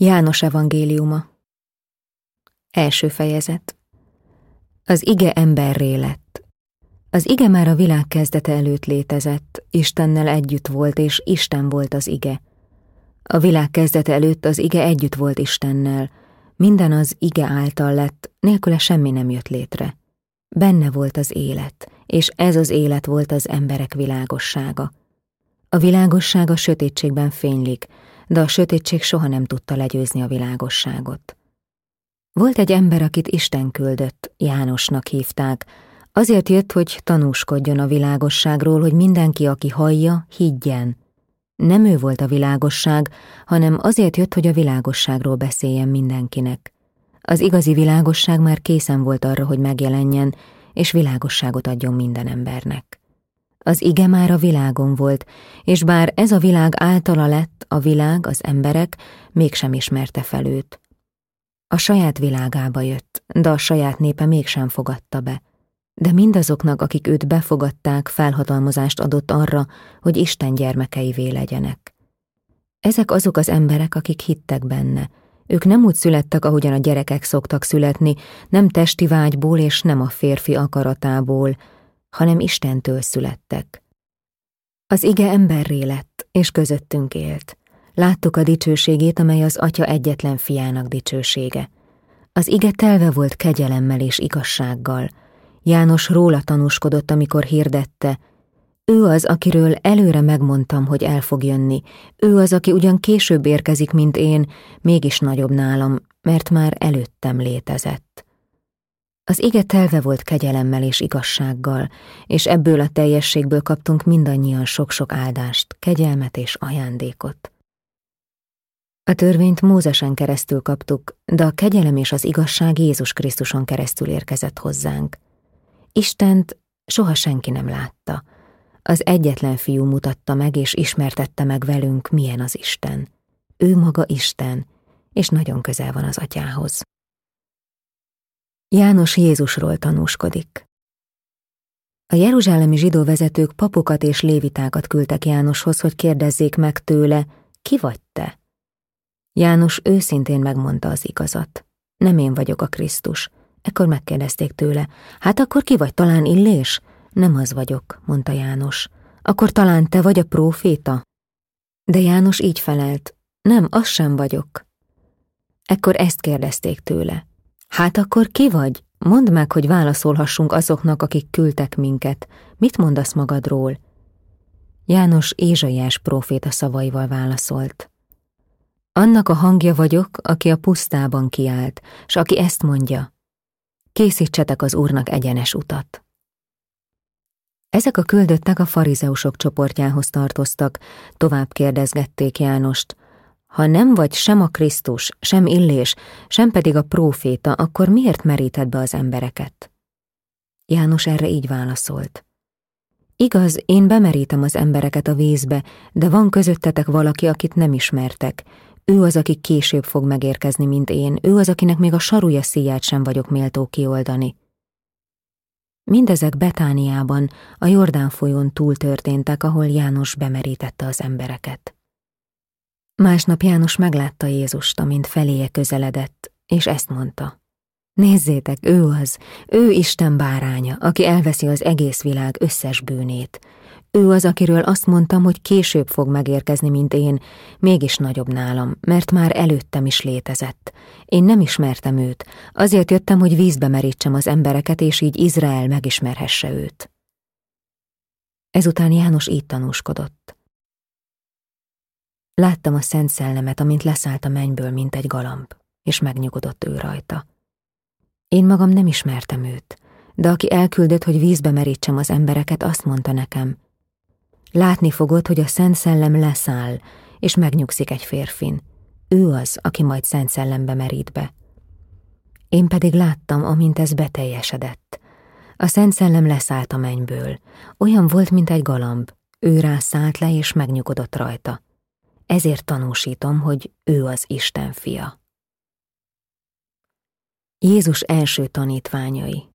János evangéliuma Első fejezet Az ige emberré lett. Az ige már a világ kezdete előtt létezett, Istennel együtt volt, és Isten volt az ige. A világ kezdete előtt az ige együtt volt Istennel, minden az ige által lett, nélküle semmi nem jött létre. Benne volt az élet, és ez az élet volt az emberek világossága. A világosság a sötétségben fénylik, de a sötétség soha nem tudta legyőzni a világosságot. Volt egy ember, akit Isten küldött, Jánosnak hívták, azért jött, hogy tanúskodjon a világosságról, hogy mindenki, aki hallja, higgyen. Nem ő volt a világosság, hanem azért jött, hogy a világosságról beszéljen mindenkinek. Az igazi világosság már készen volt arra, hogy megjelenjen, és világosságot adjon minden embernek. Az ige már a világon volt, és bár ez a világ általa lett, a világ, az emberek mégsem ismerte fel őt. A saját világába jött, de a saját népe mégsem fogadta be. De mindazoknak, akik őt befogadták, felhatalmazást adott arra, hogy Isten gyermekeivé legyenek. Ezek azok az emberek, akik hittek benne. Ők nem úgy születtek, ahogyan a gyerekek szoktak születni, nem testi vágyból és nem a férfi akaratából, hanem Istentől születtek. Az ige emberré lett, és közöttünk élt. Láttuk a dicsőségét, amely az atya egyetlen fiának dicsősége. Az ige telve volt kegyelemmel és igazsággal. János róla tanúskodott, amikor hirdette, ő az, akiről előre megmondtam, hogy el fog jönni. Ő az, aki ugyan később érkezik, mint én, mégis nagyobb nálam, mert már előttem létezett. Az ige telve volt kegyelemmel és igazsággal, és ebből a teljességből kaptunk mindannyian sok-sok áldást, kegyelmet és ajándékot. A törvényt Mózesen keresztül kaptuk, de a kegyelem és az igazság Jézus Krisztuson keresztül érkezett hozzánk. Istent soha senki nem látta. Az egyetlen fiú mutatta meg és ismertette meg velünk, milyen az Isten. Ő maga Isten, és nagyon közel van az atyához. János Jézusról tanúskodik. A jeruzsálemi zsidó vezetők papokat és lévitákat küldtek Jánoshoz, hogy kérdezzék meg tőle, ki vagy te? János őszintén megmondta az igazat. Nem én vagyok a Krisztus. Ekkor megkérdezték tőle, hát akkor ki vagy talán Illés? Nem az vagyok, mondta János. Akkor talán te vagy a próféta? De János így felelt, nem, az sem vagyok. Ekkor ezt kérdezték tőle. Hát akkor ki vagy? Mondd meg, hogy válaszolhassunk azoknak, akik küldtek minket. Mit mondasz magadról? János Ézsaiás próféta szavaival válaszolt. Annak a hangja vagyok, aki a pusztában kiált, s aki ezt mondja. Készítsetek az Úrnak egyenes utat. Ezek a küldöttek a farizeusok csoportjához tartoztak, tovább kérdezgették Jánost, ha nem vagy sem a Krisztus, sem Illés, sem pedig a próféta, akkor miért meríted be az embereket? János erre így válaszolt. Igaz, én bemerítem az embereket a vízbe, de van közöttetek valaki, akit nem ismertek. Ő az, aki később fog megérkezni, mint én, ő az, akinek még a saruja szíját sem vagyok méltó kioldani. Mindezek Betániában, a Jordán folyón túl történtek, ahol János bemerítette az embereket. Másnap János meglátta Jézust, amint feléje közeledett, és ezt mondta. Nézzétek, ő az, ő Isten báránya, aki elveszi az egész világ összes bűnét. Ő az, akiről azt mondtam, hogy később fog megérkezni, mint én, mégis nagyobb nálam, mert már előttem is létezett. Én nem ismertem őt, azért jöttem, hogy vízbe merítsem az embereket, és így Izrael megismerhesse őt. Ezután János így tanúskodott. Láttam a szent szellemet, amint leszállt a mennyből, mint egy galamb, és megnyugodott ő rajta. Én magam nem ismertem őt, de aki elküldött, hogy vízbe merítsem az embereket, azt mondta nekem, látni fogod, hogy a szent szellem leszáll, és megnyugszik egy férfin. Ő az, aki majd szent szellembe merít be. Én pedig láttam, amint ez beteljesedett. A szent szellem leszállt a mennyből. Olyan volt, mint egy galamb. Ő rá szállt le, és megnyugodott rajta ezért tanúsítom, hogy ő az Isten fia. Jézus első tanítványai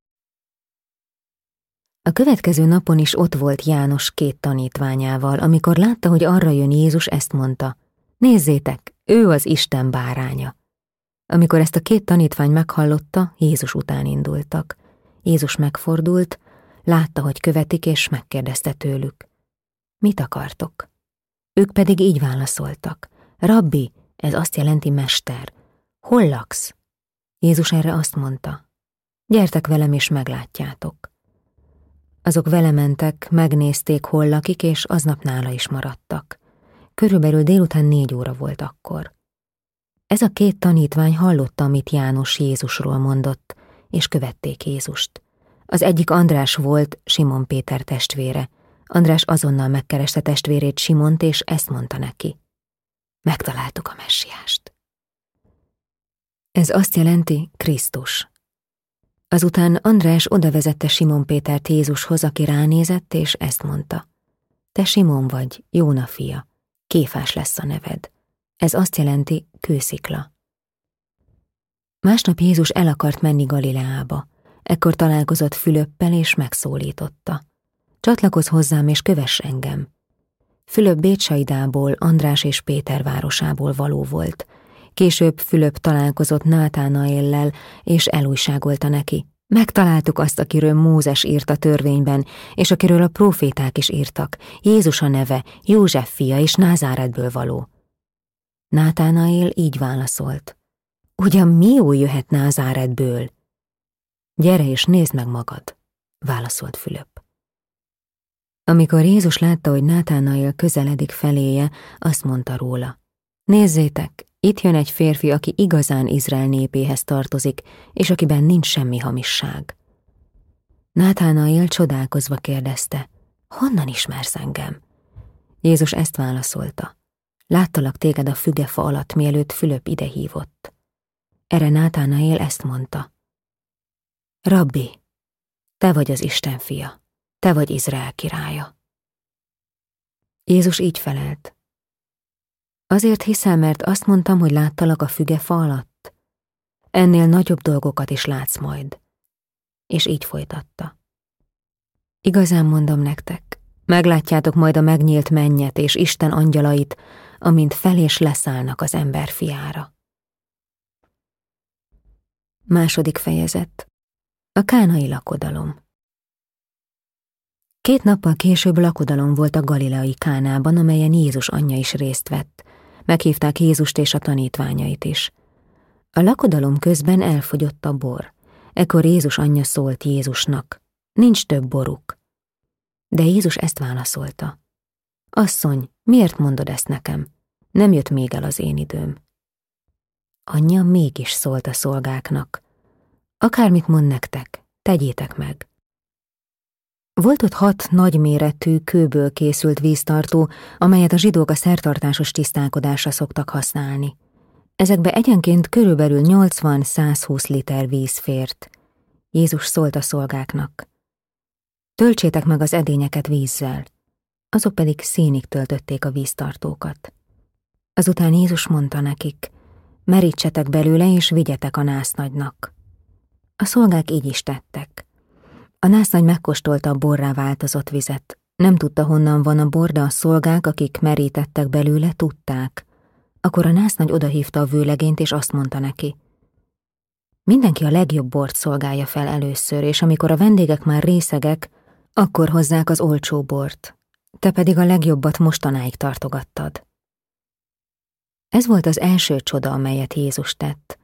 A következő napon is ott volt János két tanítványával, amikor látta, hogy arra jön Jézus, ezt mondta, nézzétek, ő az Isten báránya. Amikor ezt a két tanítvány meghallotta, Jézus után indultak. Jézus megfordult, látta, hogy követik, és megkérdezte tőlük. Mit akartok? Ők pedig így válaszoltak. Rabbi, ez azt jelenti mester. Hol laksz? Jézus erre azt mondta. Gyertek velem, és meglátjátok. Azok vele mentek, megnézték, hol lakik, és aznap nála is maradtak. Körülbelül délután négy óra volt akkor. Ez a két tanítvány hallotta, amit János Jézusról mondott, és követték Jézust. Az egyik András volt, Simon Péter testvére. András azonnal megkereste testvérét Simont, és ezt mondta neki. Megtaláltuk a messiást. Ez azt jelenti Krisztus. Azután András odavezette Simon Pétert Jézushoz, aki ránézett, és ezt mondta. Te Simon vagy, Jóna fia, kéfás lesz a neved. Ez azt jelenti kőszikla. Másnap Jézus el akart menni Galileába. Ekkor találkozott Fülöppel és megszólította. Csatlakozz hozzám és kövess engem. Fülöp Bécsaidából, András és Péter városából való volt. Később Fülöp találkozott Nátánaéllel, és elújságolta neki. Megtaláltuk azt, akiről Mózes írt a törvényben, és akiről a proféták is írtak. Jézus a neve, József fia és Názáretből való. Nátánaél így válaszolt. Ugyan mi új jöhet Názáretből? Gyere és nézd meg magad, válaszolt Fülöp. Amikor Jézus látta, hogy Nátánaél közeledik feléje, azt mondta róla. Nézzétek, itt jön egy férfi, aki igazán Izrael népéhez tartozik, és akiben nincs semmi hamisság. Nátánaél csodálkozva kérdezte, honnan ismersz engem? Jézus ezt válaszolta. Láttalak téged a fügefa alatt, mielőtt Fülöp idehívott. Erre Nátánaél ezt mondta. Rabbi, te vagy az Isten fia, te vagy Izrael királya. Jézus így felelt. Azért hiszel, mert azt mondtam, hogy láttalak a fügefa alatt? Ennél nagyobb dolgokat is látsz majd. És így folytatta. Igazán mondom nektek, meglátjátok majd a megnyílt mennyet és Isten angyalait, amint fel és leszállnak az ember fiára. Második fejezet A kánai lakodalom Két nappal később lakodalom volt a galileai Kánában, amelyen Jézus anyja is részt vett. Meghívták Jézust és a tanítványait is. A lakodalom közben elfogyott a bor. Ekkor Jézus anyja szólt Jézusnak. Nincs több boruk. De Jézus ezt válaszolta. Asszony, miért mondod ezt nekem? Nem jött még el az én időm. Anyja mégis szólt a szolgáknak. Akármit mond nektek, tegyétek meg. Volt ott hat nagyméretű, kőből készült víztartó, amelyet a zsidók a szertartásos tisztálkodásra szoktak használni. Ezekbe egyenként körülbelül 80-120 liter víz fért. Jézus szólt a szolgáknak. Töltsétek meg az edényeket vízzel, azok pedig szénig töltötték a víztartókat. Azután Jézus mondta nekik, merítsetek belőle és vigyetek a násznagynak. A szolgák így is tettek. A násznagy megkóstolta a borrá változott vizet. Nem tudta, honnan van a bor, de a szolgák, akik merítettek belőle, tudták. Akkor a násznagy odahívta a vőlegényt, és azt mondta neki. Mindenki a legjobb bort szolgálja fel először, és amikor a vendégek már részegek, akkor hozzák az olcsó bort. Te pedig a legjobbat mostanáig tartogattad. Ez volt az első csoda, amelyet Jézus tett.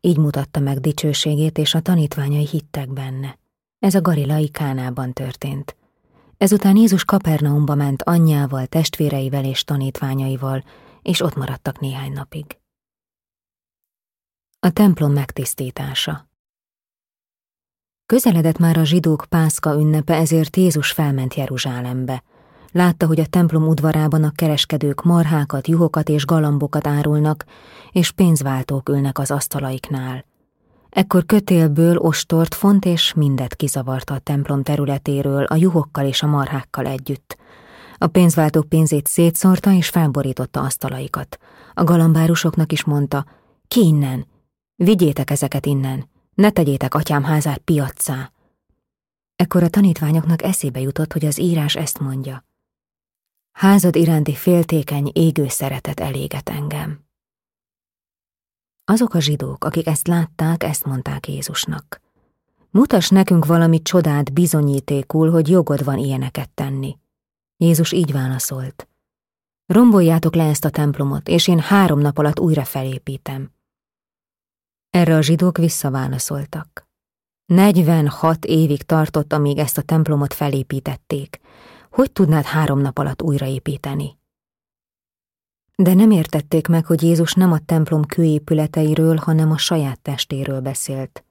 Így mutatta meg dicsőségét, és a tanítványai hittek benne. Ez a garilai Kánában történt. Ezután Jézus Kapernaumba ment anyjával, testvéreivel és tanítványaival, és ott maradtak néhány napig. A templom megtisztítása Közeledett már a zsidók pászka ünnepe, ezért Jézus felment Jeruzsálembe. Látta, hogy a templom udvarában a kereskedők marhákat, juhokat és galambokat árulnak, és pénzváltók ülnek az asztalaiknál. Ekkor kötélből ostort font és mindet kizavarta a templom területéről, a juhokkal és a marhákkal együtt. A pénzváltók pénzét szétszórta és felborította asztalaikat. A galambárusoknak is mondta, ki innen, vigyétek ezeket innen, ne tegyétek atyám házát piaccá. Ekkor a tanítványoknak eszébe jutott, hogy az írás ezt mondja. Házad iránti féltékeny, égő szeretet eléget engem. Azok a zsidók, akik ezt látták, ezt mondták Jézusnak. Mutas nekünk valami csodát bizonyítékul, hogy jogod van ilyeneket tenni. Jézus így válaszolt. Romboljátok le ezt a templomot, és én három nap alatt újra felépítem. Erre a zsidók visszaválaszoltak. Negyvenhat évig tartott, amíg ezt a templomot felépítették. Hogy tudnád három nap alatt újraépíteni? De nem értették meg, hogy Jézus nem a templom kőépületeiről, hanem a saját testéről beszélt.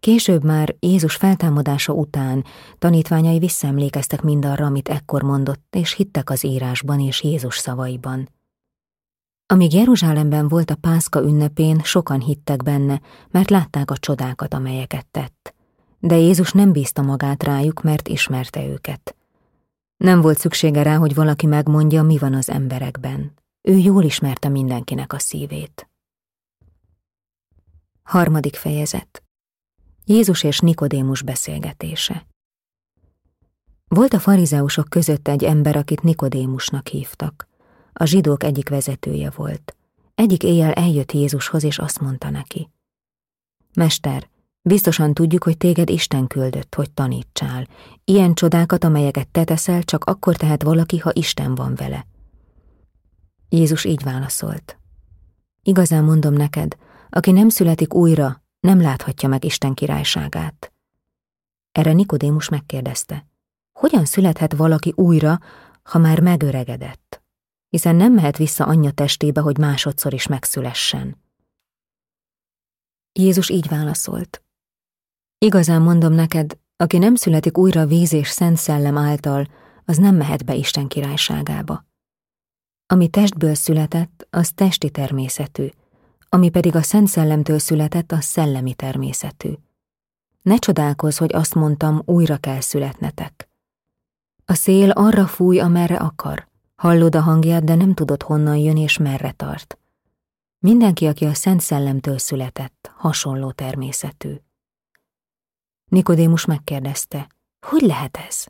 Később már Jézus feltámadása után tanítványai visszaemlékeztek mindarra, amit ekkor mondott, és hittek az írásban és Jézus szavaiban. Amíg Jeruzsálemben volt a pászka ünnepén, sokan hittek benne, mert látták a csodákat, amelyeket tett. De Jézus nem bízta magát rájuk, mert ismerte őket. Nem volt szüksége rá, hogy valaki megmondja, mi van az emberekben. Ő jól ismerte mindenkinek a szívét. Harmadik fejezet Jézus és Nikodémus beszélgetése Volt a farizeusok között egy ember, akit Nikodémusnak hívtak. A zsidók egyik vezetője volt. Egyik éjjel eljött Jézushoz, és azt mondta neki. Mester, biztosan tudjuk, hogy téged Isten küldött, hogy tanítsál. Ilyen csodákat, amelyeket te teszel, csak akkor tehet valaki, ha Isten van vele. Jézus így válaszolt. Igazán mondom neked, aki nem születik újra, nem láthatja meg Isten királyságát. Erre Nikodémus megkérdezte, hogyan születhet valaki újra, ha már megöregedett, hiszen nem mehet vissza anyja testébe, hogy másodszor is megszülessen. Jézus így válaszolt, igazán mondom neked, aki nem születik újra víz és szent szellem által, az nem mehet be Isten királyságába. Ami testből született, az testi természetű, ami pedig a Szent Szellemtől született, az szellemi természetű. Ne csodálkozz, hogy azt mondtam, újra kell születnetek. A szél arra fúj, amerre akar. Hallod a hangját, de nem tudod honnan jön és merre tart. Mindenki, aki a Szent Szellemtől született, hasonló természetű. Nikodémus megkérdezte, hogy lehet ez?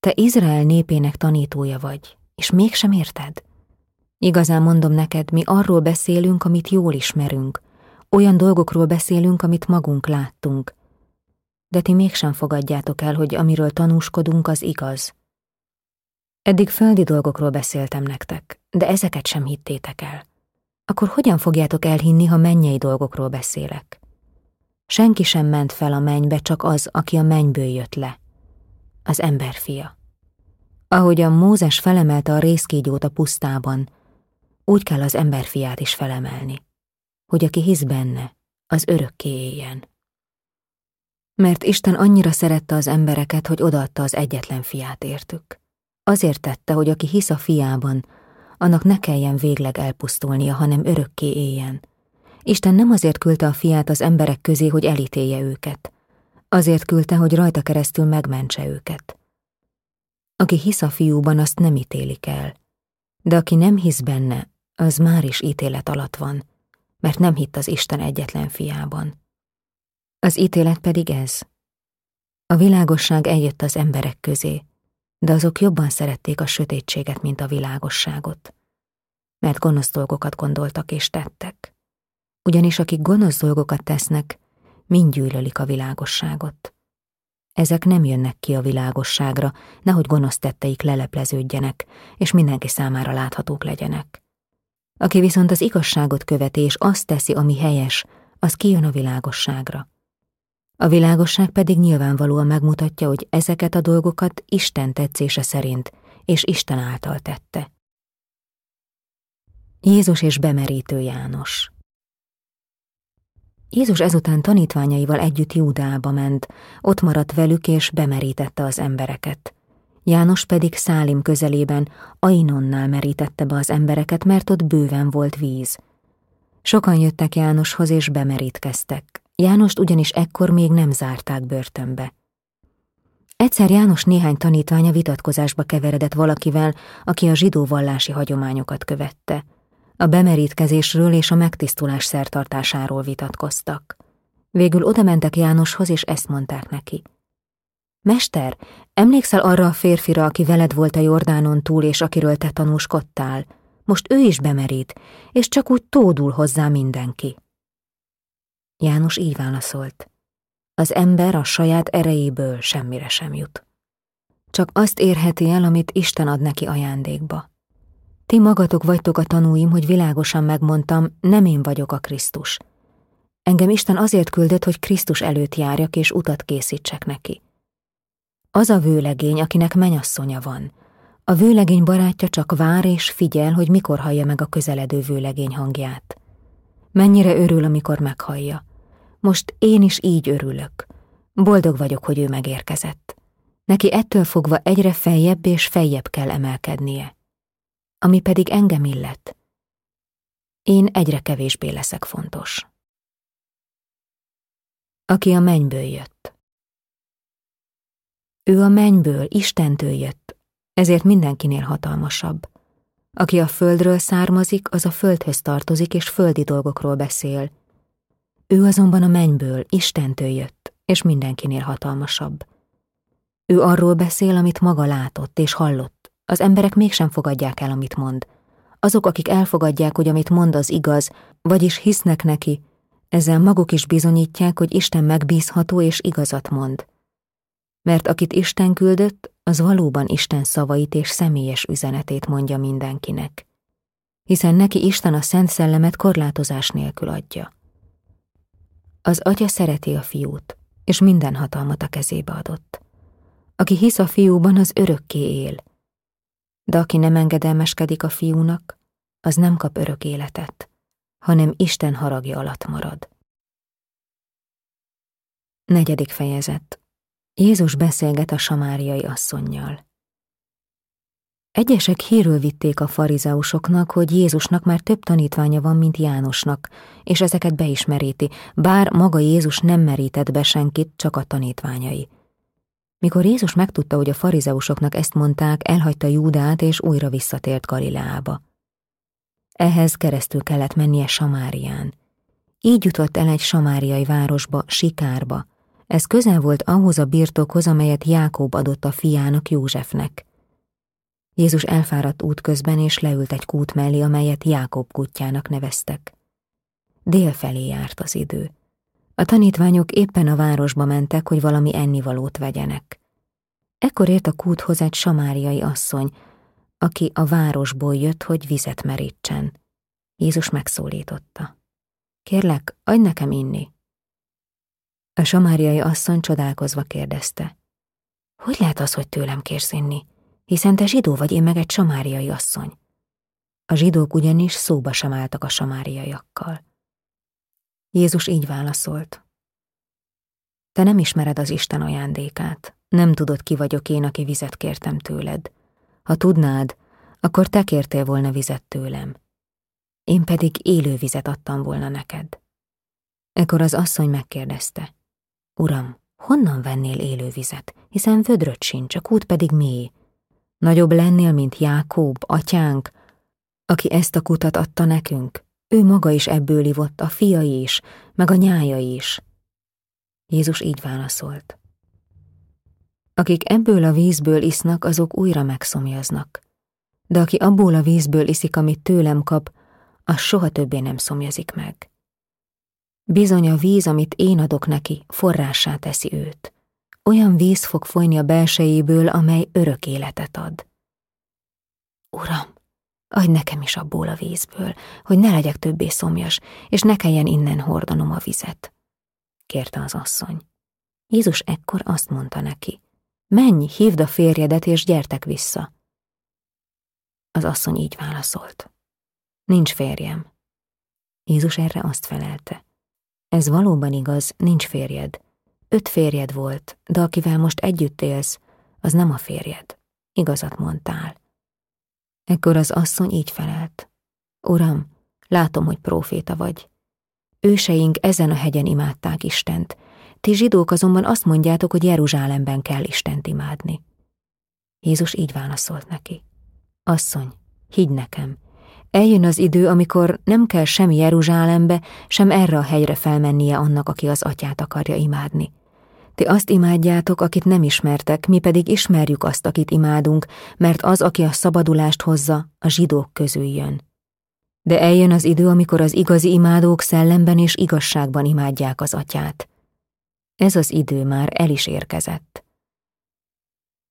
Te Izrael népének tanítója vagy, és mégsem érted? Igazán mondom neked, mi arról beszélünk, amit jól ismerünk, olyan dolgokról beszélünk, amit magunk láttunk. De ti mégsem fogadjátok el, hogy amiről tanúskodunk, az igaz. Eddig földi dolgokról beszéltem nektek, de ezeket sem hittétek el. Akkor hogyan fogjátok elhinni, ha mennyei dolgokról beszélek? Senki sem ment fel a mennybe, csak az, aki a mennyből jött le. Az emberfia. Ahogyan Mózes felemelte a részkígyót a pusztában, úgy kell az emberfiát is felemelni, hogy aki hisz benne, az örökké éljen. Mert Isten annyira szerette az embereket, hogy odaadta az egyetlen fiát értük. Azért tette, hogy aki hisz a fiában, annak ne kelljen végleg elpusztulnia, hanem örökké éljen. Isten nem azért küldte a fiát az emberek közé, hogy elítélje őket. Azért küldte, hogy rajta keresztül megmentse őket. Aki hisz a fiúban, azt nem ítélik el. De aki nem hisz benne, az már is ítélet alatt van, mert nem hitt az Isten egyetlen fiában. Az ítélet pedig ez. A világosság eljött az emberek közé, de azok jobban szerették a sötétséget, mint a világosságot, mert gonosz dolgokat gondoltak és tettek. Ugyanis akik gonosz dolgokat tesznek, mind gyűlölik a világosságot. Ezek nem jönnek ki a világosságra, nehogy gonosz tetteik lelepleződjenek, és mindenki számára láthatók legyenek. Aki viszont az igazságot követi és azt teszi, ami helyes, az kijön a világosságra. A világosság pedig nyilvánvalóan megmutatja, hogy ezeket a dolgokat Isten tetszése szerint és Isten által tette. Jézus és bemerítő János Jézus ezután tanítványaival együtt Júdába ment, ott maradt velük és bemerítette az embereket. János pedig Szálim közelében, Ainonnál merítette be az embereket, mert ott bőven volt víz. Sokan jöttek Jánoshoz és bemerítkeztek. Jánost ugyanis ekkor még nem zárták börtönbe. Egyszer János néhány tanítványa vitatkozásba keveredett valakivel, aki a zsidó vallási hagyományokat követte. A bemerítkezésről és a megtisztulás szertartásáról vitatkoztak. Végül odamentek Jánoshoz, és ezt mondták neki – Mester, emlékszel arra a férfira, aki veled volt a Jordánon túl, és akiről te tanúskodtál? Most ő is bemerít, és csak úgy tódul hozzá mindenki. János így válaszolt. Az ember a saját erejéből semmire sem jut. Csak azt érheti el, amit Isten ad neki ajándékba. Ti magatok vagytok a tanúim, hogy világosan megmondtam, nem én vagyok a Krisztus. Engem Isten azért küldött, hogy Krisztus előtt járjak és utat készítsek neki. Az a vőlegény, akinek menyasszonya van. A vőlegény barátja csak vár és figyel, hogy mikor hallja meg a közeledő vőlegény hangját. Mennyire örül, amikor meghallja. Most én is így örülök. Boldog vagyok, hogy ő megérkezett. Neki ettől fogva egyre feljebb és feljebb kell emelkednie. Ami pedig engem illet. Én egyre kevésbé leszek fontos. Aki a mennyből jött. Ő a mennyből, Istentől jött, ezért mindenkinél hatalmasabb. Aki a földről származik, az a földhöz tartozik és földi dolgokról beszél. Ő azonban a mennyből, Istentől jött, és mindenkinél hatalmasabb. Ő arról beszél, amit maga látott és hallott. Az emberek mégsem fogadják el, amit mond. Azok, akik elfogadják, hogy amit mond, az igaz, vagyis hisznek neki, ezzel maguk is bizonyítják, hogy Isten megbízható és igazat mond. Mert akit Isten küldött, az valóban Isten szavait és személyes üzenetét mondja mindenkinek. Hiszen neki Isten a Szent Szellemet korlátozás nélkül adja. Az atya szereti a fiút, és minden hatalmat a kezébe adott. Aki hisz a fiúban, az örökké él. De aki nem engedelmeskedik a fiúnak, az nem kap örök életet, hanem Isten haragja alatt marad. Negyedik fejezet Jézus beszélget a samáriai asszonnyal. Egyesek hírül vitték a farizeusoknak, hogy Jézusnak már több tanítványa van, mint Jánosnak, és ezeket beismeríti, bár maga Jézus nem merített be senkit, csak a tanítványai. Mikor Jézus megtudta, hogy a farizeusoknak ezt mondták, elhagyta Júdát és újra visszatért Galileába. Ehhez keresztül kellett mennie Samárián. Így jutott el egy samáriai városba, Sikárba. Ez közel volt ahhoz a birtokhoz, amelyet Jákob adott a fiának Józsefnek. Jézus elfáradt útközben, és leült egy kút mellé, amelyet Jákob kutyának neveztek. Dél felé járt az idő. A tanítványok éppen a városba mentek, hogy valami ennivalót vegyenek. Ekkor ért a kúthoz egy samáriai asszony, aki a városból jött, hogy vizet merítsen. Jézus megszólította. Kérlek, adj nekem inni. A samáriai asszony csodálkozva kérdezte. Hogy lehet az, hogy tőlem kérsz inni? Hiszen te zsidó vagy, én meg egy samáriai asszony. A zsidók ugyanis szóba sem álltak a samáriaiakkal. Jézus így válaszolt. Te nem ismered az Isten ajándékát, nem tudod, ki vagyok én, aki vizet kértem tőled. Ha tudnád, akkor te kértél volna vizet tőlem. Én pedig élő vizet adtam volna neked. Ekkor az asszony megkérdezte. Uram, honnan vennél élő vizet, hiszen vödröt sincs, a kút pedig mély. Nagyobb lennél, mint Jákób, atyánk, aki ezt a kutat adta nekünk. Ő maga is ebből ivott, a fiai is, meg a nyájai is. Jézus így válaszolt. Akik ebből a vízből isznak, azok újra megszomjaznak. De aki abból a vízből iszik, amit tőlem kap, az soha többé nem szomjazik meg. Bizony a víz, amit én adok neki, forrássá teszi őt. Olyan víz fog folyni a belsejéből, amely örök életet ad. Uram, adj nekem is abból a vízből, hogy ne legyek többé szomjas, és ne kelljen innen hordanom a vizet, kérte az asszony. Jézus ekkor azt mondta neki, menj, hívd a férjedet, és gyertek vissza. Az asszony így válaszolt. Nincs férjem. Jézus erre azt felelte. Ez valóban igaz, nincs férjed. Öt férjed volt, de akivel most együtt élsz, az nem a férjed. Igazat mondtál. Ekkor az asszony így felelt. Uram, látom, hogy próféta vagy. Őseink ezen a hegyen imádták Istent, ti zsidók azonban azt mondjátok, hogy Jeruzsálemben kell Istent imádni. Jézus így válaszolt neki. Asszony, higgy nekem, eljön az idő, amikor nem kell sem Jeruzsálembe, sem erre a hegyre felmennie annak, aki az atyát akarja imádni. Ti azt imádjátok, akit nem ismertek, mi pedig ismerjük azt, akit imádunk, mert az, aki a szabadulást hozza, a zsidók közül jön. De eljön az idő, amikor az igazi imádók szellemben és igazságban imádják az atyát. Ez az idő már el is érkezett.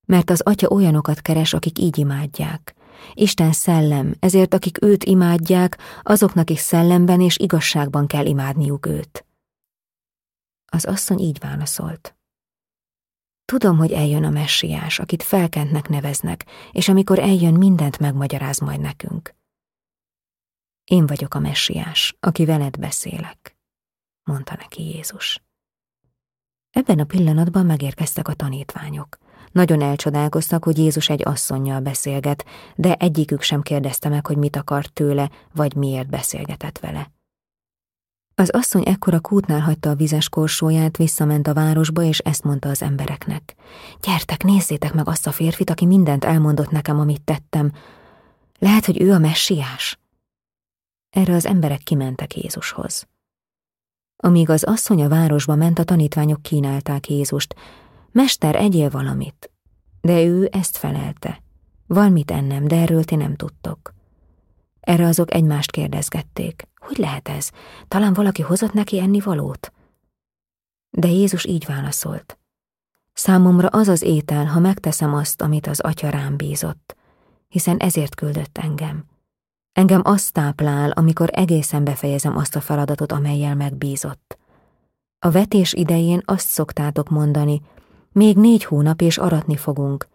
Mert az atya olyanokat keres, akik így imádják. Isten szellem, ezért akik őt imádják, azoknak is szellemben és igazságban kell imádniuk őt. Az asszony így válaszolt. Tudom, hogy eljön a messiás, akit felkentnek neveznek, és amikor eljön, mindent megmagyaráz majd nekünk. Én vagyok a messiás, aki veled beszélek, mondta neki Jézus. Ebben a pillanatban megérkeztek a tanítványok. Nagyon elcsodálkoztak, hogy Jézus egy asszonnyal beszélget, de egyikük sem kérdezte meg, hogy mit akart tőle, vagy miért beszélgetett vele. Az asszony ekkora kútnál hagyta a vizes korsóját, visszament a városba, és ezt mondta az embereknek. Gyertek, nézzétek meg azt a férfit, aki mindent elmondott nekem, amit tettem. Lehet, hogy ő a messiás? Erre az emberek kimentek Jézushoz. Amíg az asszony a városba ment, a tanítványok kínálták Jézust. Mester, egyél valamit. De ő ezt felelte. Valamit ennem, de erről ti nem tudtok. Erre azok egymást kérdezgették. Hogy lehet ez? Talán valaki hozott neki enni valót? De Jézus így válaszolt. Számomra az az étel, ha megteszem azt, amit az atya rám bízott, hiszen ezért küldött engem. Engem azt táplál, amikor egészen befejezem azt a feladatot, amelyel megbízott. A vetés idején azt szoktátok mondani, még négy hónap és aratni fogunk,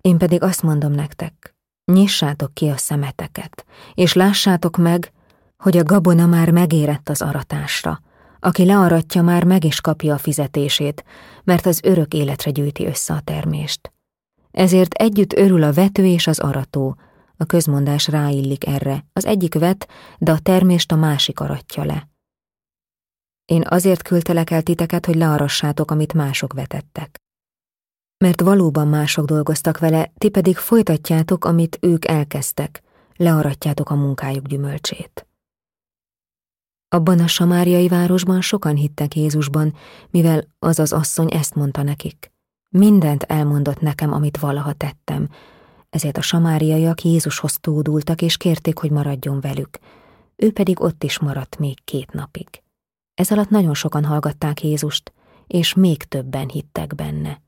én pedig azt mondom nektek, nyissátok ki a szemeteket, és lássátok meg, hogy a gabona már megérett az aratásra, aki learatja már meg is kapja a fizetését, mert az örök életre gyűjti össze a termést. Ezért együtt örül a vető és az arató, a közmondás ráillik erre, az egyik vet, de a termést a másik aratja le. Én azért küldtelek el titeket, hogy learassátok, amit mások vetettek. Mert valóban mások dolgoztak vele, ti pedig folytatjátok, amit ők elkezdtek, learatjátok a munkájuk gyümölcsét. Abban a samáriai városban sokan hittek Jézusban, mivel az az asszony ezt mondta nekik. Mindent elmondott nekem, amit valaha tettem, ezért a samáriaiak Jézushoz tódultak, és kérték, hogy maradjon velük. Ő pedig ott is maradt még két napig. Ez alatt nagyon sokan hallgatták Jézust, és még többen hittek benne.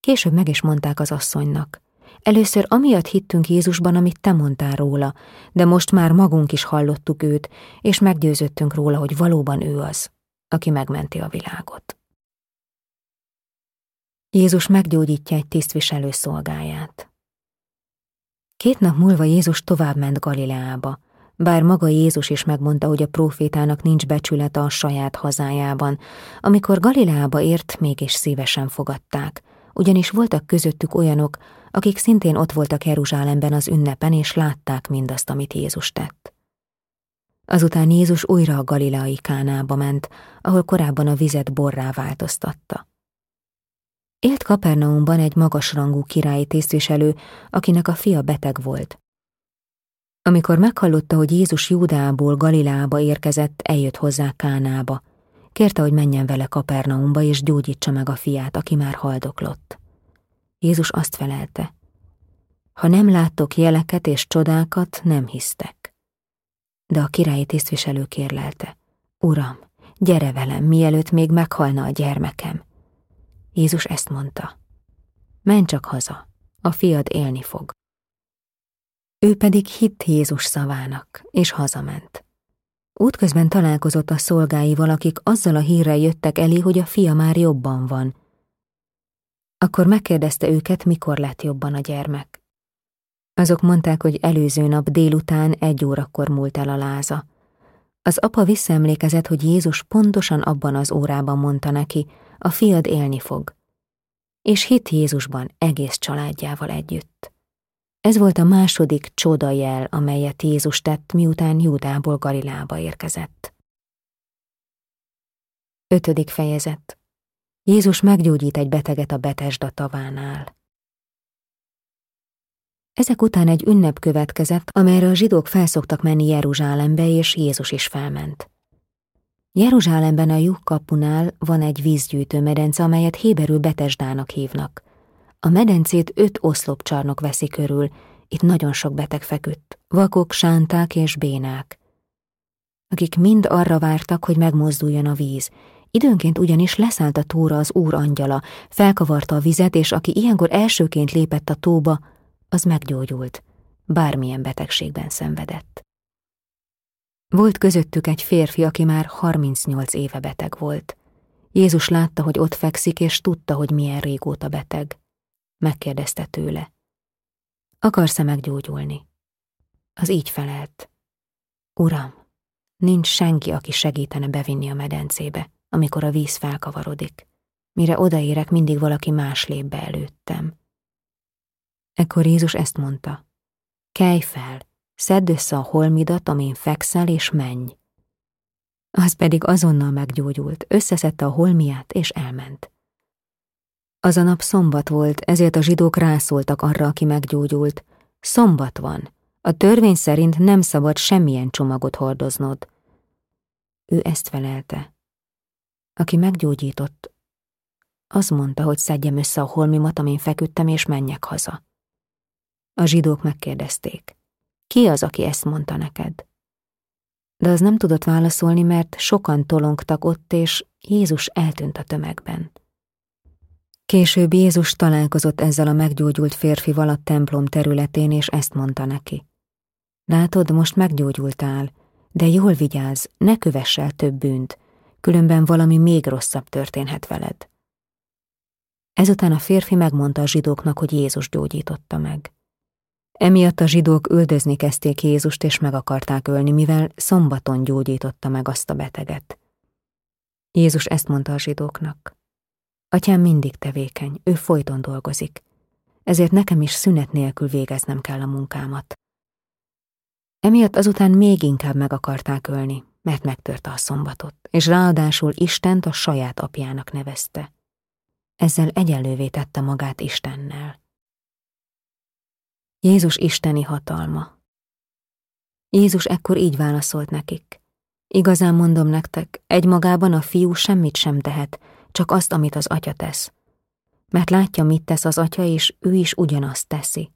Később meg is mondták az asszonynak. Először amiatt hittünk Jézusban, amit te mondtál róla, de most már magunk is hallottuk őt, és meggyőződtünk róla, hogy valóban ő az, aki megmenti a világot. Jézus meggyógyítja egy tisztviselő szolgáját. Két nap múlva Jézus továbbment Galileába, bár maga Jézus is megmondta, hogy a profétának nincs becsülete a saját hazájában, amikor Galileába ért, mégis szívesen fogadták, ugyanis voltak közöttük olyanok, akik szintén ott voltak Jeruzsálemben az ünnepen, és látták mindazt, amit Jézus tett. Azután Jézus újra a galileai kánába ment, ahol korábban a vizet borrá változtatta. Élt Kapernaumban egy magasrangú királyi tisztviselő, akinek a fia beteg volt. Amikor meghallotta, hogy Jézus Júdából Galileába érkezett, eljött hozzá Kánába. Kérte, hogy menjen vele Kapernaumba, és gyógyítsa meg a fiát, aki már haldoklott. Jézus azt felelte, ha nem láttok jeleket és csodákat, nem hisztek. De a királyi tisztviselő kérlelte, Uram, gyere velem, mielőtt még meghalna a gyermekem. Jézus ezt mondta. Menj csak haza, a fiad élni fog. Ő pedig hitt Jézus szavának, és hazament. Útközben találkozott a szolgáival, akik azzal a hírrel jöttek elé, hogy a fia már jobban van. Akkor megkérdezte őket, mikor lett jobban a gyermek. Azok mondták, hogy előző nap délután egy órakor múlt el a láza. Az apa visszaemlékezett, hogy Jézus pontosan abban az órában mondta neki, a fiad élni fog. És hit Jézusban egész családjával együtt. Ez volt a második csodajel, amelyet Jézus tett, miután Júdából Galilába érkezett. Ötödik fejezet Jézus meggyógyít egy beteget a Betesda tavánál. Ezek után egy ünnep következett, amelyre a zsidók felszoktak menni Jeruzsálembe, és Jézus is felment. Jeruzsálemben a lyuk kapunál van egy vízgyűjtő medence, amelyet héberül Betesdának hívnak. A medencét öt oszlopcsarnok veszi körül, itt nagyon sok beteg feküdt, vakok, sánták és bénák. Akik mind arra vártak, hogy megmozduljon a víz. Időnként ugyanis leszállt a tóra az úr angyala, felkavarta a vizet, és aki ilyenkor elsőként lépett a tóba, az meggyógyult, bármilyen betegségben szenvedett. Volt közöttük egy férfi, aki már 38 éve beteg volt. Jézus látta, hogy ott fekszik, és tudta, hogy milyen régóta beteg. Megkérdezte tőle. Akarsz-e meggyógyulni? Az így felelt. Uram, nincs senki, aki segítene bevinni a medencébe, amikor a víz felkavarodik. Mire odaérek, mindig valaki más lép be előttem. Ekkor Jézus ezt mondta. Kelj fel, szedd össze a holmidat, amin fekszel, és menj. Az pedig azonnal meggyógyult, összeszedte a holmiát, és elment. Az a nap szombat volt, ezért a zsidók rászóltak arra, aki meggyógyult. Szombat van. A törvény szerint nem szabad semmilyen csomagot hordoznod. Ő ezt felelte. Aki meggyógyított, az mondta, hogy szedjem össze a holmimat, amin feküdtem, és menjek haza. A zsidók megkérdezték. Ki az, aki ezt mondta neked? De az nem tudott válaszolni, mert sokan tolongtak ott, és Jézus eltűnt a tömegben. Később Jézus találkozott ezzel a meggyógyult férfival a templom területén, és ezt mondta neki. Látod, most meggyógyultál, de jól vigyázz, ne kövess el több bűnt, különben valami még rosszabb történhet veled. Ezután a férfi megmondta a zsidóknak, hogy Jézus gyógyította meg. Emiatt a zsidók üldözni kezdték Jézust, és meg akarták ölni, mivel szombaton gyógyította meg azt a beteget. Jézus ezt mondta a zsidóknak. Atyám mindig tevékeny, ő folyton dolgozik, ezért nekem is szünet nélkül végeznem kell a munkámat. Emiatt azután még inkább meg akarták ölni, mert megtörte a szombatot, és ráadásul Istent a saját apjának nevezte. Ezzel egyenlővé tette magát Istennel. Jézus isteni hatalma. Jézus ekkor így válaszolt nekik. Igazán mondom nektek, egymagában a fiú semmit sem tehet, csak azt, amit az atya tesz. Mert látja, mit tesz az atya, és ő is ugyanazt teszi.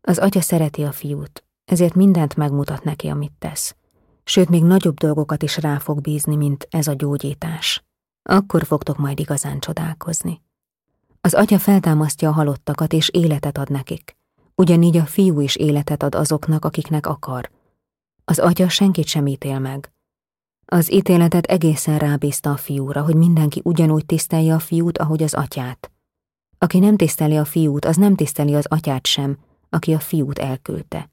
Az atya szereti a fiút, ezért mindent megmutat neki, amit tesz. Sőt, még nagyobb dolgokat is rá fog bízni, mint ez a gyógyítás. Akkor fogtok majd igazán csodálkozni. Az atya feltámasztja a halottakat, és életet ad nekik. Ugyanígy a fiú is életet ad azoknak, akiknek akar. Az atya senkit sem ítél meg. Az ítéletet egészen rábízta a fiúra, hogy mindenki ugyanúgy tisztelje a fiút, ahogy az atyát. Aki nem tiszteli a fiút, az nem tiszteli az atyát sem, aki a fiút elküldte.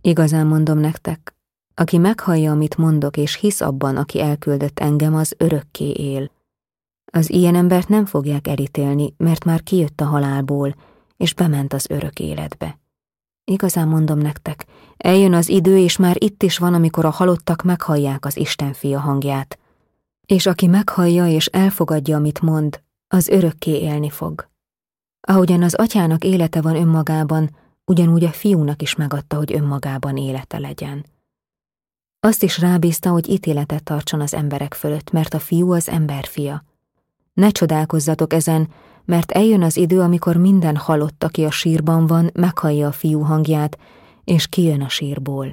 Igazán mondom nektek, aki meghallja, amit mondok, és hisz abban, aki elküldött engem, az örökké él. Az ilyen embert nem fogják elítélni, mert már kijött a halálból, és bement az örök életbe. Igazán mondom nektek, eljön az idő, és már itt is van, amikor a halottak meghallják az Isten fia hangját. És aki meghallja és elfogadja, amit mond, az örökké élni fog. Ahogyan az atyának élete van önmagában, ugyanúgy a fiúnak is megadta, hogy önmagában élete legyen. Azt is rábízta, hogy ítéletet tartson az emberek fölött, mert a fiú az emberfia. Ne csodálkozzatok ezen, mert eljön az idő, amikor minden halott, aki a sírban van, meghallja a fiú hangját, és kijön a sírból.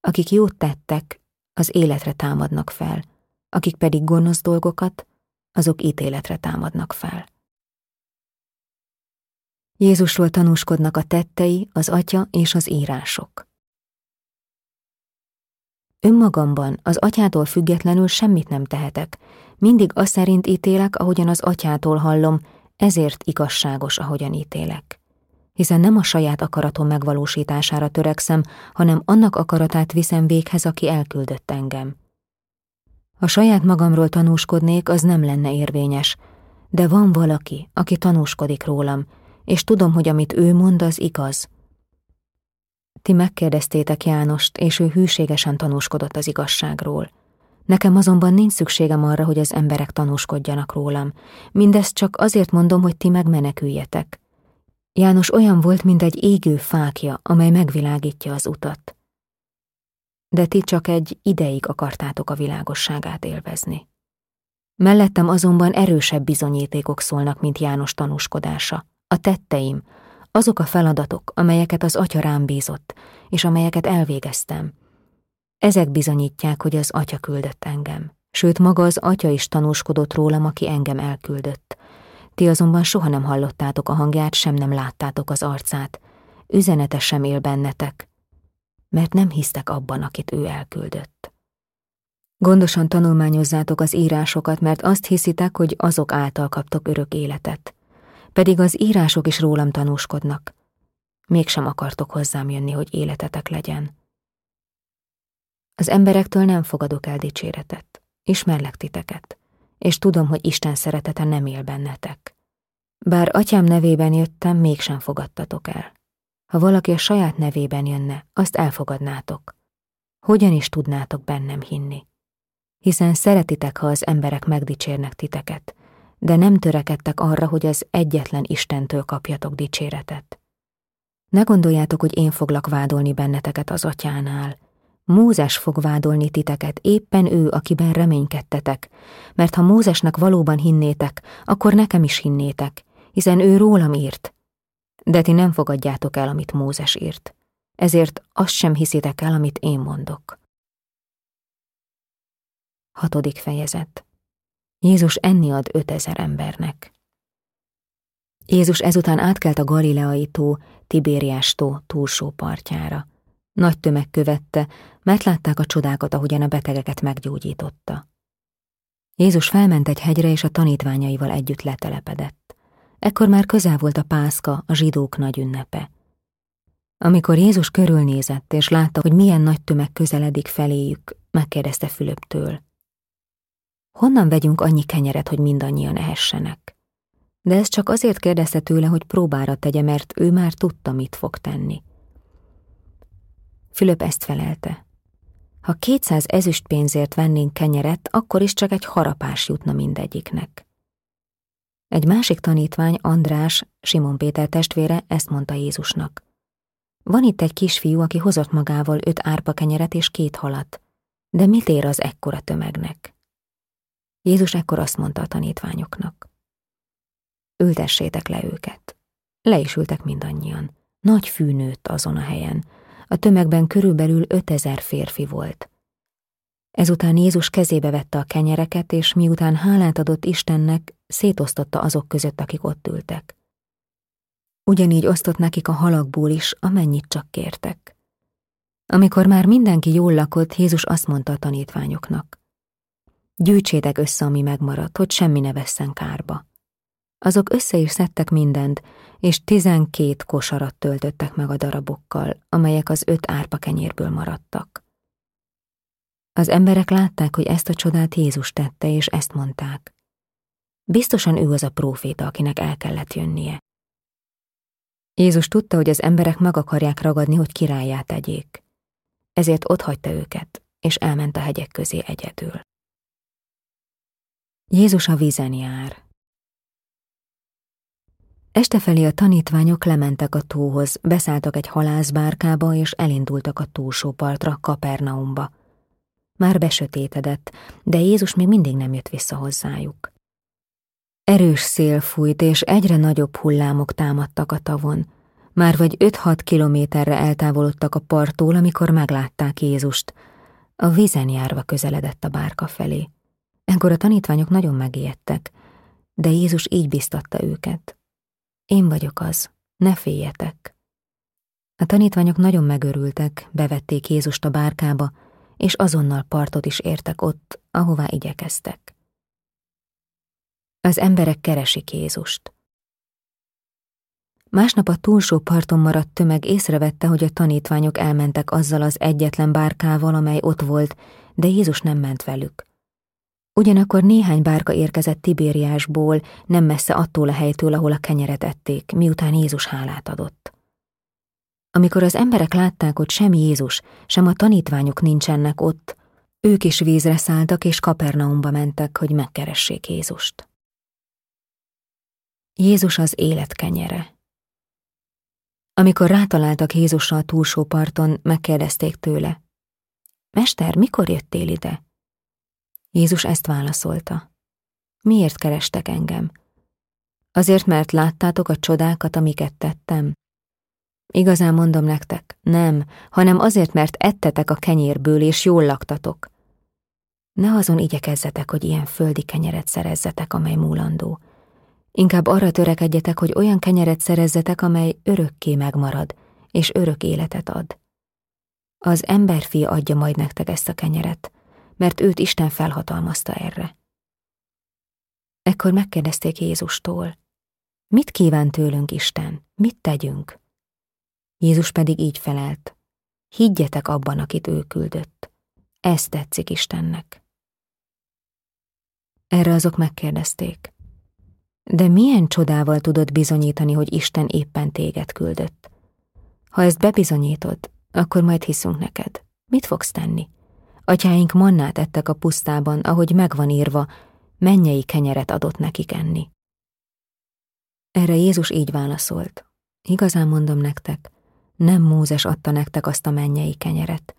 Akik jót tettek, az életre támadnak fel, akik pedig gonosz dolgokat, azok ítéletre támadnak fel. Jézusról tanúskodnak a tettei, az atya és az írások. Önmagamban, az atyától függetlenül semmit nem tehetek, mindig azt szerint ítélek, ahogyan az atyától hallom, ezért igazságos, ahogyan ítélek. Hiszen nem a saját akaratom megvalósítására törekszem, hanem annak akaratát viszem véghez, aki elküldött engem. Ha saját magamról tanúskodnék, az nem lenne érvényes, de van valaki, aki tanúskodik rólam, és tudom, hogy amit ő mond, az igaz. Ti megkérdeztétek Jánost, és ő hűségesen tanúskodott az igazságról. Nekem azonban nincs szükségem arra, hogy az emberek tanúskodjanak rólam. Mindezt csak azért mondom, hogy ti megmeneküljetek. János olyan volt, mint egy égő fákja, amely megvilágítja az utat. de ti csak egy ideig akartátok a világosságát élvezni. Mellettem azonban erősebb bizonyítékok szólnak, mint János tanúskodása. A tetteim, azok a feladatok, amelyeket az atya rám bízott, és amelyeket elvégeztem. Ezek bizonyítják, hogy az atya küldött engem. Sőt, maga az atya is tanúskodott rólam, aki engem elküldött. Ti azonban soha nem hallottátok a hangját, sem nem láttátok az arcát. Üzenete sem él bennetek, mert nem hisztek abban, akit ő elküldött. Gondosan tanulmányozzátok az írásokat, mert azt hiszitek, hogy azok által kaptok örök életet. Pedig az írások is rólam tanúskodnak. Mégsem akartok hozzám jönni, hogy életetek legyen. Az emberektől nem fogadok el dicséretet. Ismerlek titeket, és tudom, hogy Isten szeretete nem él bennetek. Bár atyám nevében jöttem, mégsem fogadtatok el. Ha valaki a saját nevében jönne, azt elfogadnátok. Hogyan is tudnátok bennem hinni? Hiszen szeretitek, ha az emberek megdicsérnek titeket, de nem törekedtek arra, hogy az egyetlen Istentől kapjatok dicséretet. Ne gondoljátok, hogy én foglak vádolni benneteket az atyánál. Mózes fog vádolni titeket, éppen ő, akiben reménykedtetek, mert ha Mózesnek valóban hinnétek, akkor nekem is hinnétek, hiszen ő rólam írt, de ti nem fogadjátok el, amit Mózes írt. Ezért azt sem hiszitek el, amit én mondok. Hatodik fejezet Jézus enni ad ötezer embernek. Jézus ezután átkelt a Galileai tó, Tibériás tó túlsó partjára. Nagy tömeg követte, mert látták a csodákat, ahogyan a betegeket meggyógyította. Jézus felment egy hegyre, és a tanítványaival együtt letelepedett. Ekkor már közel volt a pászka, a zsidók nagy ünnepe. Amikor Jézus körülnézett, és látta, hogy milyen nagy tömeg közeledik feléjük, megkérdezte Fülöptől. Honnan vegyünk annyi kenyeret, hogy mindannyian ehessenek? De ez csak azért kérdezte tőle, hogy próbára tegye, mert ő már tudta, mit fog tenni. Fülöp ezt felelte. Ha kétszáz ezüst pénzért vennénk kenyeret, akkor is csak egy harapás jutna mindegyiknek. Egy másik tanítvány, András, Simon Péter testvére ezt mondta Jézusnak. Van itt egy kisfiú, aki hozott magával öt árpa kenyeret és két halat, de mit ér az ekkora tömegnek? Jézus ekkor azt mondta a tanítványoknak. Ültessétek le őket. Le is ültek mindannyian. Nagy fű nőtt azon a helyen. A tömegben körülbelül ötezer férfi volt. Ezután Jézus kezébe vette a kenyereket, és miután hálát adott Istennek, szétosztotta azok között, akik ott ültek. Ugyanígy osztott nekik a halakból is, amennyit csak kértek. Amikor már mindenki jól lakott, Jézus azt mondta a tanítványoknak. Gyűjtsétek össze, ami megmaradt, hogy semmi ne vesszen kárba. Azok össze is szedtek mindent, és tizenkét kosarat töltöttek meg a darabokkal, amelyek az öt árpa kenyérből maradtak. Az emberek látták, hogy ezt a csodát Jézus tette, és ezt mondták. Biztosan ő az a próféta, akinek el kellett jönnie. Jézus tudta, hogy az emberek meg akarják ragadni, hogy királyát tegyék. Ezért otthagyta őket, és elment a hegyek közé egyedül. Jézus a vízen jár. Estefelé a tanítványok lementek a tóhoz, beszálltak egy halászbárkába, és elindultak a túlsó partra, Kapernaumba. Már besötétedett, de Jézus még mindig nem jött vissza hozzájuk. Erős szél fújt, és egyre nagyobb hullámok támadtak a tavon. Már vagy öt-hat kilométerre eltávolodtak a parttól, amikor meglátták Jézust. A vízen járva közeledett a bárka felé. Ekkor a tanítványok nagyon megijedtek, de Jézus így biztatta őket. Én vagyok az, ne féljetek. A tanítványok nagyon megörültek, bevették Jézust a bárkába, és azonnal partot is értek ott, ahová igyekeztek. Az emberek keresik Jézust. Másnap a túlsó parton maradt tömeg észrevette, hogy a tanítványok elmentek azzal az egyetlen bárkával, amely ott volt, de Jézus nem ment velük. Ugyanakkor néhány bárka érkezett Tibériásból, nem messze attól a helytől, ahol a kenyeret ették, miután Jézus hálát adott. Amikor az emberek látták, hogy sem Jézus, sem a tanítványok nincsenek ott, ők is vízre szálltak és Kapernaumba mentek, hogy megkeressék Jézust. Jézus az élet kenyere. Amikor rátaláltak Jézusra a túlsó parton, megkérdezték tőle, Mester, mikor jöttél ide? Jézus ezt válaszolta. Miért kerestek engem? Azért, mert láttátok a csodákat, amiket tettem? Igazán mondom nektek, nem, hanem azért, mert ettetek a kenyérből, és jól laktatok. Ne azon igyekezzetek, hogy ilyen földi kenyeret szerezzetek, amely múlandó. Inkább arra törekedjetek, hogy olyan kenyeret szerezzetek, amely örökké megmarad, és örök életet ad. Az emberfi adja majd nektek ezt a kenyeret, mert őt Isten felhatalmazta erre. Ekkor megkérdezték Jézustól, mit kíván tőlünk Isten, mit tegyünk? Jézus pedig így felelt, higgyetek abban, akit ő küldött. Ez tetszik Istennek. Erre azok megkérdezték, de milyen csodával tudod bizonyítani, hogy Isten éppen téged küldött? Ha ezt bebizonyítod, akkor majd hiszünk neked. Mit fogsz tenni? Atyáink mannát ettek a pusztában, ahogy megvan írva, mennyei kenyeret adott nekik enni. Erre Jézus így válaszolt. Igazán mondom nektek, nem Mózes adta nektek azt a mennyei kenyeret.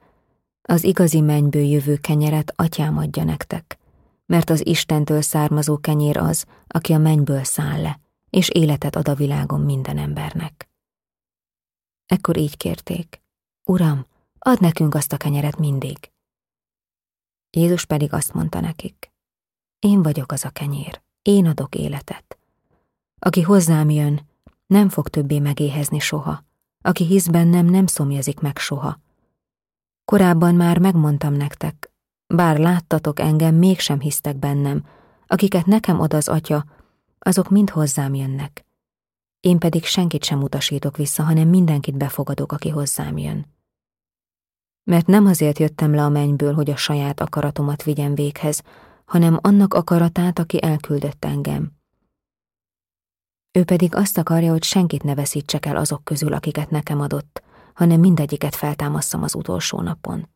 Az igazi mennyből jövő kenyeret atyám adja nektek, mert az Istentől származó kenyér az, aki a mennyből száll le, és életet ad a világon minden embernek. Ekkor így kérték, Uram, add nekünk azt a kenyeret mindig. Jézus pedig azt mondta nekik, én vagyok az a kenyér, én adok életet. Aki hozzám jön, nem fog többé megéhezni soha, aki hisz bennem, nem szomjazik meg soha. Korábban már megmondtam nektek, bár láttatok engem, mégsem hisztek bennem, akiket nekem ad az atya, azok mind hozzám jönnek. Én pedig senkit sem utasítok vissza, hanem mindenkit befogadok, aki hozzám jön. Mert nem azért jöttem le a mennyből, hogy a saját akaratomat vigyem véghez, hanem annak akaratát, aki elküldött engem. Ő pedig azt akarja, hogy senkit ne veszítsek el azok közül, akiket nekem adott, hanem mindegyiket feltámasszam az utolsó napon.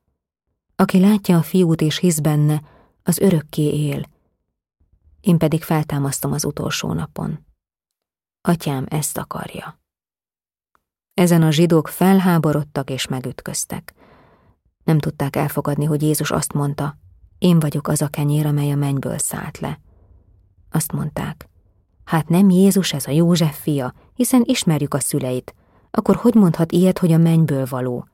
Aki látja a fiút és hisz benne, az örökké él. Én pedig feltámasztom az utolsó napon. Atyám ezt akarja. Ezen a zsidók felháborodtak és megütköztek. Nem tudták elfogadni, hogy Jézus azt mondta, én vagyok az a kenyér, amely a mennyből szállt le. Azt mondták, Hát nem Jézus ez a József fia, hiszen ismerjük a szüleit. Akkor hogy mondhat ilyet, hogy a mennyből való?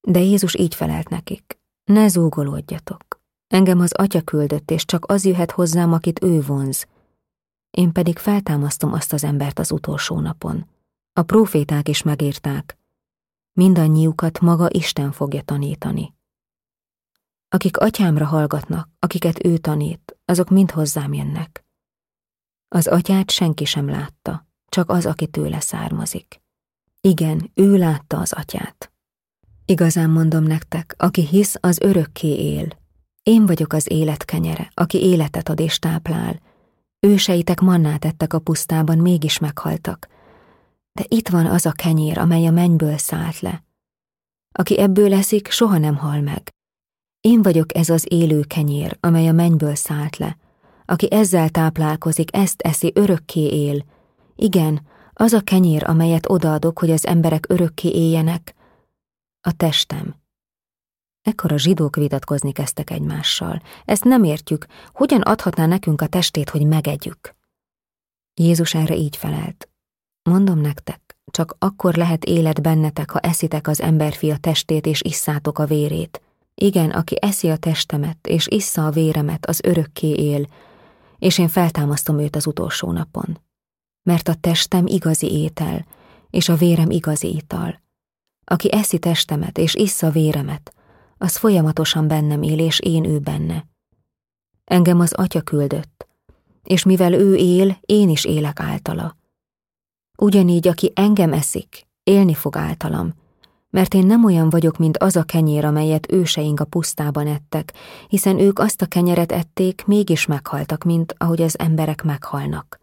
De Jézus így felelt nekik. Ne zúgolódjatok. Engem az atya küldött, és csak az jöhet hozzám, akit ő vonz. Én pedig feltámasztom azt az embert az utolsó napon. A proféták is megírták. Mindannyiukat maga Isten fogja tanítani. Akik atyámra hallgatnak, akiket ő tanít, azok mind hozzám jönnek. Az atyát senki sem látta, csak az, aki tőle származik. Igen, ő látta az atyát. Igazán mondom nektek, aki hisz, az örökké él. Én vagyok az élet kenyere, aki életet ad és táplál. Őseitek mannát ettek a pusztában, mégis meghaltak. De itt van az a kenyér, amely a mennyből szállt le. Aki ebből leszik, soha nem hal meg. Én vagyok ez az élő kenyér, amely a mennyből szállt le. Aki ezzel táplálkozik, ezt eszi, örökké él. Igen, az a kenyér, amelyet odaadok, hogy az emberek örökké éljenek, a testem. Ekkor a zsidók vitatkozni kezdtek egymással. Ezt nem értjük, hogyan adhatná nekünk a testét, hogy megegyük. Jézus erre így felelt. Mondom nektek, csak akkor lehet élet bennetek, ha eszitek az emberfia testét és isszátok a vérét. Igen, aki eszi a testemet és issza a véremet, az örökké él, és én feltámasztom őt az utolsó napon. Mert a testem igazi étel, és a vérem igazi ital. Aki eszi testemet és issza véremet, az folyamatosan bennem él, és én ő benne. Engem az atya küldött, és mivel ő él, én is élek általa. Ugyanígy, aki engem eszik, élni fog általam, mert én nem olyan vagyok, mint az a kenyér, amelyet őseink a pusztában ettek, hiszen ők azt a kenyeret ették, mégis meghaltak, mint ahogy az emberek meghalnak.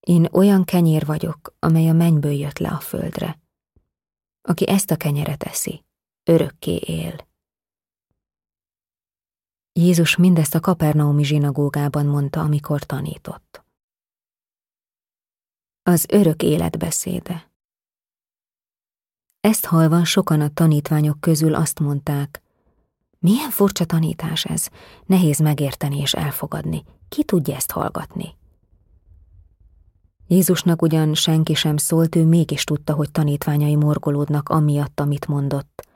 Én olyan kenyér vagyok, amely a mennyből jött le a földre. Aki ezt a kenyeret eszi, örökké él. Jézus mindezt a kapernaumi zsinagógában mondta, amikor tanított. Az örök élet beszéde. Ezt halva sokan a tanítványok közül azt mondták, milyen furcsa tanítás ez, nehéz megérteni és elfogadni. Ki tudja ezt hallgatni? Jézusnak ugyan senki sem szólt, ő mégis tudta, hogy tanítványai morgolódnak amiatt, amit mondott,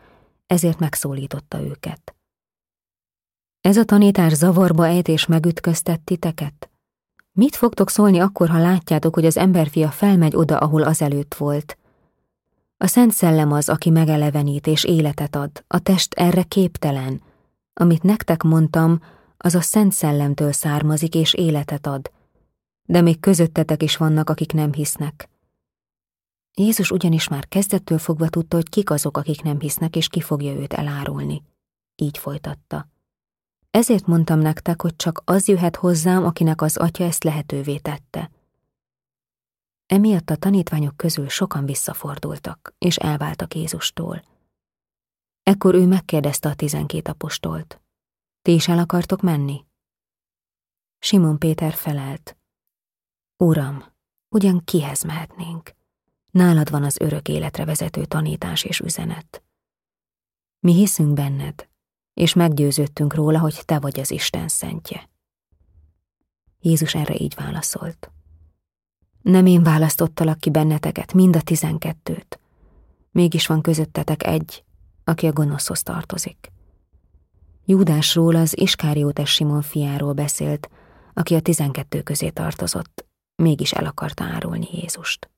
ezért megszólította őket. Ez a tanítás zavarba ejt és megütköztett titeket? Mit fogtok szólni akkor, ha látjátok, hogy az emberfia felmegy oda, ahol azelőtt volt? A Szent Szellem az, aki megelevenít és életet ad, a test erre képtelen. Amit nektek mondtam, az a Szent Szellemtől származik és életet ad, de még közöttetek is vannak, akik nem hisznek. Jézus ugyanis már kezdettől fogva tudta, hogy kik azok, akik nem hisznek, és ki fogja őt elárulni. Így folytatta. Ezért mondtam nektek, hogy csak az jöhet hozzám, akinek az atya ezt lehetővé tette. Emiatt a tanítványok közül sokan visszafordultak, és elváltak Jézustól. Ekkor ő megkérdezte a tizenkét apostolt. Ti is el akartok menni? Simon Péter felelt. Uram, ugyan kihez mehetnénk? Nálad van az örök életre vezető tanítás és üzenet. Mi hiszünk benned, és meggyőződtünk róla, hogy te vagy az Isten szentje. Jézus erre így válaszolt. Nem én választottalak ki benneteket, mind a tizenkettőt. Mégis van közöttetek egy, aki a gonoszhoz tartozik. Júdásról az Iskáriótes Simon fiáról beszélt, aki a tizenkettő közé tartozott, mégis el akarta árulni Jézust.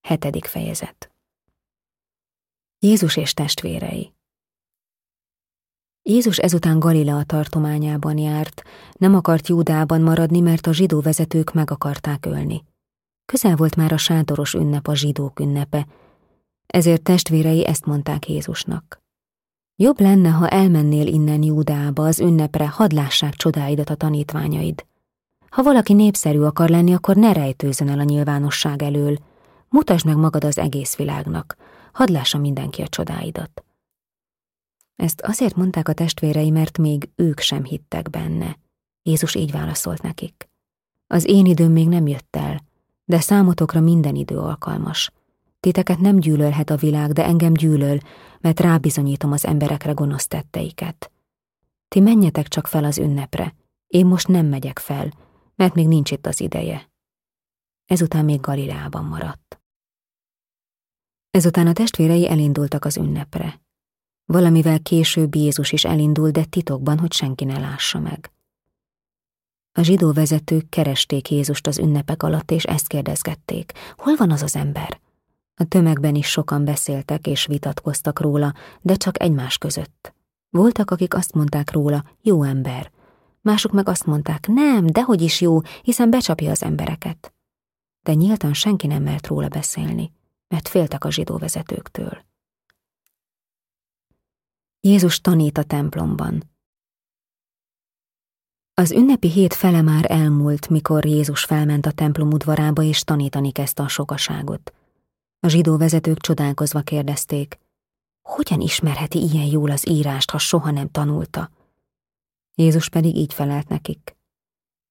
Hetedik fejezet Jézus és testvérei Jézus ezután Galilea tartományában járt, nem akart Júdában maradni, mert a zsidó vezetők meg akarták ölni. Közel volt már a sátoros ünnep a zsidók ünnepe, ezért testvérei ezt mondták Jézusnak. Jobb lenne, ha elmennél innen Júdába az ünnepre, hadd csodáidat a tanítványaid. Ha valaki népszerű akar lenni, akkor ne rejtőzön el a nyilvánosság elől. Mutasd meg magad az egész világnak, hadd lássa mindenki a csodáidat. Ezt azért mondták a testvérei, mert még ők sem hittek benne. Jézus így válaszolt nekik. Az én időm még nem jött el, de számotokra minden idő alkalmas. Titeket nem gyűlölhet a világ, de engem gyűlöl, mert rábizonyítom az emberekre gonosz tetteiket. Ti menjetek csak fel az ünnepre, én most nem megyek fel, mert még nincs itt az ideje. Ezután még Galileában maradt. Ezután a testvérei elindultak az ünnepre. Valamivel később Jézus is elindul, de titokban, hogy senki ne lássa meg. A zsidó vezetők keresték Jézust az ünnepek alatt, és ezt kérdezgették. Hol van az az ember? A tömegben is sokan beszéltek és vitatkoztak róla, de csak egymás között. Voltak, akik azt mondták róla, jó ember. Mások meg azt mondták, nem, dehogy is jó, hiszen becsapja az embereket. De nyíltan senki nem mert róla beszélni, mert féltek a zsidó vezetőktől. Jézus tanít a templomban. Az ünnepi hét fele már elmúlt, mikor Jézus felment a templom udvarába és tanítani kezdte a sokaságot. A zsidó vezetők csodálkozva kérdezték, hogyan ismerheti ilyen jól az írást, ha soha nem tanulta? Jézus pedig így felelt nekik.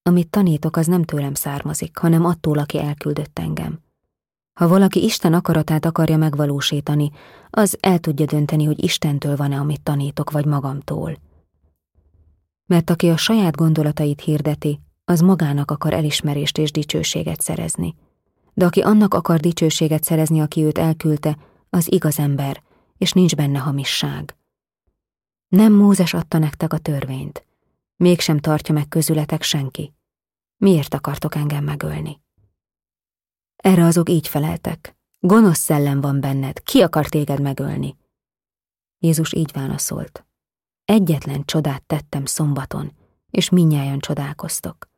Amit tanítok, az nem tőlem származik, hanem attól, aki elküldött engem. Ha valaki Isten akaratát akarja megvalósítani, az el tudja dönteni, hogy Istentől van-e, amit tanítok, vagy magamtól. Mert aki a saját gondolatait hirdeti, az magának akar elismerést és dicsőséget szerezni. De aki annak akar dicsőséget szerezni, aki őt elküldte, az igaz ember, és nincs benne hamisság. Nem Mózes adta nektek a törvényt, mégsem tartja meg közületek senki. Miért akartok engem megölni? Erre azok így feleltek. Gonosz szellem van benned, ki akar téged megölni? Jézus így válaszolt. Egyetlen csodát tettem szombaton, és minnyáján csodálkoztok.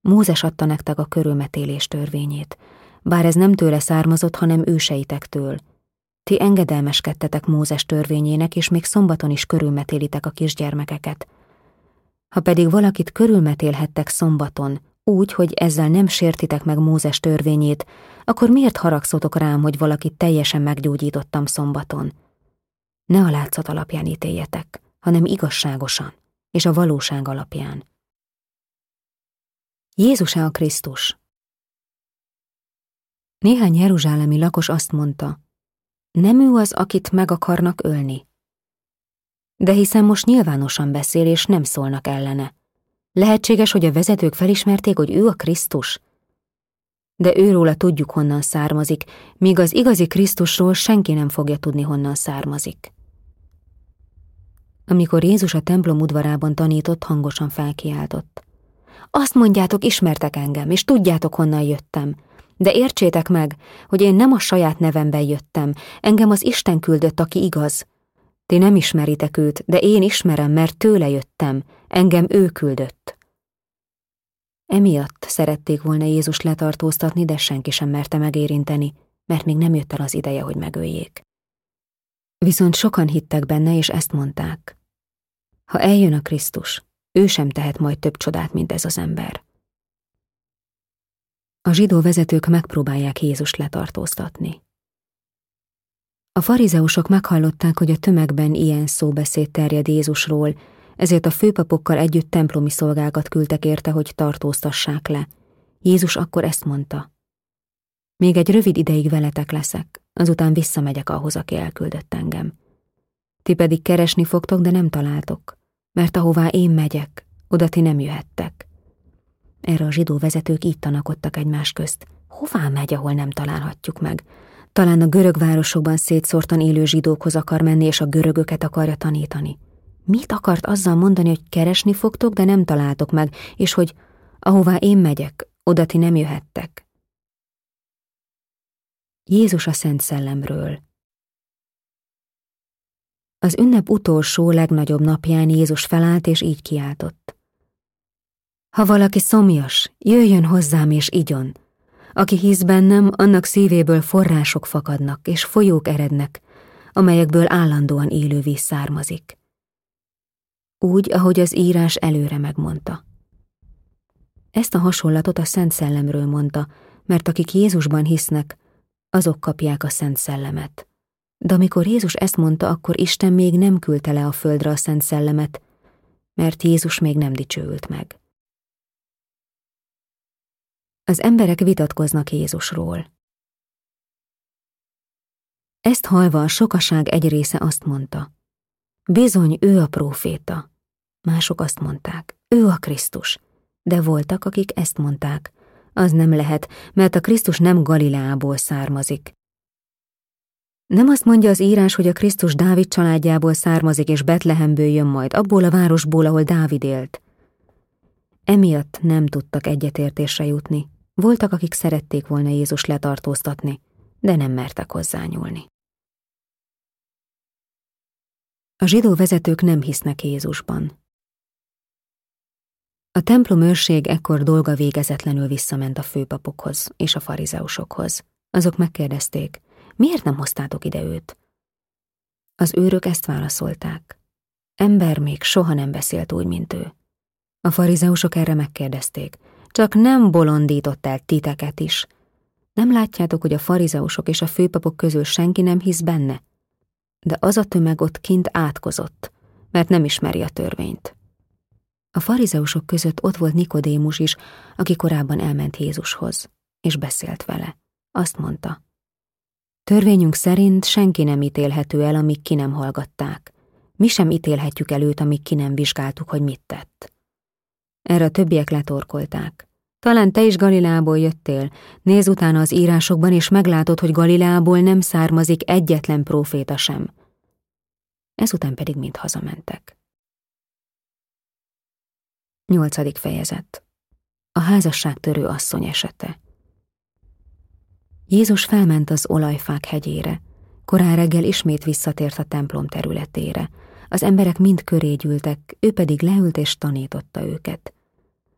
Mózes adta nektek a körülmetélés törvényét, bár ez nem tőle származott, hanem őseitektől. Ti engedelmeskedtetek Mózes törvényének, és még szombaton is körülmetélitek a kisgyermekeket. Ha pedig valakit körülmetélhettek szombaton, úgy, hogy ezzel nem sértitek meg Mózes törvényét, akkor miért haragszotok rám, hogy valakit teljesen meggyógyítottam szombaton? Ne a látszat alapján ítéljetek, hanem igazságosan, és a valóság alapján. Jézus-e a Krisztus? Néhány jeruzsálemi lakos azt mondta, nem ő az, akit meg akarnak ölni. De hiszen most nyilvánosan beszél, és nem szólnak ellene. Lehetséges, hogy a vezetők felismerték, hogy ő a Krisztus? De őróla tudjuk, honnan származik, míg az igazi Krisztusról senki nem fogja tudni, honnan származik. Amikor Jézus a templom udvarában tanított, hangosan felkiáltott. Azt mondjátok, ismertek engem, és tudjátok, honnan jöttem. De értsétek meg, hogy én nem a saját nevemben jöttem, engem az Isten küldött, aki igaz. Ti nem ismeritek őt, de én ismerem, mert tőle jöttem, engem ő küldött. Emiatt szerették volna Jézus letartóztatni, de senki sem merte megérinteni, mert még nem jött el az ideje, hogy megöljék. Viszont sokan hittek benne, és ezt mondták. Ha eljön a Krisztus, ő sem tehet majd több csodát, mint ez az ember. A zsidó vezetők megpróbálják Jézust letartóztatni. A farizeusok meghallották, hogy a tömegben ilyen szóbeszéd terjed Jézusról, ezért a főpapokkal együtt templomi szolgákat küldtek érte, hogy tartóztassák le. Jézus akkor ezt mondta. Még egy rövid ideig veletek leszek, azután visszamegyek ahhoz, aki elküldött engem. Ti pedig keresni fogtok, de nem találtok, mert ahová én megyek, oda ti nem jöhettek. Erre a zsidó vezetők így tanakodtak egymás közt. Hová megy, ahol nem találhatjuk meg? Talán a görög városokban szétszórtan élő zsidókhoz akar menni, és a görögöket akarja tanítani. Mit akart azzal mondani, hogy keresni fogtok, de nem találtok meg, és hogy ahová én megyek, oda ti nem jöhettek? Jézus a Szent Szellemről Az ünnep utolsó, legnagyobb napján Jézus felállt és így kiáltott. Ha valaki szomjas, jöjjön hozzám és igyon. Aki hisz bennem, annak szívéből források fakadnak és folyók erednek, amelyekből állandóan élő víz származik. Úgy, ahogy az írás előre megmondta. Ezt a hasonlatot a Szent Szellemről mondta, mert akik Jézusban hisznek, azok kapják a Szent Szellemet. De amikor Jézus ezt mondta, akkor Isten még nem küldte le a földre a Szent Szellemet, mert Jézus még nem dicsőült meg. Az emberek vitatkoznak Jézusról. Ezt halva a sokaság egy része azt mondta. Bizony, ő a próféta. Mások azt mondták, ő a Krisztus. De voltak, akik ezt mondták. Az nem lehet, mert a Krisztus nem Galileából származik. Nem azt mondja az írás, hogy a Krisztus Dávid családjából származik, és Betlehemből jön majd, abból a városból, ahol Dávid élt. Emiatt nem tudtak egyetértésre jutni. Voltak, akik szerették volna Jézus letartóztatni, de nem mertek hozzányúlni. A zsidó vezetők nem hisznek Jézusban. A templom őrség ekkor dolga végezetlenül visszament a főpapokhoz és a farizeusokhoz. Azok megkérdezték, miért nem hoztátok ide őt? Az őrök ezt válaszolták. Ember még soha nem beszélt úgy, mint ő. A farizeusok erre megkérdezték, csak nem bolondított el titeket is. Nem látjátok, hogy a farizeusok és a főpapok közül senki nem hisz benne? De az a tömeg ott kint átkozott, mert nem ismeri a törvényt. A farizeusok között ott volt Nikodémus is, aki korábban elment Jézushoz, és beszélt vele. Azt mondta, törvényünk szerint senki nem ítélhető el, amíg ki nem hallgatták. Mi sem ítélhetjük el őt, amíg ki nem vizsgáltuk, hogy mit tett. Erre a többiek letorkolták. Talán te is Galileából jöttél, néz utána az írásokban, és meglátod, hogy Galileából nem származik egyetlen próféta sem. Ezután pedig mind hazamentek. Nyolcadik fejezet A házasságtörő asszony esete Jézus felment az olajfák hegyére, korán reggel ismét visszatért a templom területére. Az emberek mind köré gyűltek, ő pedig leült és tanította őket.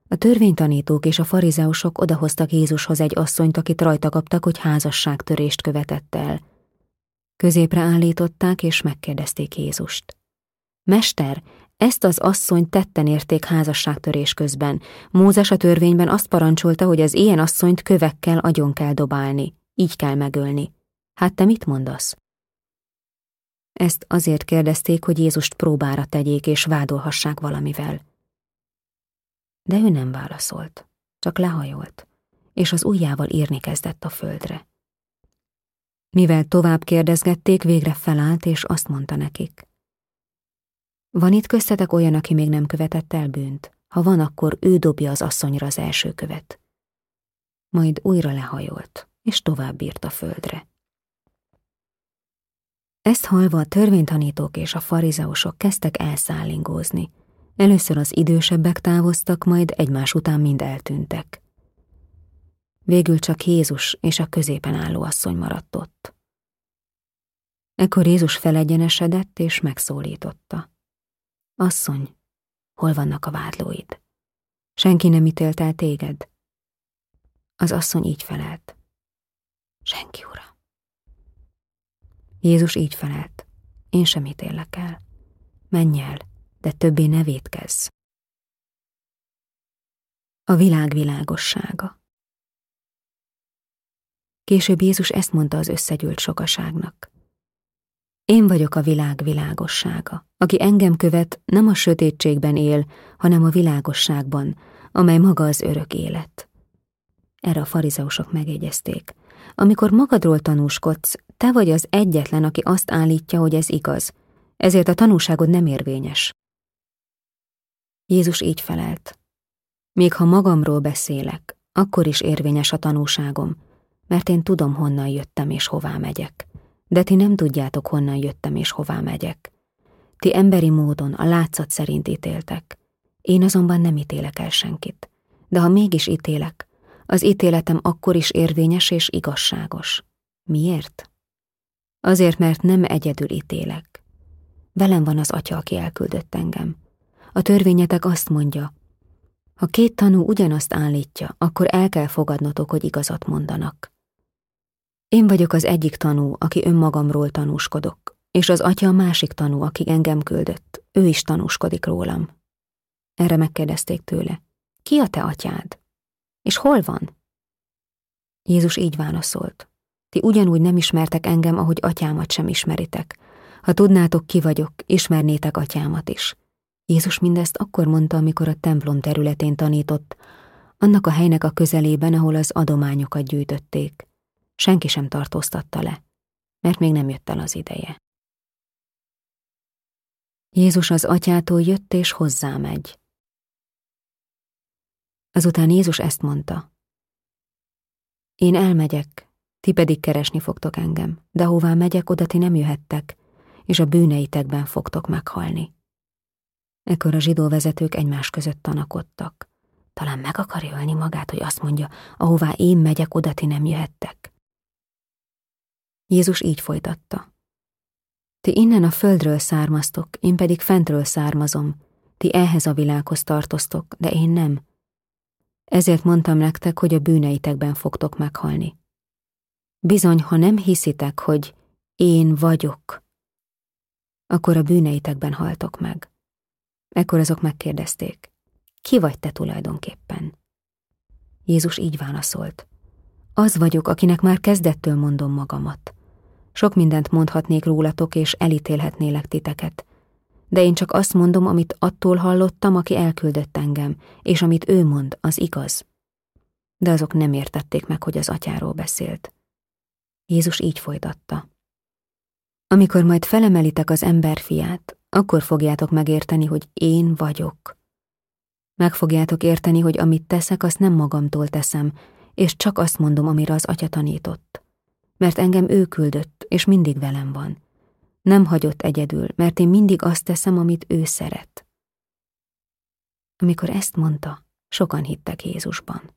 A törvénytanítók és a farizeusok odahoztak Jézushoz egy asszonyt, akit rajta kaptak, hogy házasságtörést követett el. Középre állították, és megkérdezték Jézust. Mester, ezt az asszony tetten érték házasságtörés közben. Mózes a törvényben azt parancsolta, hogy az ilyen asszonyt kövekkel agyon kell dobálni, így kell megölni. Hát te mit mondasz? Ezt azért kérdezték, hogy Jézust próbára tegyék és vádolhassák valamivel. De ő nem válaszolt, csak lehajolt, és az ujjával írni kezdett a földre. Mivel tovább kérdezgették, végre felállt, és azt mondta nekik. Van itt köztetek olyan, aki még nem követett el bűnt? Ha van, akkor ő dobja az asszonyra az első követ. Majd újra lehajolt, és tovább bírt a földre. Ezt halva a törvénytanítók és a farizeusok kezdtek elszállingózni. Először az idősebbek távoztak, majd egymás után mind eltűntek. Végül csak Jézus és a középen álló asszony maradt ott. Ekkor Jézus felegyenesedett és megszólította. Asszony, hol vannak a vádlóid? Senki nem ítélt el téged? Az asszony így felelt. Senki, ura. Jézus így felelt. Én sem ítélek el. Menj el, de többé ne védkezz. A világ világossága. Később Jézus ezt mondta az összegyűlt sokaságnak. Én vagyok a világ világossága. Aki engem követ, nem a sötétségben él, hanem a világosságban, amely maga az örök élet. Erre a farizeusok megjegyezték. Amikor magadról tanúskodsz, te vagy az egyetlen, aki azt állítja, hogy ez igaz, ezért a tanúságod nem érvényes. Jézus így felelt. Még ha magamról beszélek, akkor is érvényes a tanúságom, mert én tudom, honnan jöttem és hová megyek. De ti nem tudjátok, honnan jöttem és hová megyek. Ti emberi módon, a látszat szerint ítéltek. Én azonban nem ítélek el senkit. De ha mégis ítélek, az ítéletem akkor is érvényes és igazságos. Miért? Azért, mert nem egyedül ítélek. Velem van az atya, aki elküldött engem. A törvényetek azt mondja, ha két tanú ugyanazt állítja, akkor el kell fogadnotok, hogy igazat mondanak. Én vagyok az egyik tanú, aki önmagamról tanúskodok, és az atya a másik tanú, aki engem küldött, ő is tanúskodik rólam. Erre megkérdezték tőle, ki a te atyád? És hol van? Jézus így válaszolt, ti ugyanúgy nem ismertek engem, ahogy atyámat sem ismeritek. Ha tudnátok, ki vagyok, ismernétek atyámat is. Jézus mindezt akkor mondta, amikor a templom területén tanított, annak a helynek a közelében, ahol az adományokat gyűjtötték. Senki sem tartóztatta le, mert még nem jött el az ideje. Jézus az atyától jött és hozzá megy. Azután Jézus ezt mondta. Én elmegyek, ti pedig keresni fogtok engem, de hová megyek, oda ti nem jöhettek, és a bűneitekben fogtok meghalni. Ekkor a zsidó vezetők egymás között tanakodtak. Talán meg akarja ölni magát, hogy azt mondja, ahová én megyek, oda ti nem jöhettek. Jézus így folytatta. Ti innen a földről származtok, én pedig fentről származom. Ti ehhez a világhoz tartoztok, de én nem. Ezért mondtam nektek, hogy a bűneitekben fogtok meghalni. Bizony, ha nem hiszitek, hogy én vagyok, akkor a bűneitekben haltok meg. Ekkor azok megkérdezték, ki vagy te tulajdonképpen? Jézus így válaszolt. Az vagyok, akinek már kezdettől mondom magamat. Sok mindent mondhatnék rólatok, és elítélhetnélek titeket. De én csak azt mondom, amit attól hallottam, aki elküldött engem, és amit ő mond, az igaz. De azok nem értették meg, hogy az atyáról beszélt. Jézus így folytatta. Amikor majd felemelitek az emberfiát, akkor fogjátok megérteni, hogy én vagyok. Meg fogjátok érteni, hogy amit teszek, azt nem magamtól teszem, és csak azt mondom, amire az atya tanított. Mert engem ő küldött, és mindig velem van. Nem hagyott egyedül, mert én mindig azt teszem, amit ő szeret. Amikor ezt mondta, sokan hittek Jézusban.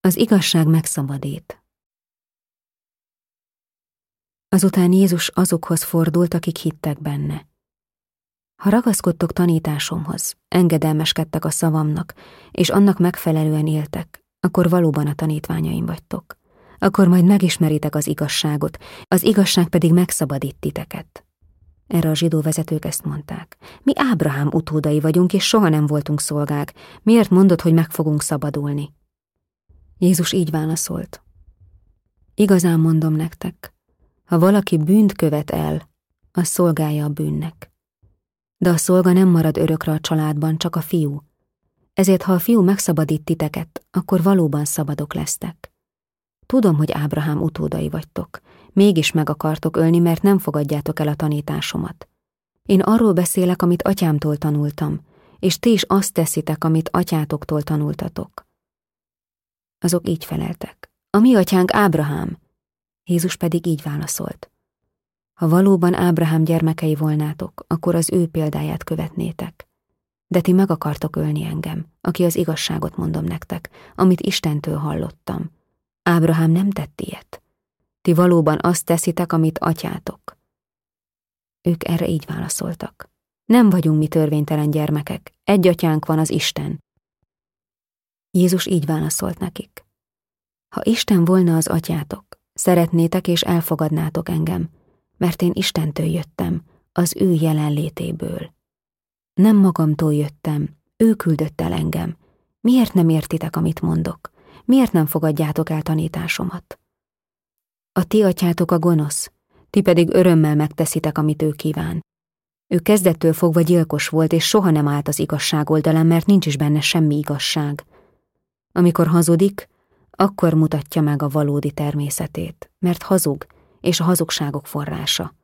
Az igazság megszabadít. Azután Jézus azokhoz fordult, akik hittek benne. Ha ragaszkodtok tanításomhoz, engedelmeskedtek a szavamnak, és annak megfelelően éltek, akkor valóban a tanítványaim vagytok. Akkor majd megismeritek az igazságot, az igazság pedig megszabadít titeket. Erre a zsidó vezetők ezt mondták. Mi Ábrahám utódai vagyunk, és soha nem voltunk szolgák. Miért mondod, hogy meg fogunk szabadulni? Jézus így válaszolt. Igazán mondom nektek, ha valaki bűnt követ el, az szolgálja a bűnnek. De a szolga nem marad örökre a családban, csak a fiú. Ezért, ha a fiú megszabadít titeket, akkor valóban szabadok lesztek. Tudom, hogy Ábrahám utódai vagytok. Mégis meg akartok ölni, mert nem fogadjátok el a tanításomat. Én arról beszélek, amit atyámtól tanultam, és ti is azt teszitek, amit atyátoktól tanultatok. Azok így feleltek. A mi atyánk Ábrahám. Jézus pedig így válaszolt. Ha valóban Ábrahám gyermekei volnátok, akkor az ő példáját követnétek. De ti meg akartok ölni engem, aki az igazságot mondom nektek, amit Istentől hallottam. Ábrahám nem tett ilyet. Ti valóban azt teszitek, amit atyátok. Ők erre így válaszoltak. Nem vagyunk mi törvénytelen gyermekek, egy atyánk van az Isten. Jézus így válaszolt nekik. Ha Isten volna az atyátok, szeretnétek és elfogadnátok engem, mert én Istentől jöttem, az ő jelenlétéből. Nem magamtól jöttem, ő küldött el engem. Miért nem értitek, amit mondok? Miért nem fogadjátok el tanításomat? A ti atyátok a gonosz, ti pedig örömmel megteszitek, amit ő kíván. Ő kezdettől fogva gyilkos volt, és soha nem állt az igazság oldalán, mert nincs is benne semmi igazság. Amikor hazudik, akkor mutatja meg a valódi természetét, mert hazug, és a hazugságok forrása.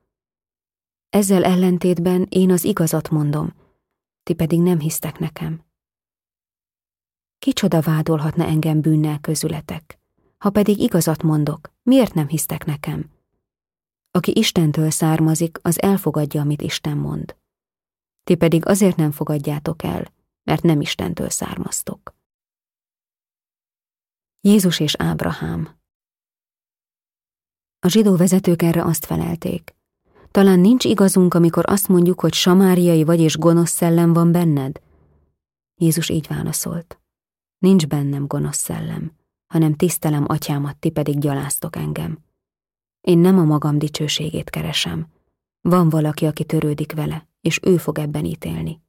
Ezzel ellentétben én az igazat mondom, ti pedig nem hisztek nekem. Kicsoda vádolhatna engem bűnnel közületek? Ha pedig igazat mondok, miért nem hisztek nekem? Aki Istentől származik, az elfogadja, amit Isten mond. Ti pedig azért nem fogadjátok el, mert nem Istentől származtok. Jézus és Ábrahám A zsidó vezetők erre azt felelték. Talán nincs igazunk, amikor azt mondjuk, hogy samáriai vagy és gonosz szellem van benned? Jézus így válaszolt. Nincs bennem gonosz szellem, hanem tisztelem atyámat, ti pedig gyaláztok engem. Én nem a magam dicsőségét keresem. Van valaki, aki törődik vele, és ő fog ebben ítélni.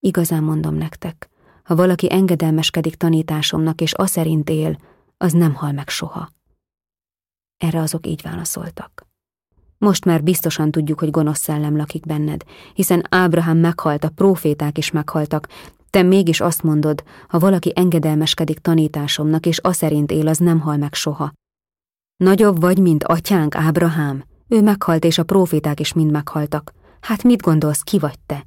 Igazán mondom nektek, ha valaki engedelmeskedik tanításomnak, és a szerint él, az nem hal meg soha. Erre azok így válaszoltak. Most már biztosan tudjuk, hogy gonosz szellem lakik benned, hiszen Ábrahám meghalt, a proféták is meghaltak, te mégis azt mondod, ha valaki engedelmeskedik tanításomnak, és a szerint él, az nem hal meg soha. Nagyobb vagy, mint atyánk Ábrahám. Ő meghalt, és a proféták is mind meghaltak. Hát mit gondolsz, ki vagy te?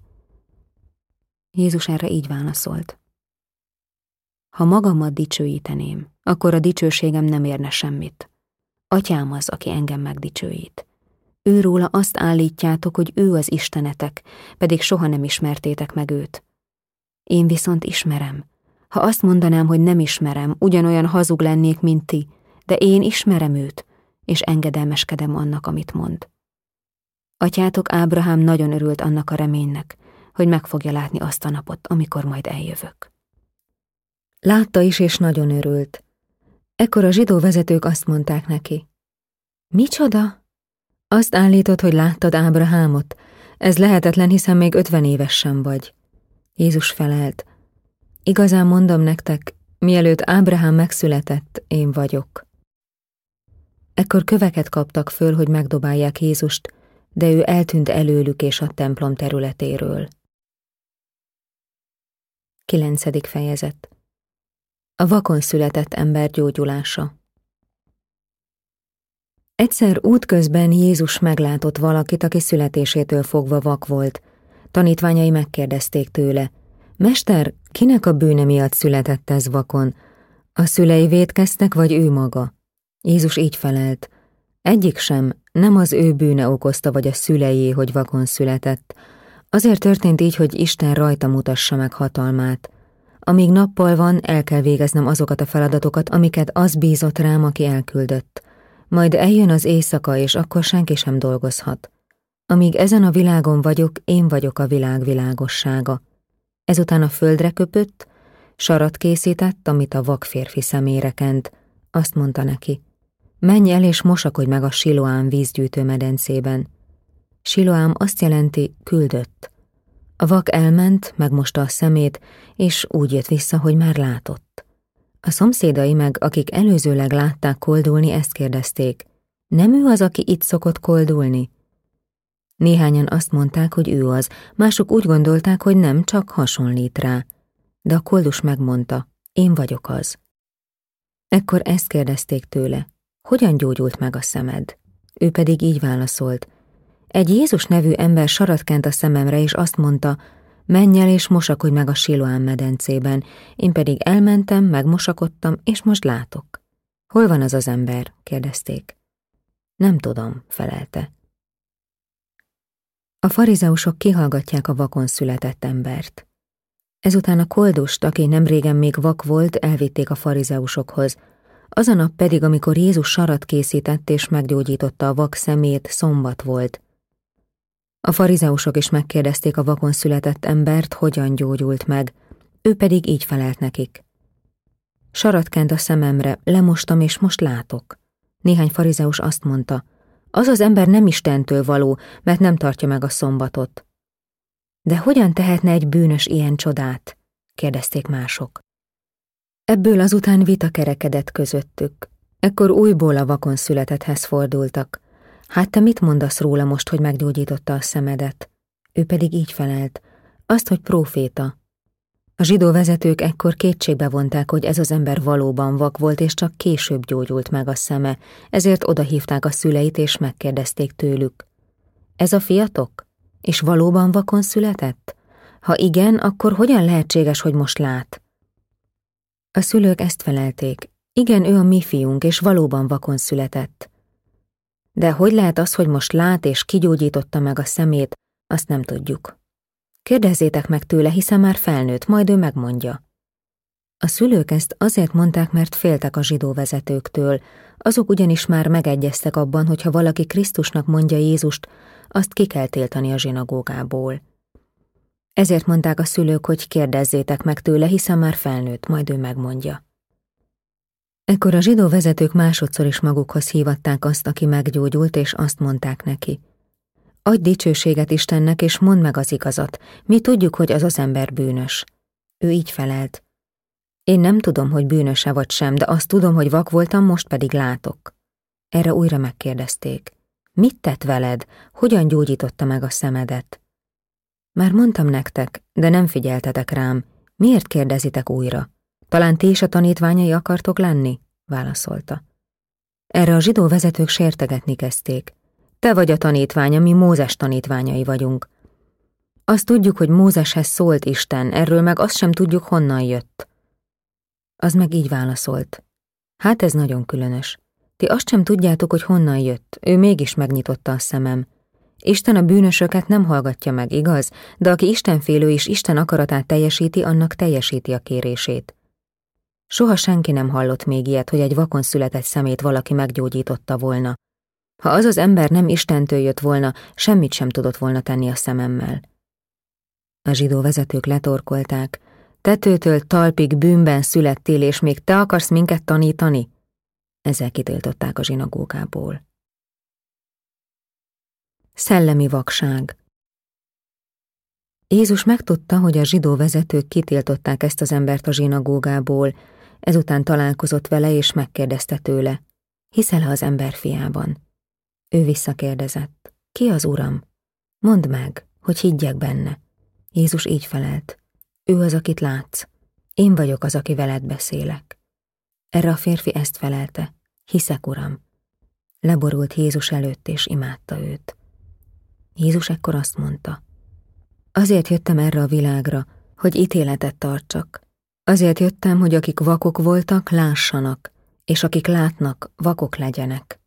Jézus erre így válaszolt. Ha magamat dicsőíteném, akkor a dicsőségem nem érne semmit. Atyám az, aki engem megdicsőít. Őróla azt állítjátok, hogy ő az Istenetek, pedig soha nem ismertétek meg őt. Én viszont ismerem. Ha azt mondanám, hogy nem ismerem, ugyanolyan hazug lennék, mint ti, de én ismerem őt, és engedelmeskedem annak, amit mond. Atyátok Ábrahám nagyon örült annak a reménynek, hogy meg fogja látni azt a napot, amikor majd eljövök. Látta is, és nagyon örült. Ekkor a zsidó vezetők azt mondták neki. Micsoda? Azt állítod, hogy láttad Ábrahámot. Ez lehetetlen, hiszen még ötven éves sem vagy. Jézus felelt. Igazán mondom nektek, mielőtt Ábrahám megszületett, én vagyok. Ekkor köveket kaptak föl, hogy megdobálják Jézust, de ő eltűnt előlük és a templom területéről. Kilencedik fejezet A vakon született ember gyógyulása Egyszer útközben Jézus meglátott valakit, aki születésétől fogva vak volt. Tanítványai megkérdezték tőle, Mester, kinek a bűne miatt született ez vakon? A szülei védkeztek, vagy ő maga? Jézus így felelt, egyik sem, nem az ő bűne okozta, vagy a szülei, hogy vakon született. Azért történt így, hogy Isten rajta mutassa meg hatalmát. Amíg nappal van, el kell végeznem azokat a feladatokat, amiket az bízott rám, aki elküldött. Majd eljön az éjszaka, és akkor senki sem dolgozhat. Amíg ezen a világon vagyok, én vagyok a világ világossága. Ezután a földre köpött, sarat készített, amit a vak férfi szemére kent. Azt mondta neki, menj el és mosakodj meg a Siloám vízgyűjtő medencében. Siloám azt jelenti, küldött. A vak elment, megmosta a szemét, és úgy jött vissza, hogy már látott. A szomszédai meg, akik előzőleg látták koldulni, ezt kérdezték. Nem ő az, aki itt szokott koldulni? Néhányan azt mondták, hogy ő az, mások úgy gondolták, hogy nem, csak hasonlít rá. De a koldus megmondta, én vagyok az. Ekkor ezt kérdezték tőle, hogyan gyógyult meg a szemed? Ő pedig így válaszolt, egy Jézus nevű ember saratkent a szememre, és azt mondta, menj el és mosakodj meg a Siloán medencében, én pedig elmentem, megmosakodtam, és most látok. Hol van az az ember? kérdezték. Nem tudom, felelte. A farizeusok kihallgatják a vakon született embert. Ezután a koldust, aki nem régen még vak volt, elvitték a farizeusokhoz. Az a nap pedig, amikor Jézus sarat készített és meggyógyította a vak szemét, szombat volt. A farizeusok is megkérdezték a vakon született embert, hogyan gyógyult meg, ő pedig így felelt nekik. Sarat kent a szememre, lemostam és most látok. Néhány farizeus azt mondta, az az ember nem Istentől való, mert nem tartja meg a szombatot. De hogyan tehetne egy bűnös ilyen csodát? kérdezték mások. Ebből azután vita kerekedett közöttük. Ekkor újból a vakon születethez fordultak. Hát te mit mondasz róla most, hogy meggyógyította a szemedet? Ő pedig így felelt, azt, hogy próféta. A zsidó vezetők ekkor kétségbe vonták, hogy ez az ember valóban vak volt, és csak később gyógyult meg a szeme, ezért odahívták a szüleit, és megkérdezték tőlük. Ez a fiatok? És valóban vakon született? Ha igen, akkor hogyan lehetséges, hogy most lát? A szülők ezt felelték. Igen, ő a mi fiunk, és valóban vakon született. De hogy lehet az, hogy most lát és kigyógyította meg a szemét, azt nem tudjuk. Kérdezzétek meg tőle, hiszen már felnőtt, majd ő megmondja. A szülők ezt azért mondták, mert féltek a zsidó vezetőktől, azok ugyanis már megegyeztek abban, hogy ha valaki Krisztusnak mondja Jézust, azt ki kell tiltani a zsinagógából. Ezért mondták a szülők, hogy kérdezzétek meg tőle, hiszen már felnőtt, majd ő megmondja. Ekkor a zsidó vezetők másodszor is magukhoz hívatták azt, aki meggyógyult, és azt mondták neki. Adj dicsőséget Istennek, és mondd meg az igazat. Mi tudjuk, hogy az az ember bűnös. Ő így felelt. Én nem tudom, hogy bűnöse vagy sem, de azt tudom, hogy vak voltam, most pedig látok. Erre újra megkérdezték. Mit tett veled? Hogyan gyógyította meg a szemedet? Már mondtam nektek, de nem figyeltetek rám. Miért kérdezitek újra? Talán ti is a tanítványai akartok lenni? válaszolta. Erre a zsidó vezetők sértegetni kezdték. Te vagy a tanítványa, mi Mózes tanítványai vagyunk. Azt tudjuk, hogy Mózeshez szólt Isten, erről meg azt sem tudjuk, honnan jött. Az meg így válaszolt. Hát ez nagyon különös. Ti azt sem tudjátok, hogy honnan jött, ő mégis megnyitotta a szemem. Isten a bűnösöket nem hallgatja meg, igaz? De aki Istenfélő és Isten akaratát teljesíti, annak teljesíti a kérését. Soha senki nem hallott még ilyet, hogy egy vakon született szemét valaki meggyógyította volna. Ha az az ember nem Istentől jött volna, semmit sem tudott volna tenni a szememmel. A zsidó vezetők letorkolták. Tetőtől talpig bűnben születtél, és még te akarsz minket tanítani? Ezzel kitiltották a zsinagógából. Szellemi vakság Jézus megtudta, hogy a zsidó vezetők kitiltották ezt az embert a zsinagógából, ezután találkozott vele és megkérdezte tőle, hiszel-e az ember fiában? Ő visszakérdezett, ki az uram? Mondd meg, hogy higgyek benne. Jézus így felelt, ő az, akit látsz, én vagyok az, aki veled beszélek. Erre a férfi ezt felelte, hiszek, uram. Leborult Jézus előtt és imádta őt. Jézus ekkor azt mondta, azért jöttem erre a világra, hogy ítéletet tartsak, Azért jöttem, hogy akik vakok voltak, lássanak, és akik látnak, vakok legyenek.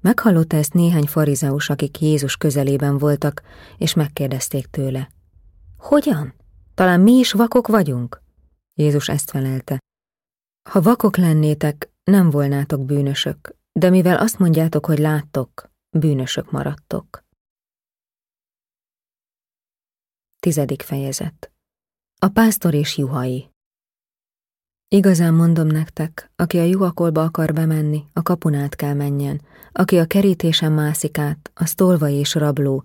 Meghallotta ezt néhány farizeus, akik Jézus közelében voltak, és megkérdezték tőle. Hogyan? Talán mi is vakok vagyunk? Jézus ezt felelte. Ha vakok lennétek, nem volnátok bűnösök, de mivel azt mondjátok, hogy láttok, bűnösök maradtok. Tizedik fejezet a pásztor és juhai Igazán mondom nektek, aki a juhakolba akar bemenni, a kapunát kell menjen, aki a kerítésen mászik át, az tolva és rabló.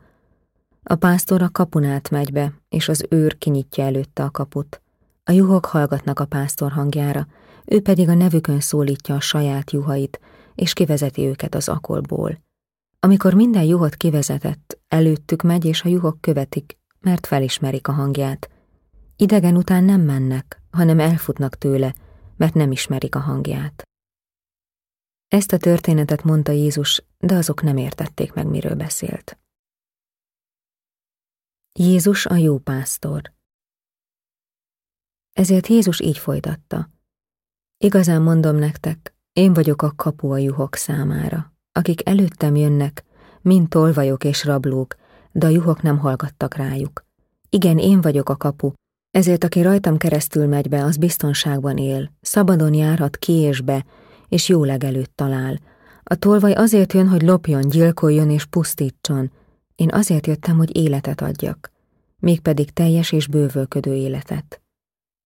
A pásztor a kapunát megy be, és az őr kinyitja előtte a kaput. A juhok hallgatnak a pásztor hangjára, ő pedig a nevükön szólítja a saját juhait, és kivezeti őket az akolból. Amikor minden juhot kivezetett, előttük megy, és a juhok követik, mert felismerik a hangját. Idegen után nem mennek, hanem elfutnak tőle, mert nem ismerik a hangját. Ezt a történetet mondta Jézus, de azok nem értették meg, miről beszélt. Jézus a jó pásztor. Ezért Jézus így folytatta. Igazán mondom nektek, én vagyok a kapu a juhok számára. Akik előttem jönnek, mind tolvajok és rablók, de a juhok nem hallgattak rájuk. Igen, én vagyok a kapu, ezért aki rajtam keresztül megy be, az biztonságban él, szabadon járhat ki és be, és jó legelőtt talál. A tolvaj azért jön, hogy lopjon, gyilkoljon és pusztítson. Én azért jöttem, hogy életet adjak, mégpedig teljes és bővölködő életet.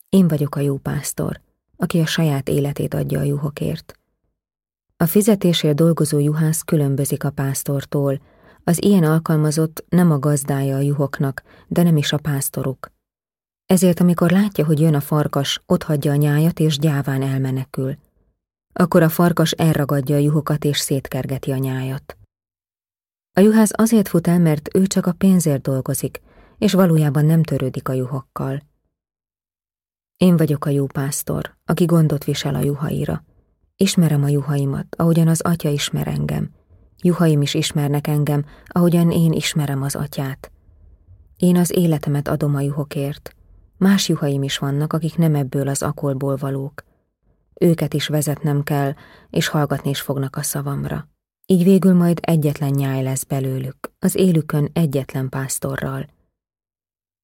Én vagyok a jó pásztor, aki a saját életét adja a juhokért. A fizetésért dolgozó juhász különbözik a pásztortól, az ilyen alkalmazott nem a gazdája a juhoknak, de nem is a pásztoruk. Ezért, amikor látja, hogy jön a farkas, otthagyja a nyájat és gyáván elmenekül. Akkor a farkas elragadja a juhokat és szétkergeti a nyájat. A juhász azért fut el, mert ő csak a pénzért dolgozik, és valójában nem törődik a juhokkal. Én vagyok a jó pásztor, aki gondot visel a juhaira. Ismerem a juhaimat, ahogyan az atya ismer engem. Juhaim is ismernek engem, ahogyan én ismerem az atyát. Én az életemet adom a juhokért. Más juhaim is vannak, akik nem ebből az akolból valók. Őket is vezetnem kell, és hallgatni is fognak a szavamra. Így végül majd egyetlen nyáj lesz belőlük, az élükön egyetlen pásztorral.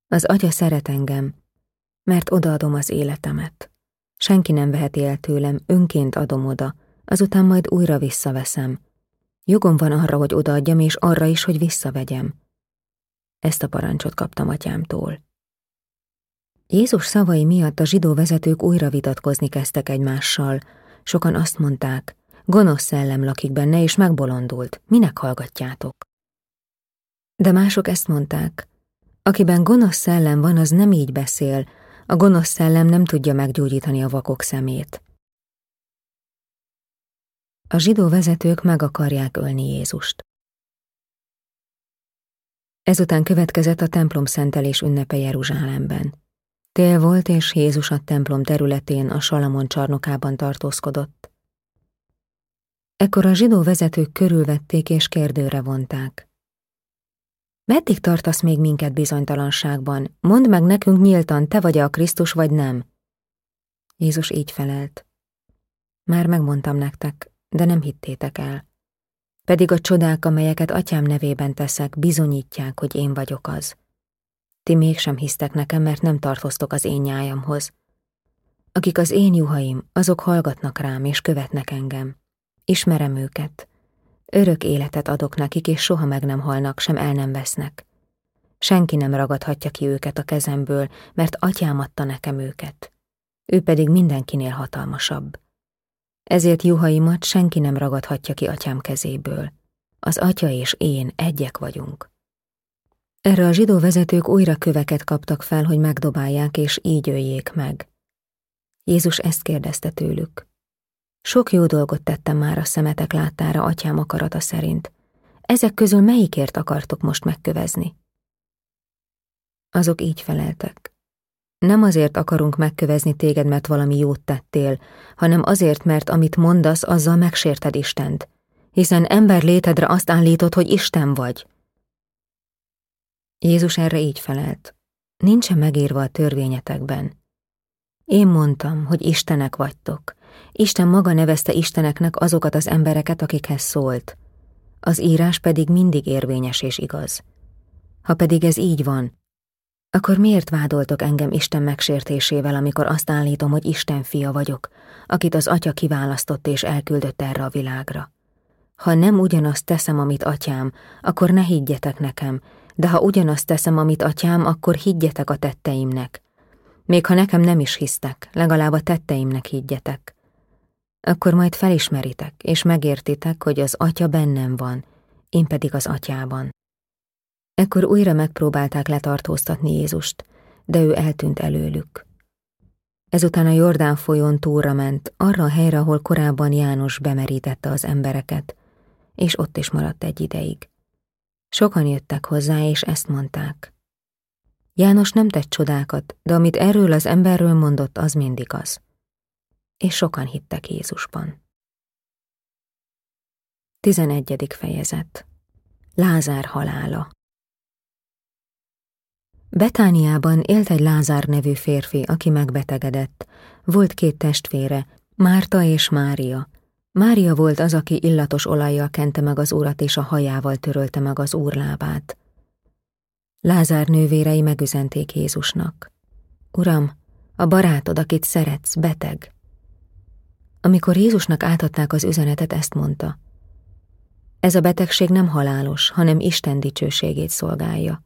Az atya szeret engem, mert odaadom az életemet. Senki nem veheti el tőlem, önként adom oda, azután majd újra visszaveszem. Jogom van arra, hogy odaadjam, és arra is, hogy visszavegyem. Ezt a parancsot kaptam atyámtól. Jézus szavai miatt a zsidó vezetők újra vitatkozni kezdtek egymással. Sokan azt mondták, gonosz szellem lakik benne, és megbolondult, minek hallgatjátok? De mások ezt mondták, akiben gonosz szellem van, az nem így beszél, a gonosz szellem nem tudja meggyógyítani a vakok szemét. A zsidó vezetők meg akarják ölni Jézust. Ezután következett a templom szentelés ünnepe Jeruzsálemben. Tél volt, és Jézus a templom területén a Salamon csarnokában tartózkodott. Ekkor a zsidó vezetők körülvették és kérdőre vonták. Meddig tartasz még minket bizonytalanságban? Mondd meg nekünk nyíltan, te vagy a Krisztus, vagy nem? Jézus így felelt. Már megmondtam nektek, de nem hittétek el. Pedig a csodák, amelyeket atyám nevében teszek, bizonyítják, hogy én vagyok az. Ti mégsem hisztek nekem, mert nem tartoztok az én nyájamhoz. Akik az én juhaim, azok hallgatnak rám és követnek engem. Ismerem őket, Örök életet adok nekik, és soha meg nem halnak, sem el nem vesznek. Senki nem ragadhatja ki őket a kezemből, mert atyám adta nekem őket. Ő pedig mindenkinél hatalmasabb. Ezért juhaimat senki nem ragadhatja ki atyám kezéből. Az atya és én egyek vagyunk. Erre a zsidó vezetők újra köveket kaptak fel, hogy megdobálják és így öljék meg. Jézus ezt kérdezte tőlük. Sok jó dolgot tettem már a szemetek láttára atyám akarata szerint. Ezek közül melyikért akartok most megkövezni? Azok így feleltek. Nem azért akarunk megkövezni téged, mert valami jót tettél, hanem azért, mert amit mondasz, azzal megsérted Istent, hiszen ember létedre azt állítod, hogy Isten vagy. Jézus erre így felelt. Nincsen megírva a törvényetekben. Én mondtam, hogy Istenek vagytok, Isten maga nevezte Isteneknek azokat az embereket, akikhez szólt. Az írás pedig mindig érvényes és igaz. Ha pedig ez így van, akkor miért vádoltok engem Isten megsértésével, amikor azt állítom, hogy Isten fia vagyok, akit az atya kiválasztott és elküldött erre a világra? Ha nem ugyanazt teszem, amit atyám, akkor ne higgyetek nekem, de ha ugyanazt teszem, amit atyám, akkor higgyetek a tetteimnek. Még ha nekem nem is hisztek, legalább a tetteimnek higgyetek akkor majd felismeritek, és megértitek, hogy az atya bennem van, én pedig az atyában. Ekkor újra megpróbálták letartóztatni Jézust, de ő eltűnt előlük. Ezután a Jordán folyón túlra ment, arra a helyre, ahol korábban János bemerítette az embereket, és ott is maradt egy ideig. Sokan jöttek hozzá, és ezt mondták. János nem tett csodákat, de amit erről az emberről mondott, az mindig az. és sokan hittek Jézusban. 11. fejezet Lázár halála Betániában élt egy Lázár nevű férfi, aki megbetegedett. Volt két testvére, Márta és Mária. Mária volt az, aki illatos olajjal kente meg az úrat, és a hajával törölte meg az úrlábát. Lázár nővérei megüzenték Jézusnak. Uram, a barátod, akit szeretsz, beteg. Amikor Jézusnak átadták az üzenetet, ezt mondta. Ez a betegség nem halálos, hanem Isten dicsőségét szolgálja.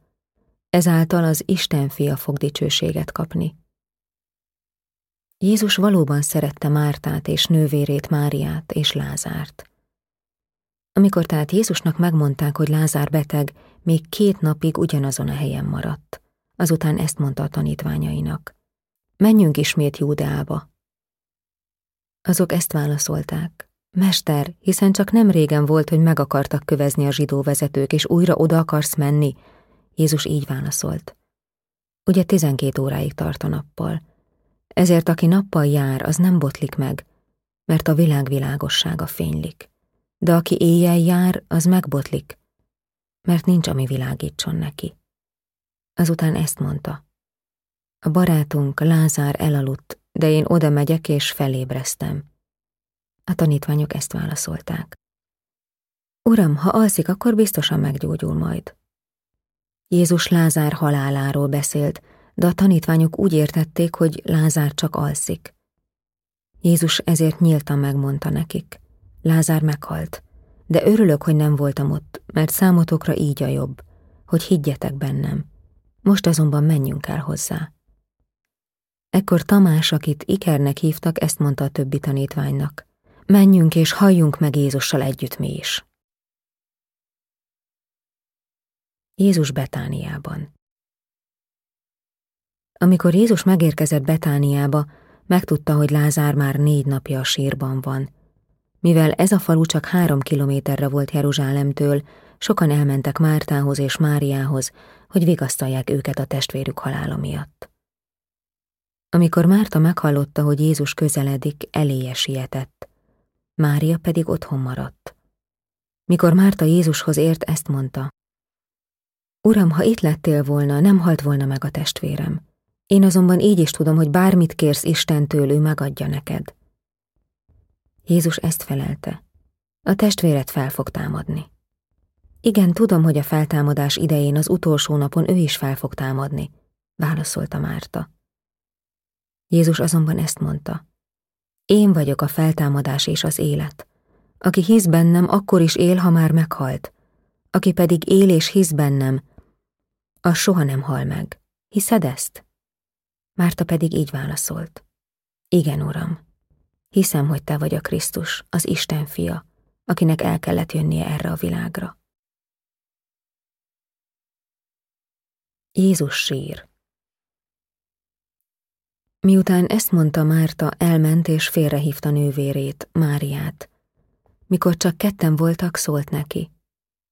Ezáltal az Isten fia fog dicsőséget kapni. Jézus valóban szerette Mártát és nővérét Máriát és Lázárt. Amikor tehát Jézusnak megmondták, hogy Lázár beteg, még két napig ugyanazon a helyen maradt. Azután ezt mondta a tanítványainak. Menjünk ismét Júdeába. Azok ezt válaszolták. Mester, hiszen csak nem régen volt, hogy meg akartak kövezni a zsidó vezetők, és újra oda akarsz menni. Jézus így válaszolt. Ugye tizenkét óráig tart a nappal. Ezért aki nappal jár, az nem botlik meg, mert a világ világossága fénylik. De aki éjjel jár, az megbotlik, mert nincs, ami világítson neki. Azután ezt mondta. A barátunk Lázár elaludt, de én oda megyek és felébreztem. A tanítványok ezt válaszolták. Uram, ha alszik, akkor biztosan meggyógyul majd. Jézus Lázár haláláról beszélt, de a tanítványok úgy értették, hogy Lázár csak alszik. Jézus ezért nyíltan megmondta nekik. Lázár meghalt, de örülök, hogy nem voltam ott, mert számotokra így a jobb, hogy higgyetek bennem. Most azonban menjünk el hozzá. Ekkor Tamás, akit Ikernek hívtak, ezt mondta a többi tanítványnak. Menjünk és halljunk meg Jézussal együtt mi is. Jézus Betániában Amikor Jézus megérkezett Betániába, megtudta, hogy Lázár már négy napja a sírban van. Mivel ez a falu csak három kilométerre volt Jeruzsálemtől, sokan elmentek Mártához és Máriához, hogy vigasztalják őket a testvérük halála miatt. Amikor Márta meghallotta, hogy Jézus közeledik, eléje sietett. Mária pedig otthon maradt. Mikor Márta Jézushoz ért, ezt mondta. Uram, ha itt lettél volna, nem halt volna meg a testvérem. Én azonban így is tudom, hogy bármit kérsz Istentől, ő megadja neked. Jézus ezt felelte. A testvéret fel fog támadni. Igen, tudom, hogy a feltámadás idején az utolsó napon ő is fel fog támadni, válaszolta Márta. Jézus azonban ezt mondta. Én vagyok a feltámadás és az élet. Aki hisz bennem, akkor is él, ha már meghalt. Aki pedig él és hisz bennem, az soha nem hal meg. Hiszed ezt? Márta pedig így válaszolt. Igen, uram. Hiszem, hogy te vagy a Krisztus, az Isten fia, akinek el kellett jönnie erre a világra. Jézus sír Miután ezt mondta Márta, elment és félrehívta nővérét, Máriát. Mikor csak ketten voltak, szólt neki.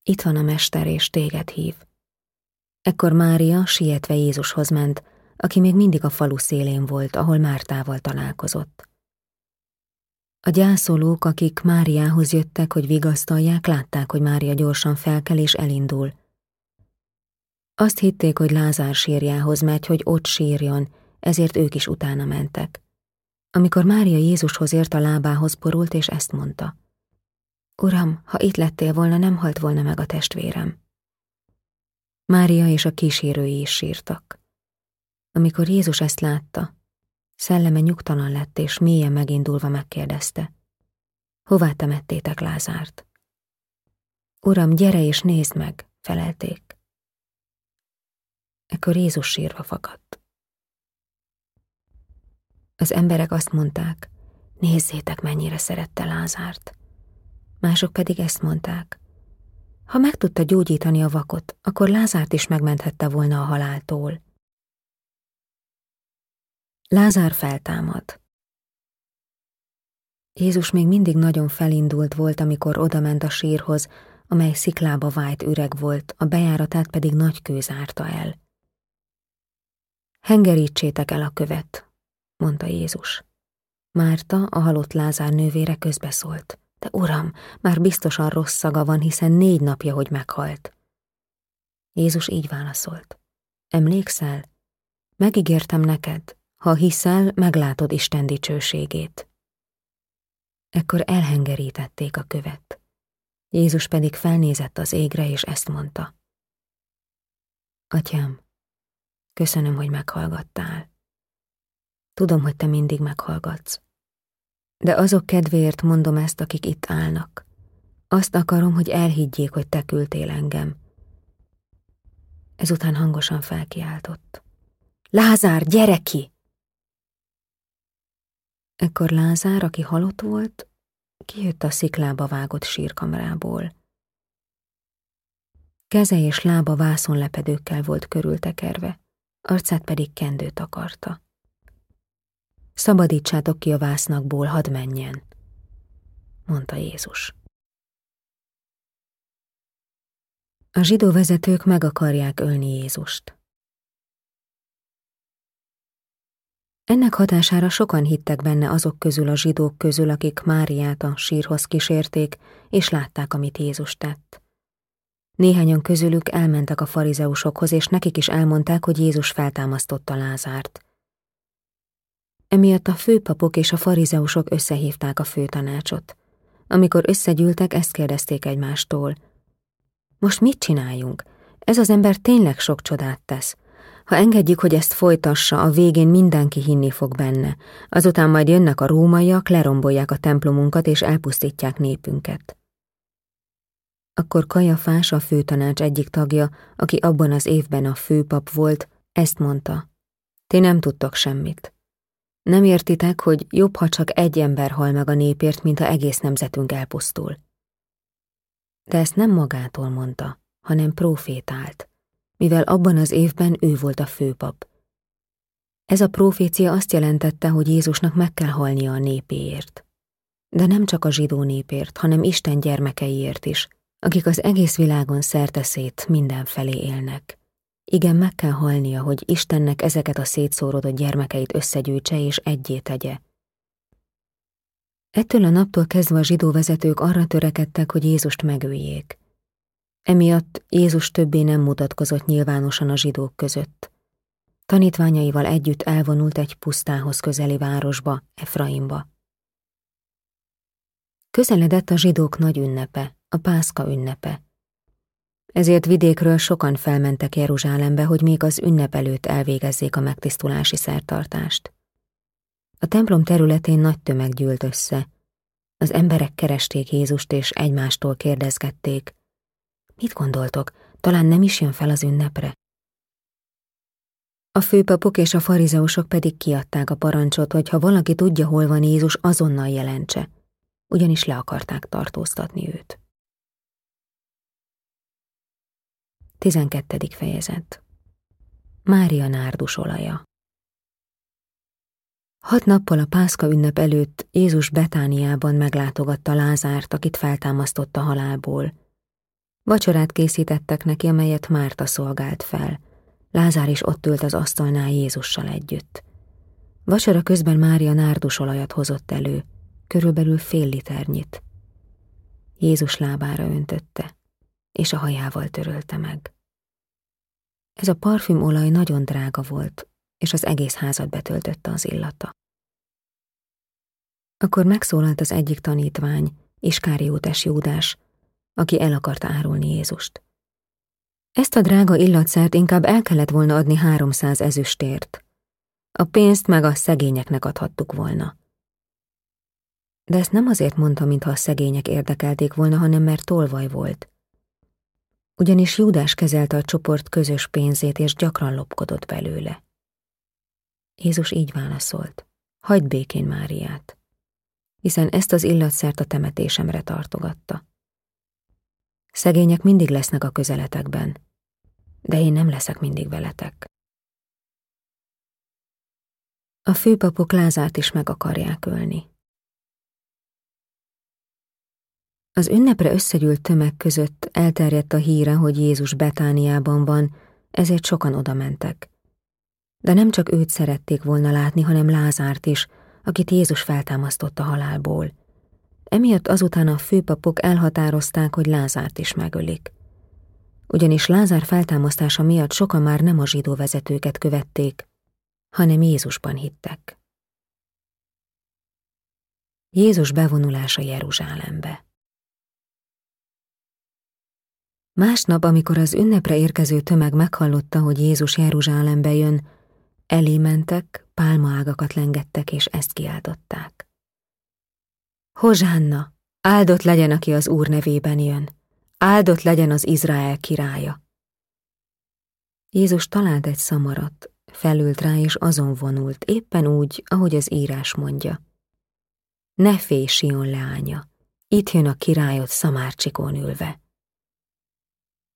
Itt van a mester, és téged hív. Ekkor Mária sietve Jézushoz ment, aki még mindig a falu szélén volt, ahol Mártával találkozott. A gyászolók, akik Máriához jöttek, hogy vigasztalják, látták, hogy Mária gyorsan felkel és elindul. Azt hitték, hogy Lázár sírjához megy, hogy ott sírjon, ezért ők is utána mentek. Amikor Mária Jézushoz ért a lábához borult, és ezt mondta. Uram, ha itt lettél volna, nem halt volna meg a testvérem. Mária és a kísérői is sírtak. Amikor Jézus ezt látta, szelleme nyugtalan lett, és mélyen megindulva megkérdezte. Hová temettétek Lázárt? Uram, gyere és nézd meg, felelték. Ekkor Jézus sírva fakadt. Az emberek azt mondták, nézzétek, mennyire szerette Lázárt. Mások pedig ezt mondták, ha meg tudta gyógyítani a vakot, akkor Lázárt is megmenthette volna a haláltól. Lázár feltámad. Jézus még mindig nagyon felindult volt, amikor odament a sírhoz, amely sziklába vájt üreg volt, a bejáratát pedig nagy kő zárta el. Hengerítsétek el a követ, mondta Jézus. Márta, a halott Lázár nővére közbeszólt. De uram, már biztosan rossz szaga van, hiszen négy napja, hogy meghalt. Jézus így válaszolt. Emlékszel? Megígértem neked, ha hiszel, meglátod Isten dicsőségét. Ekkor elhengerítették a követ. Jézus pedig felnézett az égre, és ezt mondta. Atyám, köszönöm, hogy meghallgattál. Tudom, hogy te mindig meghallgatsz. De azok kedvéért mondom ezt, akik itt állnak. Azt akarom, hogy elhiggyék, hogy te küldtél engem. Ezután hangosan felkiáltott. Lázár, gyere ki! Ekkor Lázár, aki halott volt, kijött a sziklába vágott sírkamrából. Keze és lába vászonlepedőkkel volt körültekerve, arcát pedig kendőt akarta. Szabadítsátok ki a vásznakból, hadd menjen, mondta Jézus. A zsidó vezetők meg akarják ölni Jézust. Ennek hatására sokan hittek benne azok közül a zsidók közül, akik Máriát a sírhoz kísérték, és látták, amit Jézus tett. Néhányan közülük elmentek a farizeusokhoz, és nekik is elmondták, hogy Jézus feltámasztotta Lázárt. Emiatt a főpapok és a farizeusok összehívták a főtanácsot. Amikor összegyűltek, ezt kérdezték egymástól. Most mit csináljunk? Ez az ember tényleg sok csodát tesz. Ha engedjük, hogy ezt folytassa, a végén mindenki hinni fog benne. Azután majd jönnek a rómaiak, lerombolják a templomunkat és elpusztítják népünket. Akkor Kajafás, a főtanács egyik tagja, aki abban az évben a főpap volt, ezt mondta. Ti nem tudtok semmit. Nem értitek, hogy jobb, ha csak egy ember hal meg a népért, mint ha egész nemzetünk elpusztul. De ezt nem magától mondta, hanem profétált, mivel abban az évben ő volt a főpap. Ez a profécia azt jelentette, hogy Jézusnak meg kell halnia a népéért. De nem csak a zsidó népért, hanem Isten gyermekeiért is, akik az egész világon szerteszét mindenfelé élnek. Igen, meg kell halnia, hogy Istennek ezeket a szétszórodott gyermekeit összegyűjtse és egyé tegye. Ettől a naptól kezdve a zsidó vezetők arra törekedtek, hogy Jézust megöljék. Emiatt Jézus többé nem mutatkozott nyilvánosan a zsidók között. Tanítványaival együtt elvonult egy pusztához közeli városba, Efraimba. Közeledett a zsidók nagy ünnepe, a pászka ünnepe. Ezért vidékről sokan felmentek Jeruzsálembe, hogy még az ünnep előtt elvégezzék a megtisztulási szertartást. A templom területén nagy tömeg gyűlt össze. Az emberek keresték Jézust, és egymástól kérdezgették. Mit gondoltok, talán nem is jön fel az ünnepre? A főpapok és a farizeusok pedig kiadták a parancsot, hogy ha valaki tudja, hol van Jézus, azonnal jelentse, ugyanis le akarták tartóztatni őt. 12. fejezet Mária nárdus olaja Hat nappal a pászka ünnep előtt Jézus Betániában meglátogatta Lázárt, akit feltámasztott a halálból. Vacsorát készítettek neki, amelyet Márta szolgált fel. Lázár is ott ült az asztalnál Jézussal együtt. Vacsora közben Mária nárdusolajat hozott elő, körülbelül fél liternyit. Jézus lábára öntötte, és a hajával törölte meg. Ez a parfümolaj nagyon drága volt, és az egész házat betöltötte az illata. Akkor megszólalt az egyik tanítvány, Iskáriótes Júdás, aki el akarta árulni Jézust. Ezt a drága illatszert inkább el kellett volna adni háromszáz ezüstért. A pénzt meg a szegényeknek adhattuk volna. De ezt nem azért mondta, mintha a szegények érdekelték volna, hanem mert tolvaj volt. Ugyanis Júdás kezelte a csoport közös pénzét, és gyakran lopkodott belőle. Jézus így válaszolt, hagyd békén Máriát, hiszen ezt az illatszert a temetésemre tartogatta. Szegények mindig lesznek a közeletekben, de én nem leszek mindig veletek. A főpapok Lázárt is meg akarják ölni. Az ünnepre összegyűlt tömeg között elterjedt a híre, hogy Jézus Betániában van, ezért sokan oda mentek. De nem csak őt szerették volna látni, hanem Lázárt is, akit Jézus feltámasztott a halálból. Emiatt azután a főpapok elhatározták, hogy Lázárt is megölik. Ugyanis Lázár feltámasztása miatt sokan már nem a zsidó vezetőket követték, hanem Jézusban hittek. Jézus bevonulása Jeruzsálembe Másnap, amikor az ünnepre érkező tömeg meghallotta, hogy Jézus Jeruzsálembe jön, elé mentek, pálmaágakat lengettek, és ezt kiáltották. Hozsánna, áldott legyen, aki az Úr nevében jön, áldott legyen az Izrael királya. Jézus talált egy szamarat, felült rá, és azon vonult, éppen úgy, ahogy az írás mondja. Ne félj, Sion leánya, itt jön a királyot szamárcsikón ülve.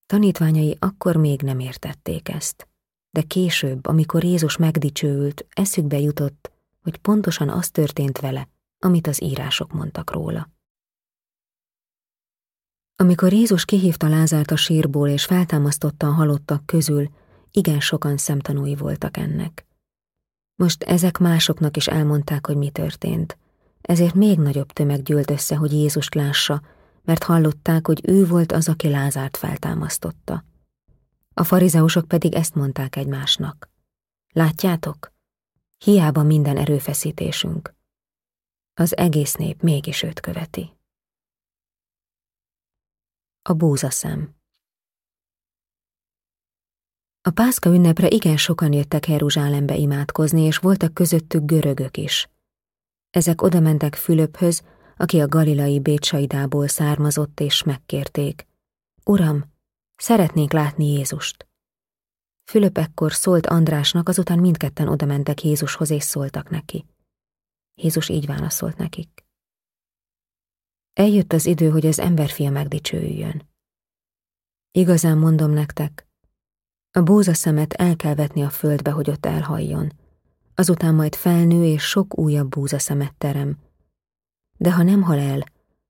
Tanítványai akkor még nem értették ezt, de később, amikor Jézus megdicsőült, eszükbe jutott, hogy pontosan az történt vele, amit az írások mondtak róla. Amikor Jézus kihívta Lázárt a sírból és feltámasztotta a halottak közül, igen sokan szemtanúi voltak ennek. Most ezek másoknak is elmondták, hogy mi történt, ezért még nagyobb tömeg gyűlt össze, hogy Jézust lássa, mert hallották, hogy ő volt az, aki Lázárt feltámasztotta. A farizeusok pedig ezt mondták egymásnak. Látjátok? Hiába minden erőfeszítésünk. Az egész nép mégis őt követi. A búzaszem A pászka ünnepre igen sokan jöttek Jeruzsálembe imádkozni, és voltak közöttük görögök is. Ezek odamentek Fülöphöz, aki a galilai Bécsaidából származott, és megkérték. Uram, szeretnék látni Jézust. Fülöp ekkor szólt Andrásnak, azután mindketten odamentek Jézushoz, és szóltak neki. Jézus így válaszolt nekik. Eljött az idő, hogy az emberfia megdicsőjön. Igazán mondom nektek, a búza szemet el kell vetni a földbe, hogy ott elhajjon. Azután majd felnő, és sok újabb búza szemet terem, de ha nem hal el,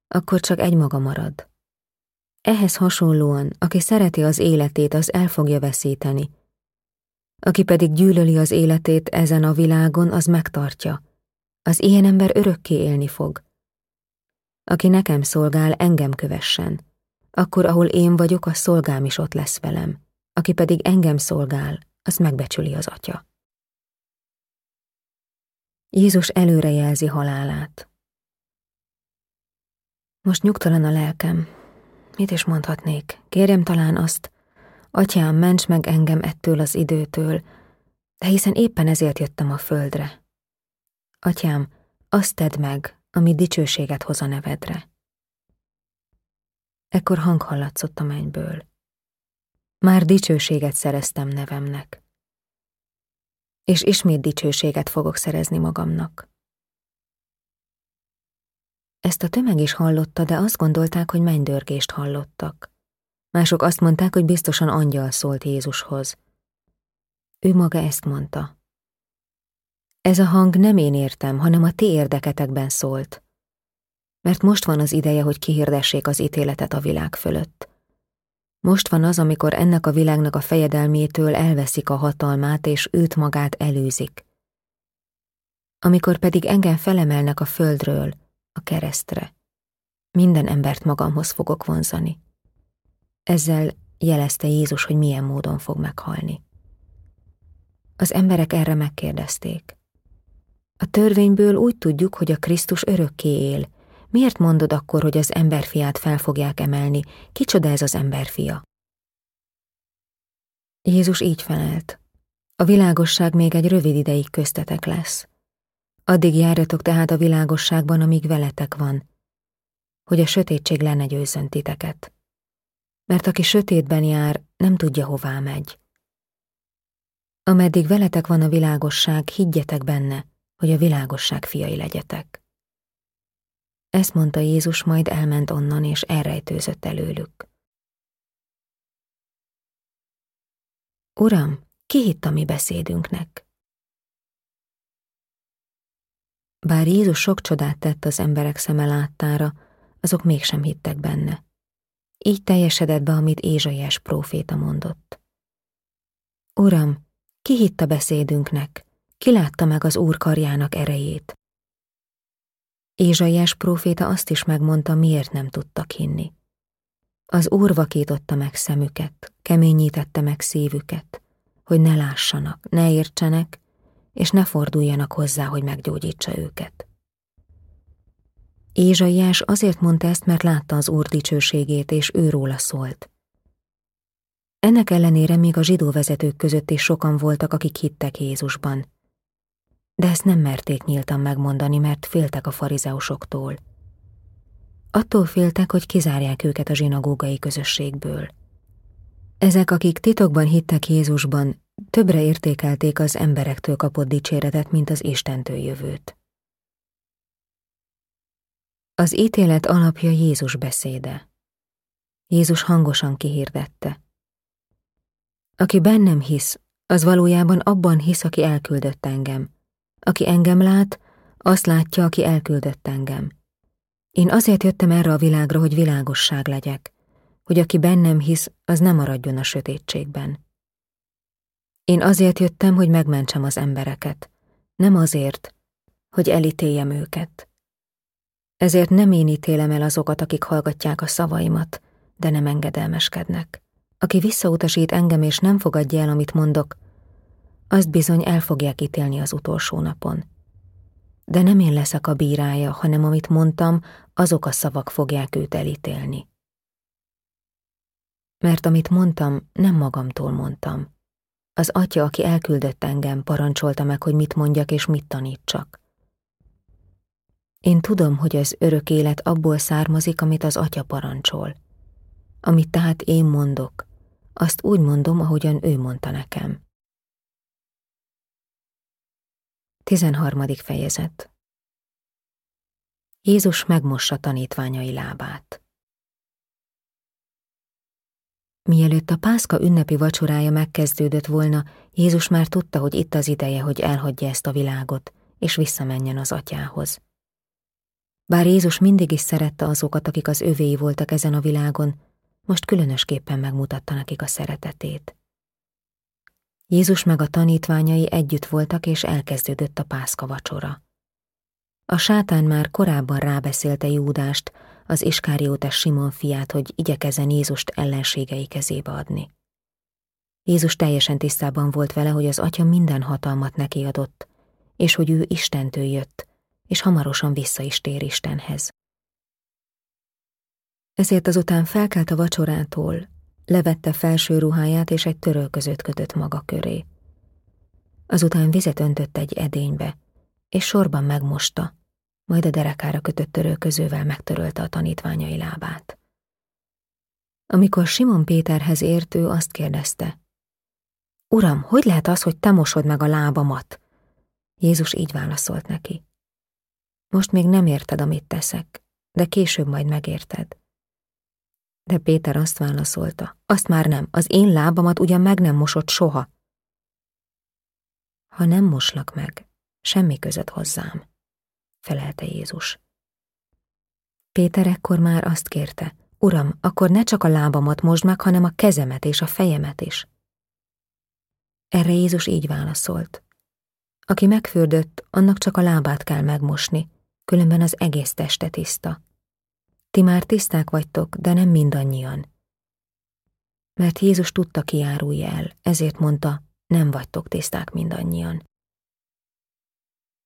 akkor csak egy maga marad. Ehhez hasonlóan, aki szereti az életét, az el fogja veszíteni. Aki pedig gyűlöli az életét ezen a világon, az megtartja. Az ilyen ember örökké élni fog. Aki nekem szolgál, engem kövessen. Akkor, ahol én vagyok, a szolgám is ott lesz velem. Aki pedig engem szolgál, az megbecsüli az atya. Jézus előrejelzi halálát. Most nyugtalan a lelkem. Mit is mondhatnék? Kérjem talán azt, atyám, ments meg engem ettől az időtől, de hiszen éppen ezért jöttem a földre. Atyám, azt tedd meg, ami dicsőséget hoz a nevedre. Ekkor hang hallatszott a mennyből. Már dicsőséget szereztem nevemnek. És ismét dicsőséget fogok szerezni magamnak. Ezt a tömeg is hallotta, de azt gondolták, hogy mennydörgést hallottak. Mások azt mondták, hogy biztosan angyal szólt Jézushoz. Ő maga ezt mondta. Ez a hang nem én értem, hanem a ti érdeketekben szólt. Mert most van az ideje, hogy kihirdessék az ítéletet a világ fölött. Most van az, amikor ennek a világnak a fejedelmétől elveszik a hatalmát, és őt magát előzik. Amikor pedig engem felemelnek a földről, a keresztre. Minden embert magamhoz fogok vonzani. Ezzel jelezte Jézus, hogy milyen módon fog meghalni. Az emberek erre megkérdezték. A törvényből úgy tudjuk, hogy a Krisztus örökké él. Miért mondod akkor, hogy az emberfiát fel fogják emelni? Kicsoda ez az emberfia? Jézus így felelt. A világosság még egy rövid ideig köztetek lesz. Addig járjatok tehát a világosságban, amíg veletek van, hogy a sötétség le ne győzzön titeket. Mert aki sötétben jár, nem tudja, hová megy. Ameddig veletek van a világosság, higgyetek benne, hogy a világosság fiai legyetek. Ezt mondta Jézus, majd elment onnan, és elrejtőzött előlük. Uram, ki hitt a mi beszédünknek? Bár Jézus sok csodát tett az emberek szeme láttára, azok mégsem hittek benne. Így teljesedett be, amit Ézsaiás próféta mondott. Uram, ki hitt a beszédünknek, ki látta meg az Úr karjának erejét? Ézsaiás próféta azt is megmondta, miért nem tudtak hinni. Az Úr vakította meg szemüket, keményítette meg szívüket, hogy ne lássanak, ne értsenek, és ne forduljanak hozzá, hogy meggyógyítsa őket. Ézsaiás azért mondta ezt, mert látta az Úr dicsőségét, és ő róla szólt. Ennek ellenére még a zsidó vezetők között is sokan voltak, akik hittek Jézusban. De ezt nem merték nyíltan megmondani, mert féltek a farizeusoktól. Attól féltek, hogy kizárják őket a zsinagógai közösségből. Ezek, akik titokban hittek Jézusban, többre értékelték az emberektől kapott dicséretet, mint az Istentől jövőt. Az ítélet alapja Jézus beszéde. Jézus hangosan kihirdette. Aki bennem hisz, az valójában abban hisz, aki elküldött engem. Aki engem lát, azt látja, aki elküldött engem. Én azért jöttem erre a világra, hogy világosság legyek, hogy aki bennem hisz, az nem maradjon a sötétségben. Én azért jöttem, hogy megmentsem az embereket, nem azért, hogy elítéljem őket. Ezért nem én ítélem el azokat, akik hallgatják a szavaimat, de nem engedelmeskednek. Aki visszautasít engem és nem fogadja el, amit mondok, azt bizony el fogják ítélni az utolsó napon. De nem én leszek a bírája, hanem amit mondtam, azok a szavak fogják őt elítélni. Mert amit mondtam, nem magamtól mondtam. Az atya, aki elküldött engem, parancsolta meg, hogy mit mondjak és mit tanítsak. Én tudom, hogy az örök élet abból származik, amit az atya parancsol. Amit tehát én mondok, azt úgy mondom, ahogyan ő mondta nekem. 13. fejezet Jézus megmossa tanítványai lábát. Mielőtt a pászka ünnepi vacsorája megkezdődött volna, Jézus már tudta, hogy itt az ideje, hogy elhagyja ezt a világot, és visszamenjen az atyához. Bár Jézus mindig is szerette azokat, akik az övéi voltak ezen a világon, most különösképpen megmutatta nekik a szeretetét. Jézus meg a tanítványai együtt voltak, és elkezdődött a pászka vacsora. A sátán már korábban rábeszélte Júdást, az Iskáriótes Simon fiát, hogy igyekezzen Jézust ellenségei kezébe adni. Jézus teljesen tisztában volt vele, hogy az atya minden hatalmat neki adott, és hogy ő Istentől jött, és hamarosan vissza is tér Istenhez. Ezért azután felkelt a vacsorától, levette felső ruháját és egy törölközőt kötött maga köré. Azután vizet öntött egy edénybe, és sorban megmosta, majd a derekára kötött törölközővel megtörölte a tanítványai lábát. Amikor Simon Péterhez ért, ő azt kérdezte. Uram, hogy lehet az, hogy te mosod meg a lábamat? Jézus így válaszolt neki. Most még nem érted, amit teszek, de később majd megérted. De Péter azt válaszolta, azt már nem, az én lábamat ugyan meg nem mosott soha. Ha nem moslak meg, semmi között hozzám, felelte Jézus. Péter ekkor már azt kérte, Uram, akkor ne csak a lábamat mosd meg, hanem a kezemet és a fejemet is. Erre Jézus így válaszolt. Aki megfürdött, annak csak a lábát kell megmosni, különben az egész teste tiszta. Ti már tiszták vagytok, de nem mindannyian. Mert Jézus tudta, ki el, ezért mondta, nem vagytok tiszták mindannyian.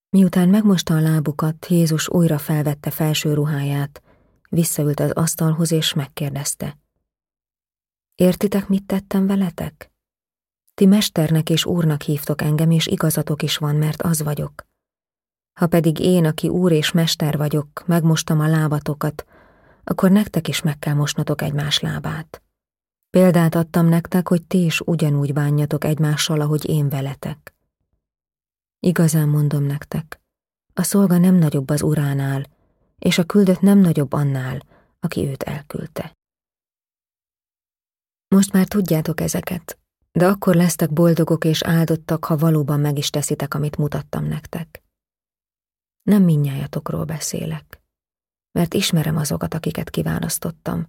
Miután megmosta a lábukat, Jézus újra felvette felső ruháját, visszaült az asztalhoz és megkérdezte. Értitek, mit tettem veletek? Ti mesternek és úrnak hívtok engem, és igazatok is van, mert az vagyok. Ha pedig én, aki úr és mester vagyok, megmostam a lábatokat, akkor nektek is meg kell mosnotok egymás lábát. Példát adtam nektek, hogy ti is ugyanúgy bánjatok egymással, ahogy én veletek. Igazán mondom nektek, a szolga nem nagyobb az uránál, és a küldött nem nagyobb annál, aki őt elküldte. Most már tudjátok ezeket, de akkor lesztek boldogok és áldottak, ha valóban meg is teszitek, amit mutattam nektek. Nem minnyájatokról beszélek mert ismerem azokat, akiket kiválasztottam,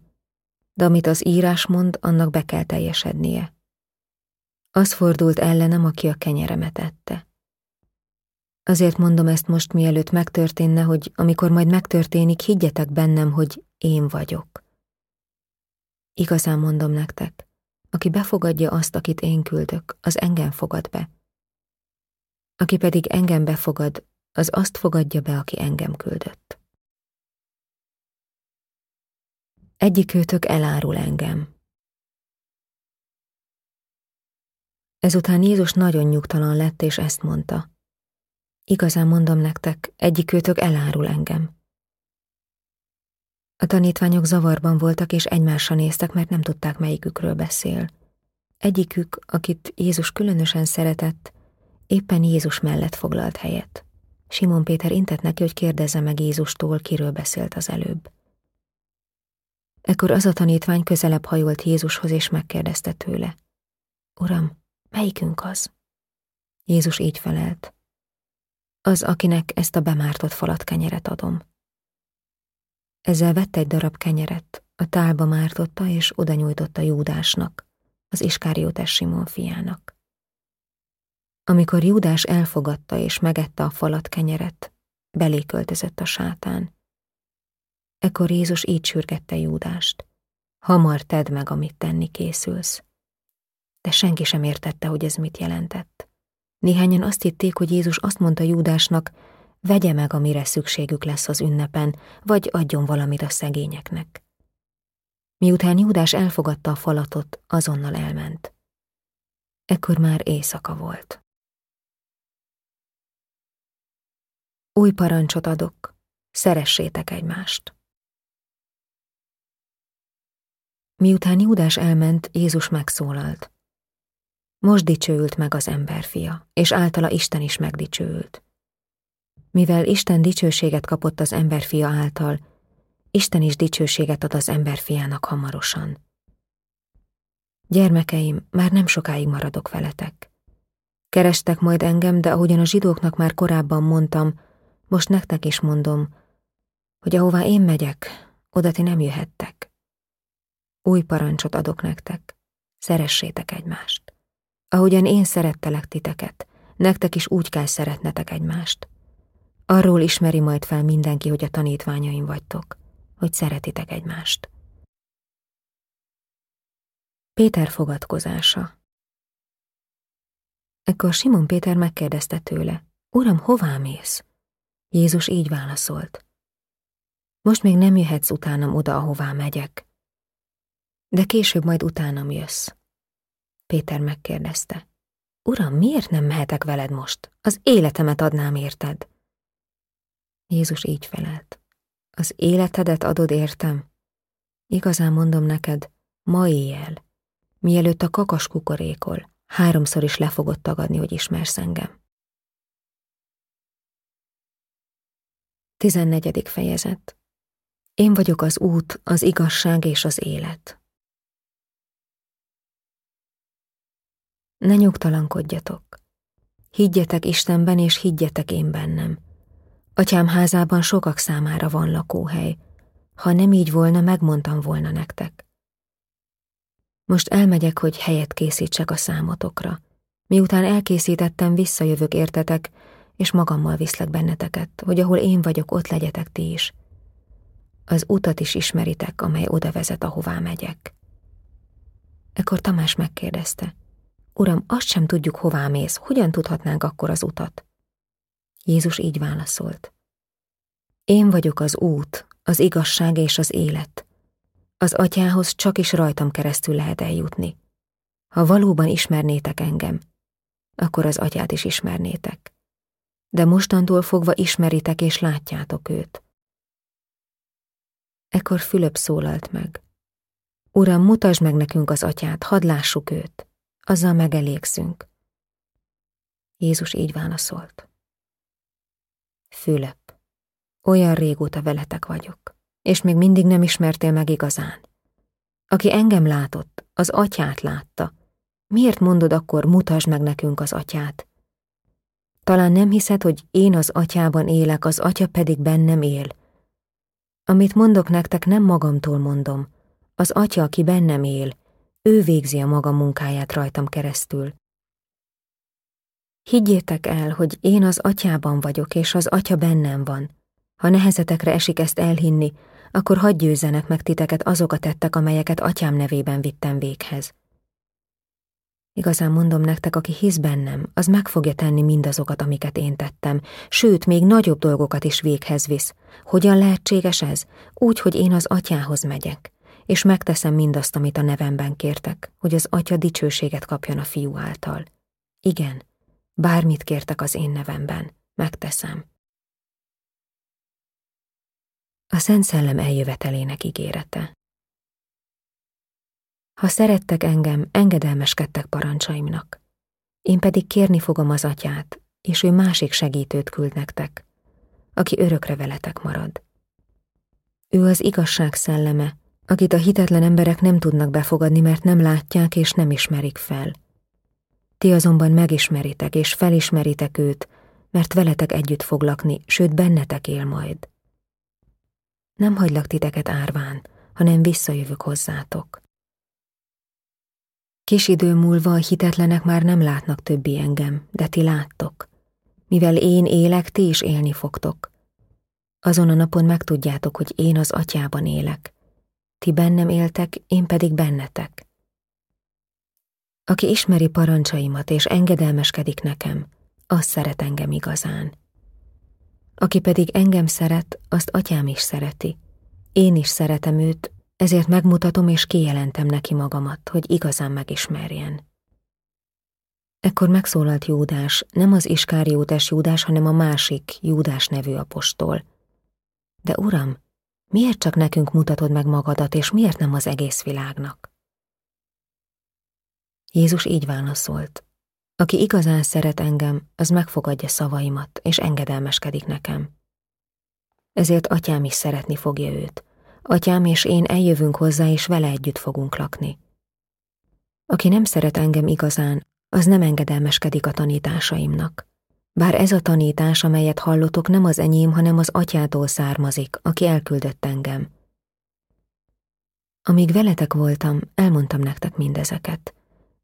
de amit az írás mond, annak be kell teljesednie. Az fordult ellenem, aki a kenyeremet ette. Azért mondom ezt most, mielőtt megtörténne, hogy amikor majd megtörténik, higgyetek bennem, hogy én vagyok. Igazán mondom nektek, aki befogadja azt, akit én küldök, az engem fogad be. Aki pedig engem befogad, az azt fogadja be, aki engem küldött. Egyikőtök elárul engem. Ezután Jézus nagyon nyugtalan lett, és ezt mondta. Igazán mondom nektek, egyikőtök elárul engem. A tanítványok zavarban voltak, és egymásra néztek, mert nem tudták, melyikükről beszél. Egyikük, akit Jézus különösen szeretett, éppen Jézus mellett foglalt helyet. Simon Péter intett neki, hogy kérdezze meg Jézustól, kiről beszélt az előbb. Ekkor az a tanítvány közelebb hajolt Jézushoz, és megkérdezte tőle. Uram, melyikünk az? Jézus így felelt. Az, akinek ezt a bemártott falat kenyeret adom. Ezzel vett egy darab kenyeret, a tálba mártotta és oda nyújtotta Júdásnak, az Iskáriótes Simon fiának. Amikor Júdás elfogadta és megette a falat kenyeret, belé költözött a sátán. Ekkor Jézus így sürgette Júdást. Hamar tedd meg, amit tenni készülsz. De senki sem értette, hogy ez mit jelentett. Néhányan azt hitték, hogy Jézus azt mondta Júdásnak, vegye meg, amire szükségük lesz az ünnepen, vagy adjon valamit a szegényeknek. Miután Júdás elfogadta a falatot, azonnal elment. Ekkor már éjszaka volt. Új parancsot adok, szeressétek egymást. Miután Júdás elment, Jézus megszólalt. Most dicsőült meg az emberfia, és általa Isten is megdicsőült. Mivel Isten dicsőséget kapott az emberfia által, Isten is dicsőséget ad az emberfiának hamarosan. Gyermekeim, már nem sokáig maradok veletek. Kerestek majd engem, de ahogyan a zsidóknak már korábban mondtam, most nektek is mondom, hogy ahová én megyek, oda ti nem jöhettek. Új parancsot adok nektek, szeressétek egymást. Ahogyan én szerettelek titeket, nektek is úgy kell szeretnetek egymást. Arról ismeri majd fel mindenki, hogy a tanítványaim vagytok, hogy szeretitek egymást. Péter fogadkozása Ekkor Simon Péter megkérdezte tőle, Uram, hová mész? Jézus így válaszolt. Most még nem jöhetsz utánam oda, ahová megyek. De később majd utánam jössz. Péter megkérdezte. Uram, miért nem mehetek veled most? Az életemet adnám érted. Jézus így felelt. Az életedet adod értem? Igazán mondom neked, ma éjjel, mielőtt a kakas kukorékol, háromszor is le fogod tagadni, hogy ismersz engem. 14. fejezet Én vagyok az út, az igazság és az élet. Ne nyugtalankodjatok. Higgyetek Istenben, és higgyetek én bennem. Atyám házában sokak számára van lakóhely. Ha nem így volna, megmondtam volna nektek. Most elmegyek, hogy helyet készítsek a számotokra. Miután elkészítettem, visszajövök értetek, és magammal viszlek benneteket, hogy ahol én vagyok, ott legyetek ti is. Az utat is ismeritek, amely oda vezet, ahová megyek. Ekkor Tamás megkérdezte, Uram, azt sem tudjuk, hová mész, hogyan tudhatnánk akkor az utat? Jézus így válaszolt. Én vagyok az út, az igazság és az élet. Az atyához csak is rajtam keresztül lehet eljutni. Ha valóban ismernétek engem, akkor az atyát is ismernétek. De mostantól fogva ismeritek és látjátok őt. Ekkor Fülöp szólalt meg. Uram, mutasd meg nekünk az atyát, hadd lássuk őt azzal megelégszünk. Jézus így válaszolt. Fülöp, olyan régóta veletek vagyok, és még mindig nem ismertél meg igazán. Aki engem látott, az atyát látta. Miért mondod akkor, mutasd meg nekünk az atyát? Talán nem hiszed, hogy én az atyában élek, az atya pedig bennem él. Amit mondok nektek, nem magamtól mondom. Az atya, aki bennem él, ő végzi a maga munkáját rajtam keresztül. Higgyétek el, hogy én az atyában vagyok, és az atya bennem van. Ha nehezetekre esik ezt elhinni, akkor hadd győzzenek meg titeket azok a tettek, amelyeket atyám nevében vittem véghez. Igazán mondom nektek, aki hisz bennem, az meg fogja tenni mindazokat, amiket én tettem, sőt, még nagyobb dolgokat is véghez visz. Hogyan lehetséges ez? Úgy, hogy én az atyához megyek, és megteszem mindazt, amit a nevemben kértek, hogy az atya dicsőséget kapjon a fiú által. Igen, bármit kértek az én nevemben, megteszem. A Szent Szellem eljövetelének ígérete ha szerettek engem, engedelmeskedtek parancsaimnak. Én pedig kérni fogom az atyát, és ő másik segítőt küld nektek, aki örökre veletek marad. Ő az igazság szelleme, akit a hitetlen emberek nem tudnak befogadni, mert nem látják és nem ismerik fel. Ti azonban megismeritek és felismeritek őt, mert veletek együtt fog lakni, sőt bennetek él majd. Nem hagylak titeket árván, hanem visszajövök hozzátok. Kis idő múlva a hitetlenek már nem látnak többi engem, de ti láttok. Mivel én élek, ti is élni fogtok. Azon a napon megtudjátok, hogy én az atyában élek. Ti bennem éltek, én pedig bennetek. Aki ismeri parancsaimat és engedelmeskedik nekem, az szeret engem igazán. Aki pedig engem szeret, azt atyám is szereti. Én is szeretem őt, ezért megmutatom és kijelentem neki magamat, hogy igazán megismerjen. Ekkor megszólalt Júdás, nem az Iskáriótes Júdás, hanem a másik, Júdás nevű apostol. De uram, miért csak nekünk mutatod meg magadat, és miért nem az egész világnak? Jézus így válaszolt. Aki igazán szeret engem, az megfogadja szavaimat, és engedelmeskedik nekem. Ezért atyám is szeretni fogja őt, Atyám és én eljövünk hozzá, és vele együtt fogunk lakni. Aki nem szeret engem igazán, az nem engedelmeskedik a tanításaimnak. Bár ez a tanítás, amelyet hallotok, nem az enyém, hanem az atyától származik, aki elküldött engem. Amíg veletek voltam, elmondtam nektek mindezeket,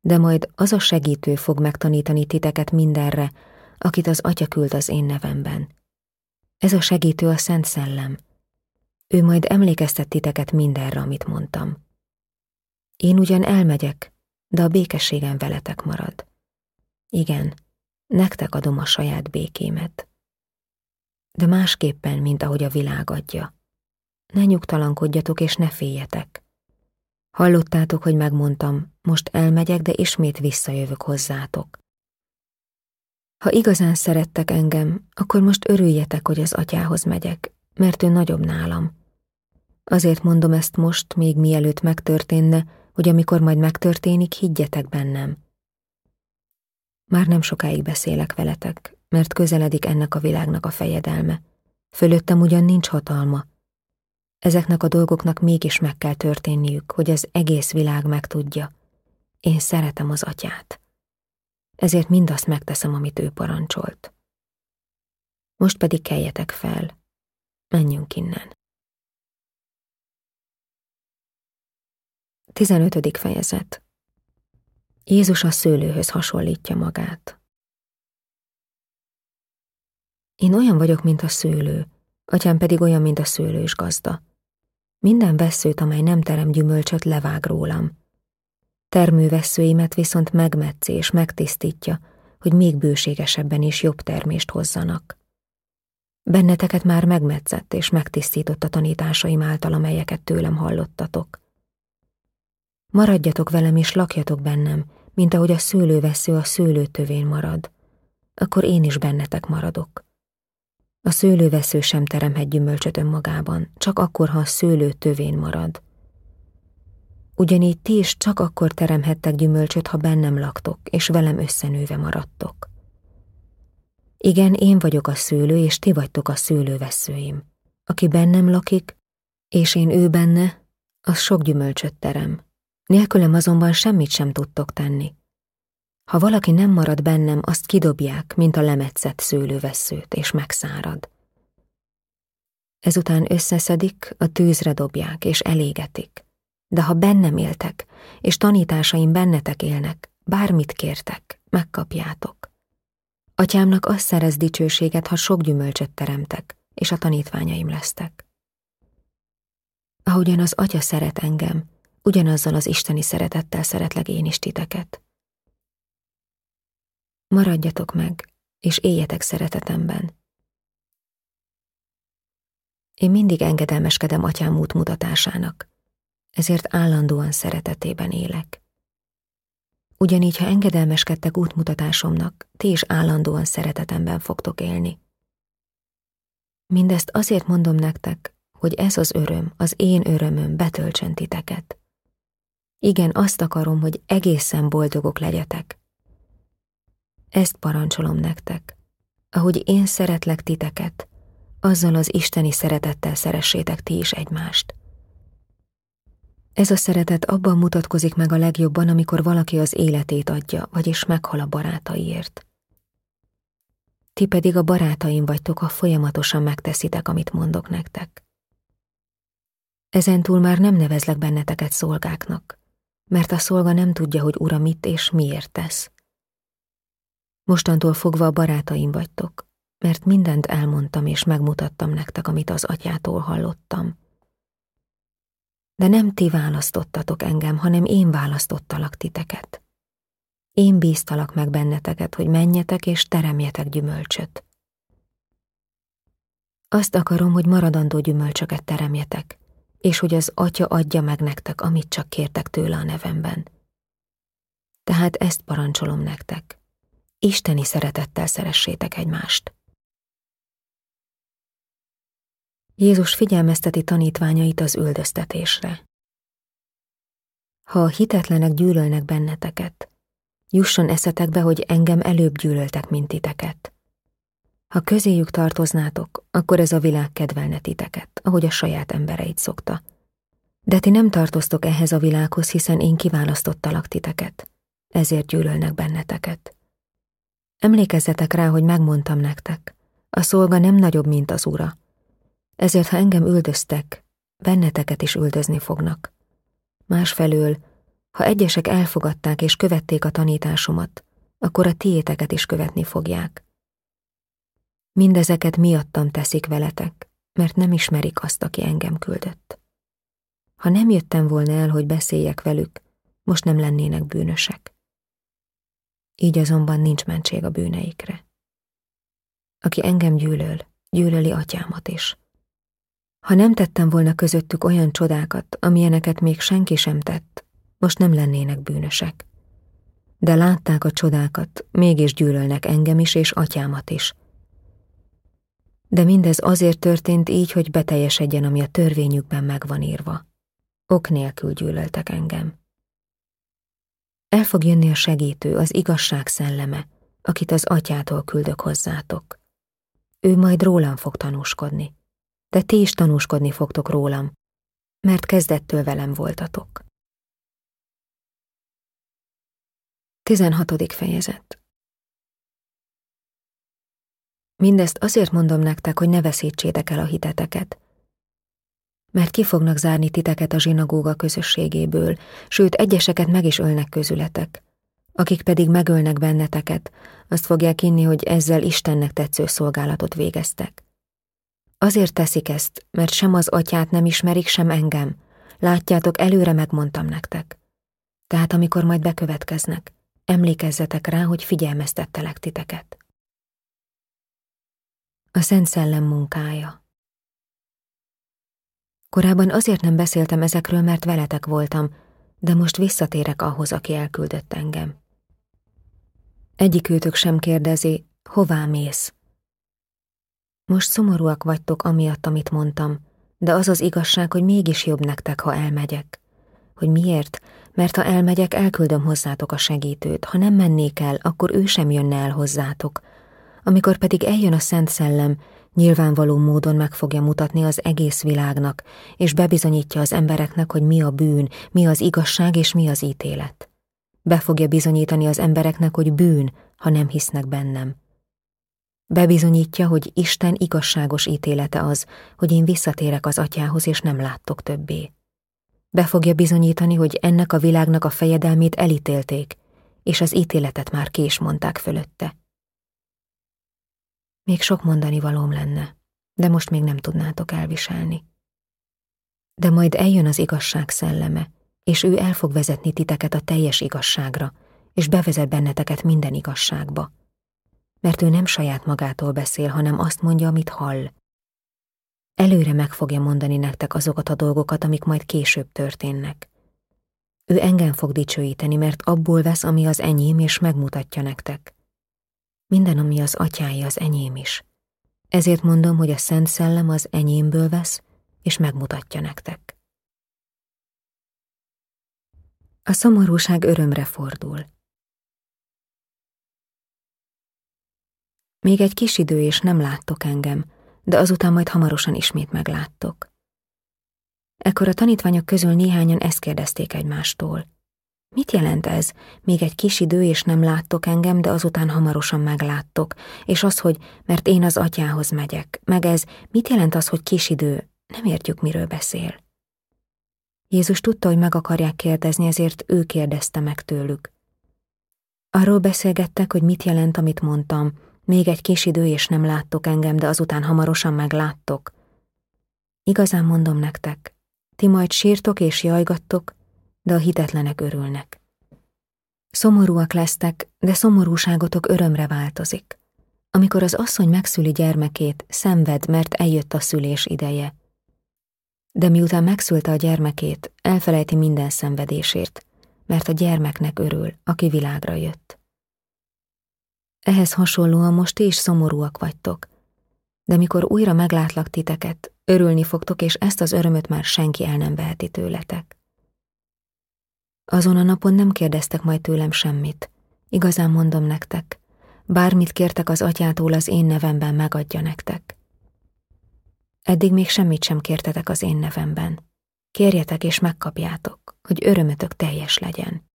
de majd az a segítő fog megtanítani titeket mindenre, akit az atya küld az én nevemben. Ez a segítő a Szent Szellem, ő majd emlékeztet titeket mindenre, amit mondtam. Én ugyan elmegyek, de a békességem veletek marad. Igen, nektek adom a saját békémet. De másképpen, mint ahogy a világ adja. Ne nyugtalankodjatok és ne féljetek. Hallottátok, hogy megmondtam, most elmegyek, de ismét visszajövök hozzátok. Ha igazán szerettek engem, akkor most örüljetek, hogy az atyához megyek, mert ő nagyobb nálam Azért mondom ezt most, még mielőtt megtörténne, hogy amikor majd megtörténik, higgyetek bennem. Már nem sokáig beszélek veletek, mert közeledik ennek a világnak a fejedelme. Fölöttem ugyan nincs hatalma. Ezeknek a dolgoknak mégis meg kell történniük, hogy az egész világ megtudja. Én szeretem az atyát. Ezért mindazt megteszem, amit ő parancsolt. Most pedig keljetek fel. Menjünk innen. 15. fejezet Jézus a szőlőhöz hasonlítja magát. Én olyan vagyok, mint a szőlő, atyám pedig olyan, mint a szőlős gazda. Minden veszőt, amely nem terem gyümölcsöt, levág rólam. Termőveszőimet viszont megmetszi és megtisztítja, hogy még bőségesebben és jobb termést hozzanak. Benneteket már megmetszett és megtisztított a tanításaim által, amelyeket tőlem hallottatok. Maradjatok velem és lakjatok bennem, mint ahogy a szőlővesző a szőlőtövén marad. Akkor én is bennetek maradok. A szőlővesző sem teremhet gyümölcsöt önmagában, csak akkor, ha a szőlő marad. Ugyanígy ti is csak akkor teremhettek gyümölcsöt, ha bennem laktok, és velem összenőve maradtok. Igen, én vagyok a szőlő, és ti vagytok a szőlőveszőim. Aki bennem lakik, és én ő benne, az sok gyümölcsöt terem. Nélkülem azonban semmit sem tudtok tenni. Ha valaki nem marad bennem, azt kidobják, mint a lemetszett szőlőveszőt, és megszárad. Ezután összeszedik, a tűzre dobják, és elégetik. De ha bennem éltek, és tanításaim bennetek élnek, bármit kértek, megkapjátok. Atyámnak az szerez dicsőséget, ha sok gyümölcsöt teremtek, és a tanítványaim lesztek. Ahogyan az Atya szeret engem, ugyanazzal az isteni szeretettel szeretlek én is titeket. Maradjatok meg, és éljetek szeretetemben. Én mindig engedelmeskedem atyám útmutatásának, ezért állandóan szeretetében élek. Ugyanígy, ha engedelmeskedtek útmutatásomnak, ti is állandóan szeretetemben fogtok élni. Mindezt azért mondom nektek, hogy ez az öröm, az én örömöm betöltsön titeket. Igen, azt akarom, hogy egészen boldogok legyetek. Ezt parancsolom nektek, ahogy én szeretlek titeket, azzal az isteni szeretettel szeressétek ti is egymást. Ez a szeretet abban mutatkozik meg a legjobban, amikor valaki az életét adja, vagyis meghal a barátaiért. Ti pedig a barátaim vagytok, ha folyamatosan megteszitek, amit mondok nektek. Ezentúl már nem nevezlek benneteket szolgáknak, mert a szolga nem tudja, hogy ura mit és miért tesz. Mostantól fogva a barátaim vagytok, mert mindent elmondtam és megmutattam nektek, amit az atyától hallottam. De nem ti választottatok engem, hanem én választottalak titeket. Én bíztalak meg benneteket, hogy menjetek és teremjetek gyümölcsöt. Azt akarom, hogy maradandó gyümölcsöket teremjetek, és hogy az Atya adja meg nektek, amit csak kértek tőle a nevemben. Tehát ezt parancsolom nektek. Isteni szeretettel szeressétek egymást. Jézus figyelmezteti tanítványait az üldöztetésre. Ha a hitetlenek gyűlölnek benneteket, jusson eszetekbe, hogy engem előbb gyűlöltek, mint titeket. Ha közéjük tartoznátok, akkor ez a világ kedvelne titeket, ahogy a saját embereit szokta. De ti nem tartoztok ehhez a világhoz, hiszen én kiválasztottalak titeket, ezért gyűlölnek benneteket. Emlékezzetek rá, hogy megmondtam nektek, a szolga nem nagyobb, mint az ura, ezért, ha engem üldöztek, benneteket is üldözni fognak. Másfelől, ha egyesek elfogadták és követték a tanításomat, akkor a tiéteket is követni fogják. Mindezeket miattam teszik veletek, mert nem ismerik azt, aki engem küldött. Ha nem jöttem volna el, hogy beszéljek velük, most nem lennének bűnösek. Így azonban nincs mentség a bűneikre. Aki engem gyűlöl, gyűlöli atyámat is. Ha nem tettem volna közöttük olyan csodákat, amilyeneket még senki sem tett, most nem lennének bűnösek. De látták a csodákat, mégis gyűlölnek engem is és atyámat is. De mindez azért történt így, hogy beteljesedjen, ami a törvényükben meg van írva. Ok nélkül gyűlöltek engem. El fog jönni a segítő, az igazság szelleme, akit az atyától küldök hozzátok. Ő majd rólam fog tanúskodni de ti is tanúskodni fogtok rólam, mert kezdettől velem voltatok. 16. fejezet Mindezt azért mondom nektek, hogy ne veszítsétek el a hiteteket, mert ki fognak zárni titeket a zsinagóga közösségéből, sőt, egyeseket meg is ölnek közületek. Akik pedig megölnek benneteket, azt fogják inni, hogy ezzel Istennek tetsző szolgálatot végeztek. Azért teszik ezt, mert sem az atyát nem ismerik, sem engem. Látjátok, előre megmondtam nektek. Tehát amikor majd bekövetkeznek, emlékezzetek rá, hogy figyelmeztettelek titeket. A Szent Szellem munkája Korábban azért nem beszéltem ezekről, mert veletek voltam, de most visszatérek ahhoz, aki elküldött engem. Egyikőtök sem kérdezi, hová mész, most szomorúak vagytok amiatt, amit mondtam, de az az igazság, hogy mégis jobb nektek, ha elmegyek. Hogy miért? Mert ha elmegyek, elküldöm hozzátok a segítőt. Ha nem mennék el, akkor ő sem jönne el hozzátok. Amikor pedig eljön a Szent Szellem, nyilvánvaló módon meg fogja mutatni az egész világnak, és bebizonyítja az embereknek, hogy mi a bűn, mi az igazság és mi az ítélet. Be fogja bizonyítani az embereknek, hogy bűn, ha nem hisznek bennem. Bebizonyítja, hogy Isten igazságos ítélete az, hogy én visszatérek az atyához, és nem láttok többé. Be fogja bizonyítani, hogy ennek a világnak a fejedelmét elítélték, és az ítéletet már ki is mondták fölötte. Még sok mondani valóm lenne, de most még nem tudnátok elviselni. De majd eljön az igazság szelleme, és ő el fog vezetni titeket a teljes igazságra, és bevezet benneteket minden igazságba. Mert ő nem saját magától beszél, hanem azt mondja, amit hall. Előre meg fogja mondani nektek azokat a dolgokat, amik majd később történnek. Ő engem fog dicsőíteni, mert abból vesz, ami az enyém, és megmutatja nektek. Minden, ami az atyái, az enyém is. Ezért mondom, hogy a Szent Szellem az enyémből vesz, és megmutatja nektek. A szomorúság örömre fordul. Még egy kis idő, és nem láttok engem, de azután majd hamarosan ismét megláttok. Ekkor a tanítványok közül néhányan ezt kérdezték egymástól. Mit jelent ez? Még egy kis idő, és nem láttok engem, de azután hamarosan megláttok, és az, hogy mert én az atyához megyek, meg ez, mit jelent az, hogy kis idő? Nem értjük, miről beszél. Jézus tudta, hogy meg akarják kérdezni, ezért ő kérdezte meg tőlük. Arról beszélgettek, hogy mit jelent, amit mondtam, még egy kis idő, és nem láttok engem, de azután hamarosan megláttok. Igazán mondom nektek, ti majd sírtok és jajgattok, de a hitetlenek örülnek. Szomorúak lesztek, de szomorúságotok örömre változik. Amikor az asszony megszüli gyermekét, szenved, mert eljött a szülés ideje. De miután megszülte a gyermekét, elfelejti minden szenvedésért, mert a gyermeknek örül, aki világra jött. Ehhez hasonlóan most ti is szomorúak vagytok, de mikor újra meglátlak titeket, örülni fogtok, és ezt az örömöt már senki el nem veheti tőletek. Azon a napon nem kérdeztek majd tőlem semmit. Igazán mondom nektek, bármit kértek az atyától az én nevemben megadja nektek. Eddig még semmit sem kértetek az én nevemben. Kérjetek és megkapjátok, hogy örömötök teljes legyen.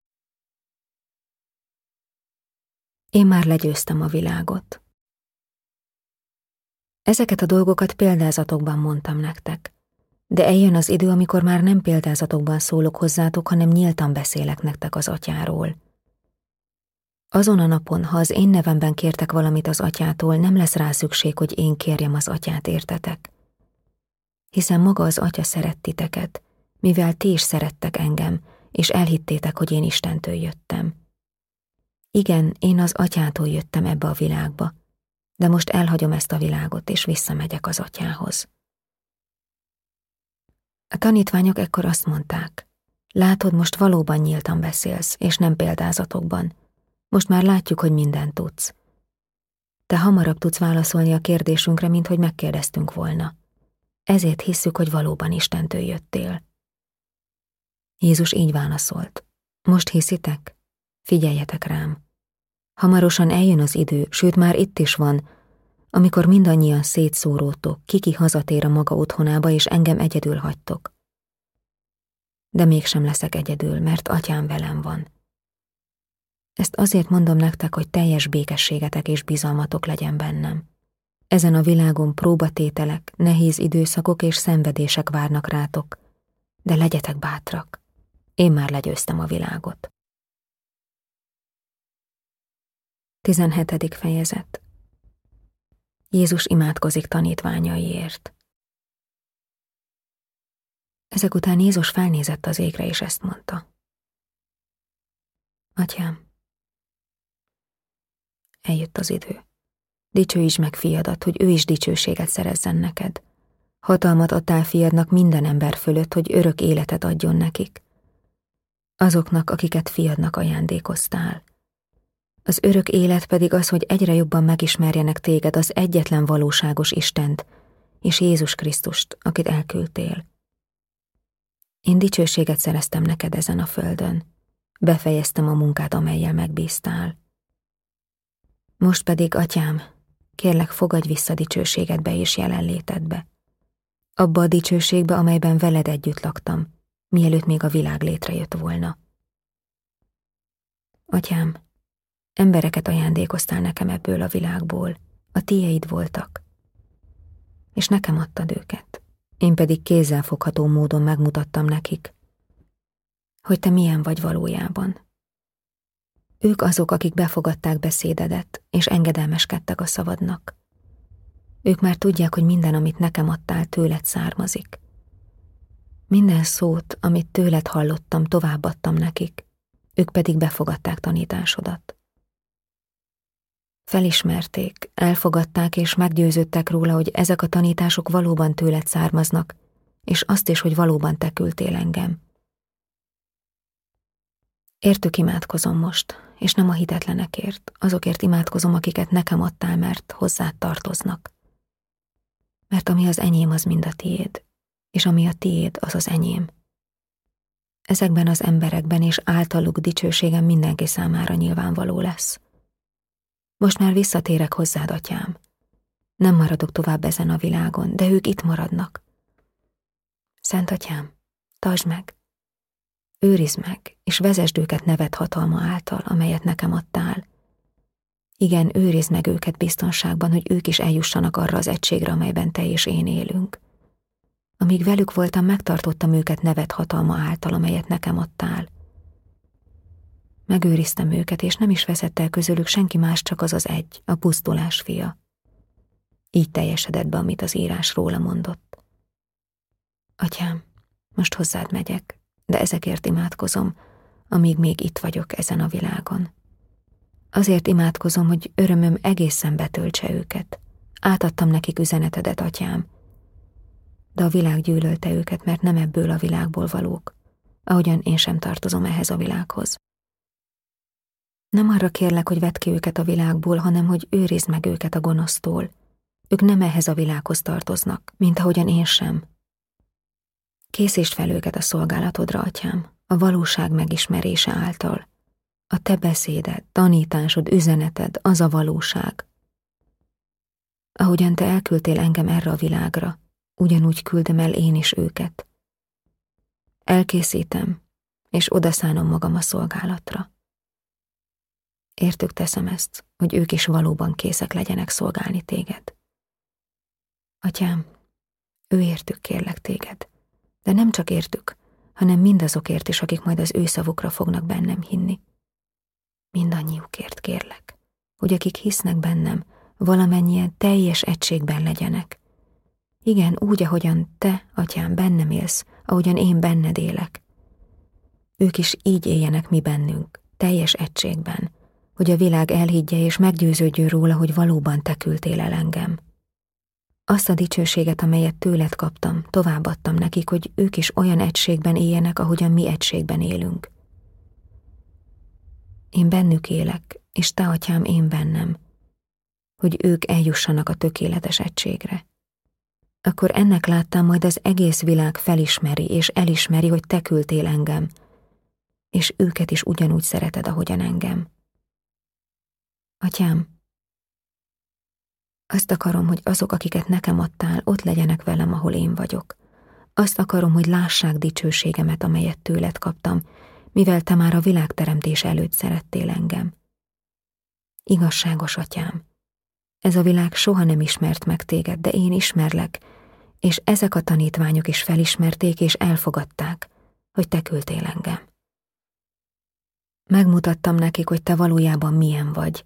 Én már legyőztem a világot. Ezeket a dolgokat példázatokban mondtam nektek, de eljön az idő, amikor már nem példázatokban szólok hozzátok, hanem nyíltan beszélek nektek az atyáról. Azon a napon, ha az én nevemben kértek valamit az atyától, nem lesz rá szükség, hogy én kérjem az atyát értetek. Hiszen maga az atya szeret titeket, mivel ti is szerettek engem, és elhittétek, hogy én Istentől jöttem. Igen, én az atyától jöttem ebbe a világba, de most elhagyom ezt a világot, és visszamegyek az atyához. A tanítványok ekkor azt mondták, látod, most valóban nyíltan beszélsz, és nem példázatokban. Most már látjuk, hogy mindent tudsz. Te hamarabb tudsz válaszolni a kérdésünkre, mint hogy megkérdeztünk volna. Ezért hisszük, hogy valóban Istentől jöttél. Jézus így válaszolt. Most hiszitek? Figyeljetek rám. Hamarosan eljön az idő, sőt már itt is van, amikor mindannyian szétszóródtok, kiki hazatér a maga otthonába, és engem egyedül hagytok. De mégsem leszek egyedül, mert atyám velem van. Ezt azért mondom nektek, hogy teljes békességetek és bizalmatok legyen bennem. Ezen a világon próbatételek, nehéz időszakok és szenvedések várnak rátok, de legyetek bátrak. Én már legyőztem a világot. 17. fejezet Jézus imádkozik tanítványaiért. Ezek után Jézus felnézett az égre, és ezt mondta. Atyám, eljött az idő. Dicsőítsd meg fiadat, hogy ő is dicsőséget szerezzen neked. Hatalmat adtál fiadnak minden ember fölött, hogy örök életet adjon nekik. Azoknak, akiket fiadnak ajándékoztál. Az örök élet pedig az, hogy egyre jobban megismerjenek téged az egyetlen valóságos Istent, és Jézus Krisztust, akit elküldtél. Én dicsőséget szereztem neked ezen a földön. Befejeztem a munkát, amelyel megbíztál. Most pedig, atyám, kérlek fogadj vissza dicsőségedbe és jelenlétedbe. Abba a dicsőségbe, amelyben veled együtt laktam, mielőtt még a világ létrejött volna. Atyám, Embereket ajándékoztál nekem ebből a világból, a tieid voltak. És nekem adtad őket. Én pedig kézzelfogható módon megmutattam nekik, hogy te milyen vagy valójában. Ők azok, akik befogadták beszédedet, és engedelmeskedtek a szavadnak. Ők már tudják, hogy minden, amit nekem adtál, tőled származik. Minden szót, amit tőled hallottam, továbbadtam nekik, ők pedig befogadták tanításodat. Felismerték, elfogadták és meggyőződtek róla, hogy ezek a tanítások valóban tőled származnak, és azt is, hogy valóban te küldtél engem. Értük imádkozom most, és nem a hitetlenekért, azokért imádkozom, akiket nekem adtál, mert hozzád tartoznak. Mert ami az enyém, az mind a tiéd, és ami a tiéd, az az enyém. Ezekben az emberekben és általuk dicsőségem mindenki számára nyilvánvaló lesz. Most már visszatérek hozzád, atyám. Nem maradok tovább ezen a világon, de ők itt maradnak. Szent atyám, tartsd meg, őrizd meg, és vezesd őket nevet hatalma által, amelyet nekem adtál. Igen, őrizd meg őket biztonságban, hogy ők is eljussanak arra az egységre, amelyben te és én élünk. Amíg velük voltam, megtartottam őket nevet hatalma által, amelyet nekem adtál. Megőriztem őket, és nem is veszett el közülük senki más, csak az az egy, a pusztulás fia. Így teljesedett be, amit az írás róla mondott. Atyám, most hozzád megyek, de ezekért imádkozom, amíg még itt vagyok ezen a világon. Azért imádkozom, hogy örömöm egészen betöltse őket. Átadtam nekik üzenetedet, atyám. De a világ gyűlölte őket, mert nem ebből a világból valók, ahogyan én sem tartozom ehhez a világhoz. Nem arra kérlek, hogy vedd ki őket a világból, hanem hogy őrizd meg őket a gonosztól. Ők nem ehhez a világhoz tartoznak, mint ahogyan én sem. Készítsd fel őket a szolgálatodra, atyám, a valóság megismerése által. A te beszéded, tanításod, üzeneted, az a valóság. Ahogyan te elküldtél engem erre a világra, ugyanúgy küldem el én is őket. Elkészítem, és odaszánom magam a szolgálatra. Értük teszem ezt, hogy ők is valóban készek legyenek szolgálni téged. Atyám, ő értük kérlek téged, de nem csak értük, hanem mindazokért is, akik majd az ő szavukra fognak bennem hinni. Mindannyiukért kérlek, hogy akik hisznek bennem, valamennyien teljes egységben legyenek. Igen, úgy, ahogyan te, atyám, bennem élsz, ahogyan én benned élek. Ők is így éljenek mi bennünk, teljes egységben, hogy a világ elhiggye és meggyőződjön róla, hogy valóban te küldtél el engem. Azt a dicsőséget, amelyet tőled kaptam, továbbadtam nekik, hogy ők is olyan egységben éljenek, ahogyan mi egységben élünk. Én bennük élek, és te, atyám, én bennem, hogy ők eljussanak a tökéletes egységre. Akkor ennek láttam, majd az egész világ felismeri és elismeri, hogy te küldtél engem, és őket is ugyanúgy szereted, ahogyan engem. Atyám, azt akarom, hogy azok, akiket nekem adtál, ott legyenek velem, ahol én vagyok. Azt akarom, hogy lássák dicsőségemet, amelyet tőled kaptam, mivel te már a világteremtés előtt szerettél engem. Igazságos atyám, ez a világ soha nem ismert meg téged, de én ismerlek, és ezek a tanítványok is felismerték és elfogadták, hogy te küldtél engem. Megmutattam nekik, hogy te valójában milyen vagy,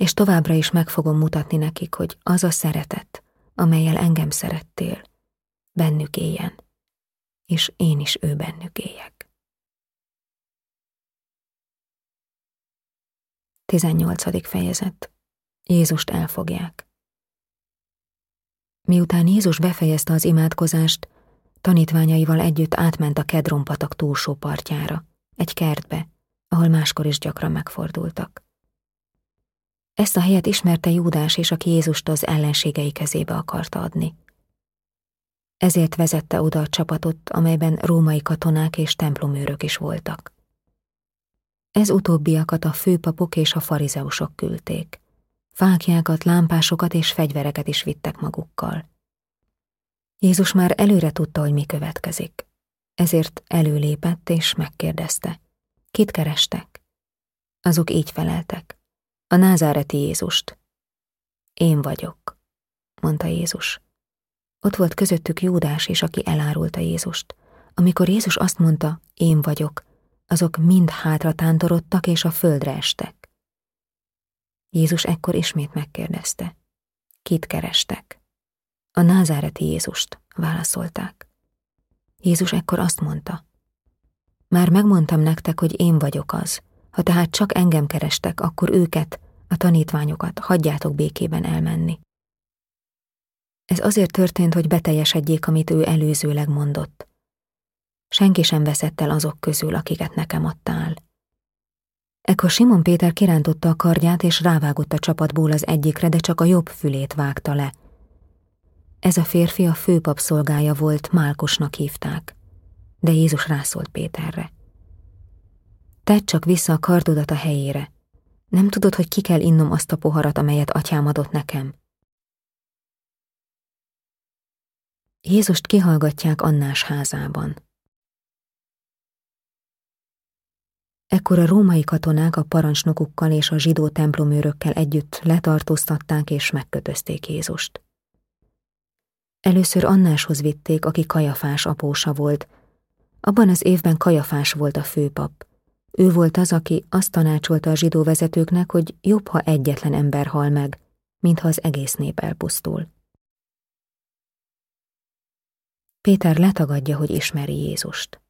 és továbbra is meg fogom mutatni nekik, hogy az a szeretet, amelyel engem szerettél, bennük éljen, és én is ő bennük éljek. 18. fejezet Jézust elfogják Miután Jézus befejezte az imádkozást, tanítványaival együtt átment a Kedron-patak túlsó partjára, egy kertbe, ahol máskor is gyakran megfordultak. Ezt a helyet ismerte Júdás és aki Jézust az ellenségei kezébe akarta adni. Ezért vezette oda a csapatot, amelyben római katonák és templomőrök is voltak. Ez utóbbiakat a főpapok és a farizeusok küldték. Fákjákat, lámpásokat és fegyvereket is vittek magukkal. Jézus már előre tudta, hogy mi következik. Ezért előlépett és megkérdezte. Kit kerestek? Azok így feleltek. A názáreti Jézust. Én vagyok, mondta Jézus. Ott volt közöttük Júdás is, aki elárulta Jézust. Amikor Jézus azt mondta, én vagyok, azok mind hátra tántorodtak és a földre estek. Jézus ekkor ismét megkérdezte. Kit kerestek? A názáreti Jézust, válaszolták. Jézus ekkor azt mondta, már megmondtam nektek, hogy én vagyok az, ha tehát csak engem kerestek, akkor őket, a tanítványokat hagyjátok békében elmenni. Ez azért történt, hogy beteljesedjék, amit ő előzőleg mondott. Senki sem veszett el azok közül, akiket nekem adtál. Ekkor Simon Péter kirántotta a kardját, és rávágott a csapatból az egyikre, de csak a jobb fülét vágta le. Ez a férfi a főpap szolgája volt, Málkosnak hívták, de Jézus rászólt Péterre. Tedd csak vissza a kardodat a helyére. Nem tudod, hogy ki kell innom azt a poharat, amelyet atyám adott nekem? Jézust kihallgatják Annás házában. Ekkor a római katonák a parancsnokukkal és a zsidó templomőrökkel együtt letartóztatták és megkötözték Jézust. Először Annáshoz vitték, aki Kajafás apósa volt. Abban az évben Kajafás volt a főpap. Ő volt az, aki azt tanácsolta a zsidó vezetőknek, hogy jobb, ha egyetlen ember hal meg, mintha az egész nép elpusztul. Péter letagadja, hogy ismeri Jézust.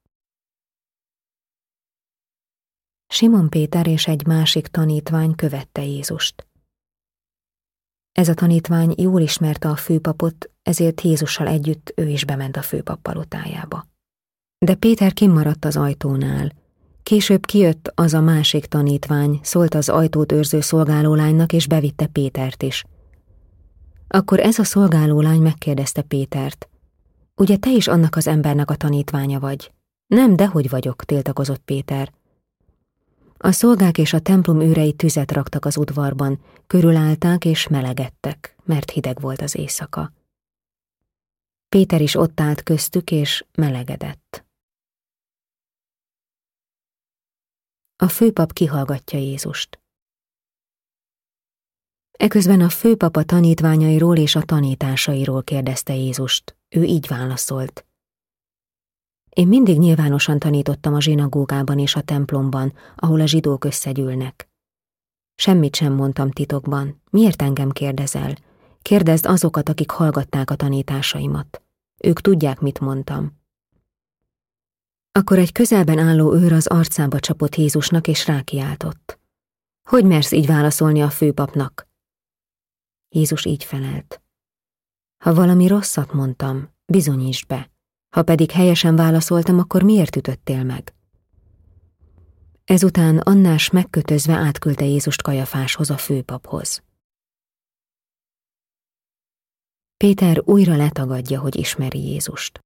Simon Péter és egy másik tanítvány követte Jézust. Ez a tanítvány jól ismerte a főpapot, ezért Jézussal együtt ő is bement a főpap palotájába. De Péter kimaradt az ajtónál. Később kijött az a másik tanítvány, szólt az ajtót őrző szolgálólánynak, és bevitte Pétert is. Akkor ez a szolgálólány megkérdezte Pétert. Ugye te is annak az embernek a tanítványa vagy? Nem, dehogy vagyok, tiltakozott Péter. A szolgák és a templom őrei tüzet raktak az udvarban, körülállták és melegedtek, mert hideg volt az éjszaka. Péter is ott állt köztük, és melegedett. A főpap kihallgatja Jézust. Eközben a főpap a tanítványairól és a tanításairól kérdezte Jézust. Ő így válaszolt. Én mindig nyilvánosan tanítottam a zsinagógában és a templomban, ahol a zsidók összegyűlnek. Semmit sem mondtam titokban. Miért engem kérdezel? Kérdezd azokat, akik hallgatták a tanításaimat. Ők tudják, mit mondtam. Akkor egy közelben álló őr az arcába csapott Jézusnak, és rákiáltott. Hogy mersz így válaszolni a főpapnak? Jézus így felelt. Ha valami rosszat mondtam, bizonyítsd be. Ha pedig helyesen válaszoltam, akkor miért ütöttél meg? Ezután Annás megkötözve átküldte Jézust Kajafáshoz a főpaphoz. Péter újra letagadja, hogy ismeri Jézust.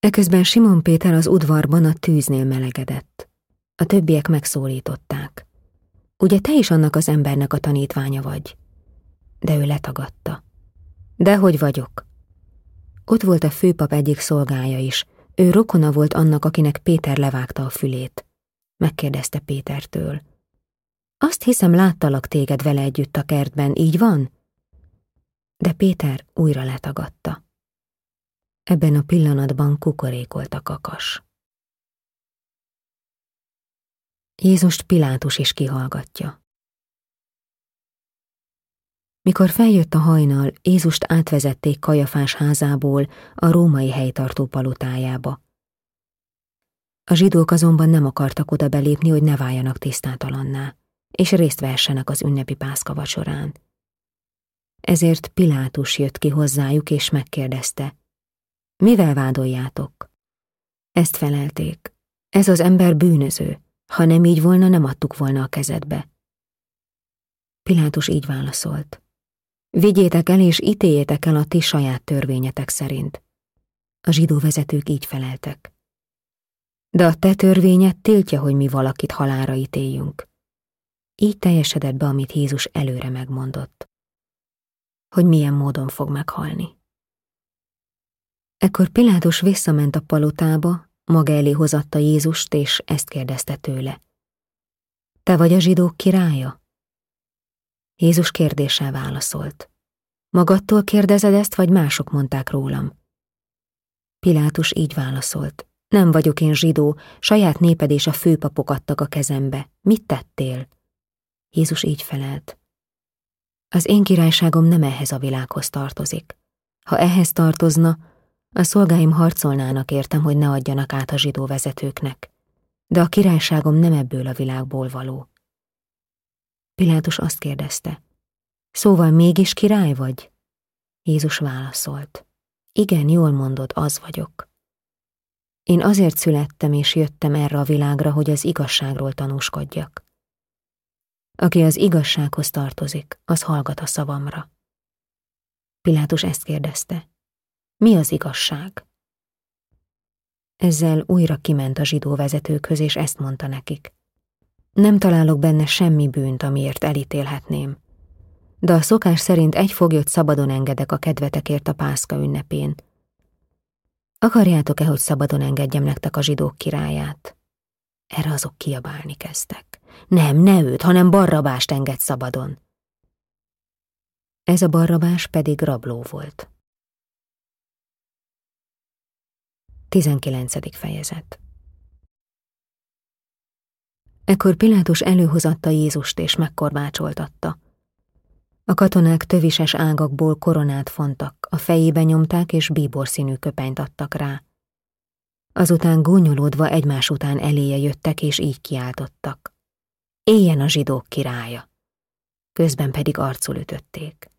Eközben Simon Péter az udvarban a tűznél melegedett. A többiek megszólították. Ugye te is annak az embernek a tanítványa vagy? De ő letagadta. Dehogy vagyok. Ott volt a főpap egyik szolgája is. Ő rokona volt annak, akinek Péter levágta a fülét. Megkérdezte Pétertől. Azt hiszem, láttalak téged vele együtt a kertben, így van? De Péter újra letagadta. Ebben a pillanatban kukorékolt a kakas. Jézust Pilátus is kihallgatja. Mikor feljött a hajnal, Jézust átvezették Kajafás házából a római helytartó palotájába. A zsidók azonban nem akartak oda belépni, hogy ne váljanak tisztátalanná, és részt vessenek az ünnepi pászka vacsorán. Ezért Pilátus jött ki hozzájuk, és megkérdezte, mivel vádoljátok? Ezt felelték, ez az ember bűnöző, ha nem így volna, nem adtuk volna a kezedbe. Pilátus így válaszolt. Vigyétek el és ítéljétek el a ti saját törvényetek szerint. A zsidó vezetők így feleltek. De a te törvényed tiltja, hogy mi valakit halára ítéljünk. Így teljesedett be, amit Jézus előre megmondott. Hogy milyen módon fog meghalni. Ekkor Pilátus visszament a palotába, maga elé hozatta Jézust, és ezt kérdezte tőle. Te vagy a zsidók királya? Jézus kérdéssel válaszolt. Magadtól kérdezed ezt, vagy mások mondták rólam? Pilátus így válaszolt. Nem vagyok én zsidó, saját néped és a főpapok adtak a kezembe. Mit tettél? Jézus így felelt. Az én királyságom nem ehhez a világhoz tartozik. Ha ehhez tartozna, a szolgáim harcolnának értem, hogy ne adjanak át a zsidó vezetőknek, de a királyságom nem ebből a világból való. Pilátus azt kérdezte, szóval mégis király vagy? Jézus válaszolt, igen, jól mondod, az vagyok. Én azért születtem és jöttem erre a világra, hogy az igazságról tanúskodjak. Aki az igazsághoz tartozik, az hallgat a szavamra. Pilátus ezt kérdezte. Mi az igazság? Ezzel újra kiment a zsidó vezetőkhöz, és ezt mondta nekik. Nem találok benne semmi bűnt, amiért elítélhetném. De a szokás szerint egy foglyot szabadon engedek a kedvetekért a pászka ünnepén. Akarjátok-e, hogy szabadon engedjem nektek a zsidók királyát? Erre azok kiabálni kezdtek. Nem, ne őt, hanem Barrabást enged szabadon. Ez a Barrabás pedig rabló volt. 19. fejezet Ekkor Pilátus előhozatta Jézust és megkorbácsoltatta. A katonák tövises ágakból koronát fontak, a fejébe nyomták és bíborszínű köpenyt adtak rá. Azután gúnyolódva egymás után eléje jöttek és így kiáltottak. Éljen a zsidók királya! Közben pedig arcul ütötték.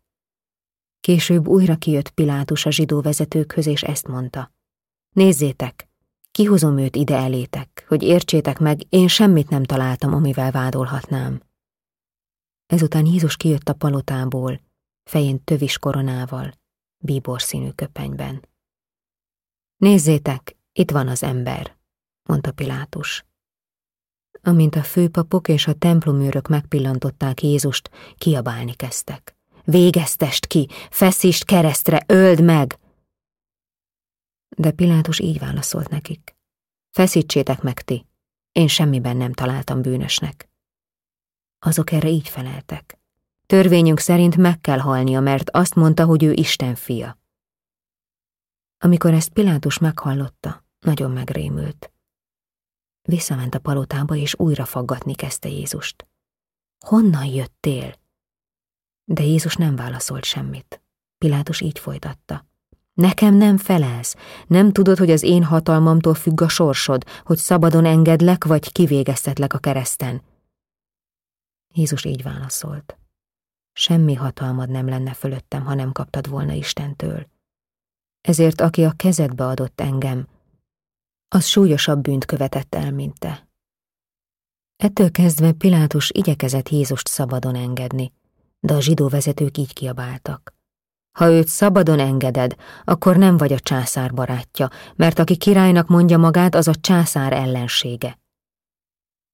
Később újra kijött Pilátus a zsidó vezetőkhöz és ezt mondta. Nézzétek, kihozom őt ide elétek, hogy értsétek meg, én semmit nem találtam, amivel vádolhatnám. Ezután Jézus kijött a palotából, fején tövis koronával, bíbor színű köpenyben. Nézzétek, itt van az ember, mondta Pilátus. Amint a főpapok és a templomőrök megpillantották Jézust, kiabálni kezdtek. Végeztest ki, feszítsd keresztre, öld meg! De Pilátus így válaszolt nekik. Feszítsétek meg ti, én semmiben nem találtam bűnösnek. Azok erre így feleltek. Törvényünk szerint meg kell halnia, mert azt mondta, hogy ő Isten fia. Amikor ezt Pilátus meghallotta, nagyon megrémült. Visszament a palotába, és újra faggatni kezdte Jézust. Honnan jöttél? De Jézus nem válaszolt semmit. Pilátus így folytatta. Nekem nem felelsz, nem tudod, hogy az én hatalmamtól függ a sorsod, hogy szabadon engedlek, vagy kivégeztetlek a kereszten. Jézus így válaszolt. Semmi hatalmad nem lenne fölöttem, ha nem kaptad volna Istentől. Ezért aki a kezedbe adott engem, az súlyosabb bűnt követett el, mint te. Ettől kezdve Pilátus igyekezett Jézust szabadon engedni, de a zsidó vezetők így kiabáltak. Ha őt szabadon engeded, akkor nem vagy a császár barátja, mert aki királynak mondja magát, az a császár ellensége.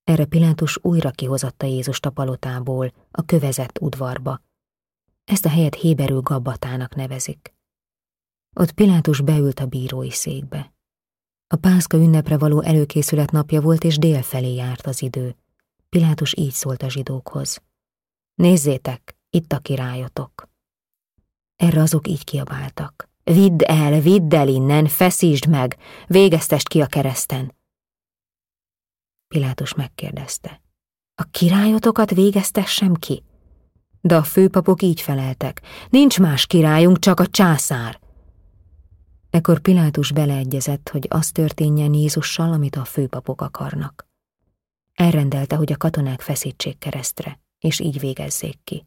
Erre Pilátus újra kihozatta Jézust a palotából, a kövezett udvarba. Ezt a helyet héberül gabbatának nevezik. Ott Pilátus beült a bírói székbe. A pászka ünnepre való előkészület napja volt, és dél felé járt az idő. Pilátus így szólt a zsidókhoz. Nézzétek, itt a királyotok. Erre azok így kiabáltak. Vidd el, vidd el innen, feszítsd meg, végeztest ki a kereszten. Pilátus megkérdezte. A királyotokat végeztessem ki? De a főpapok így feleltek. Nincs más királyunk, csak a császár. Ekkor Pilátus beleegyezett, hogy az történjen Jézussal, amit a főpapok akarnak. Elrendelte, hogy a katonák feszítsék keresztre, és így végezzék ki.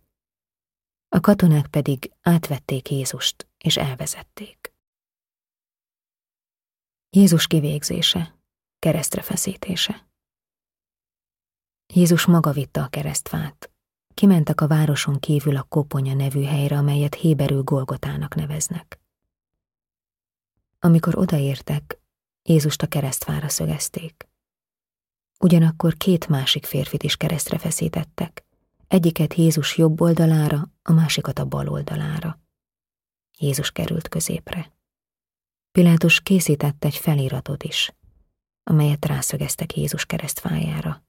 A katonák pedig átvették Jézust, és elvezették. Jézus kivégzése, keresztre feszítése. Jézus maga vitte a keresztfát. Kimentek a városon kívül a Koponya nevű helyre, amelyet Héberő Golgotának neveznek. Amikor odaértek, Jézust a keresztfára szögezték. Ugyanakkor két másik férfit is keresztre feszítettek, egyiket Jézus jobb oldalára, a másikat a bal oldalára. Jézus került középre. Pilátus készített egy feliratot is, amelyet rászögeztek Jézus keresztfájára.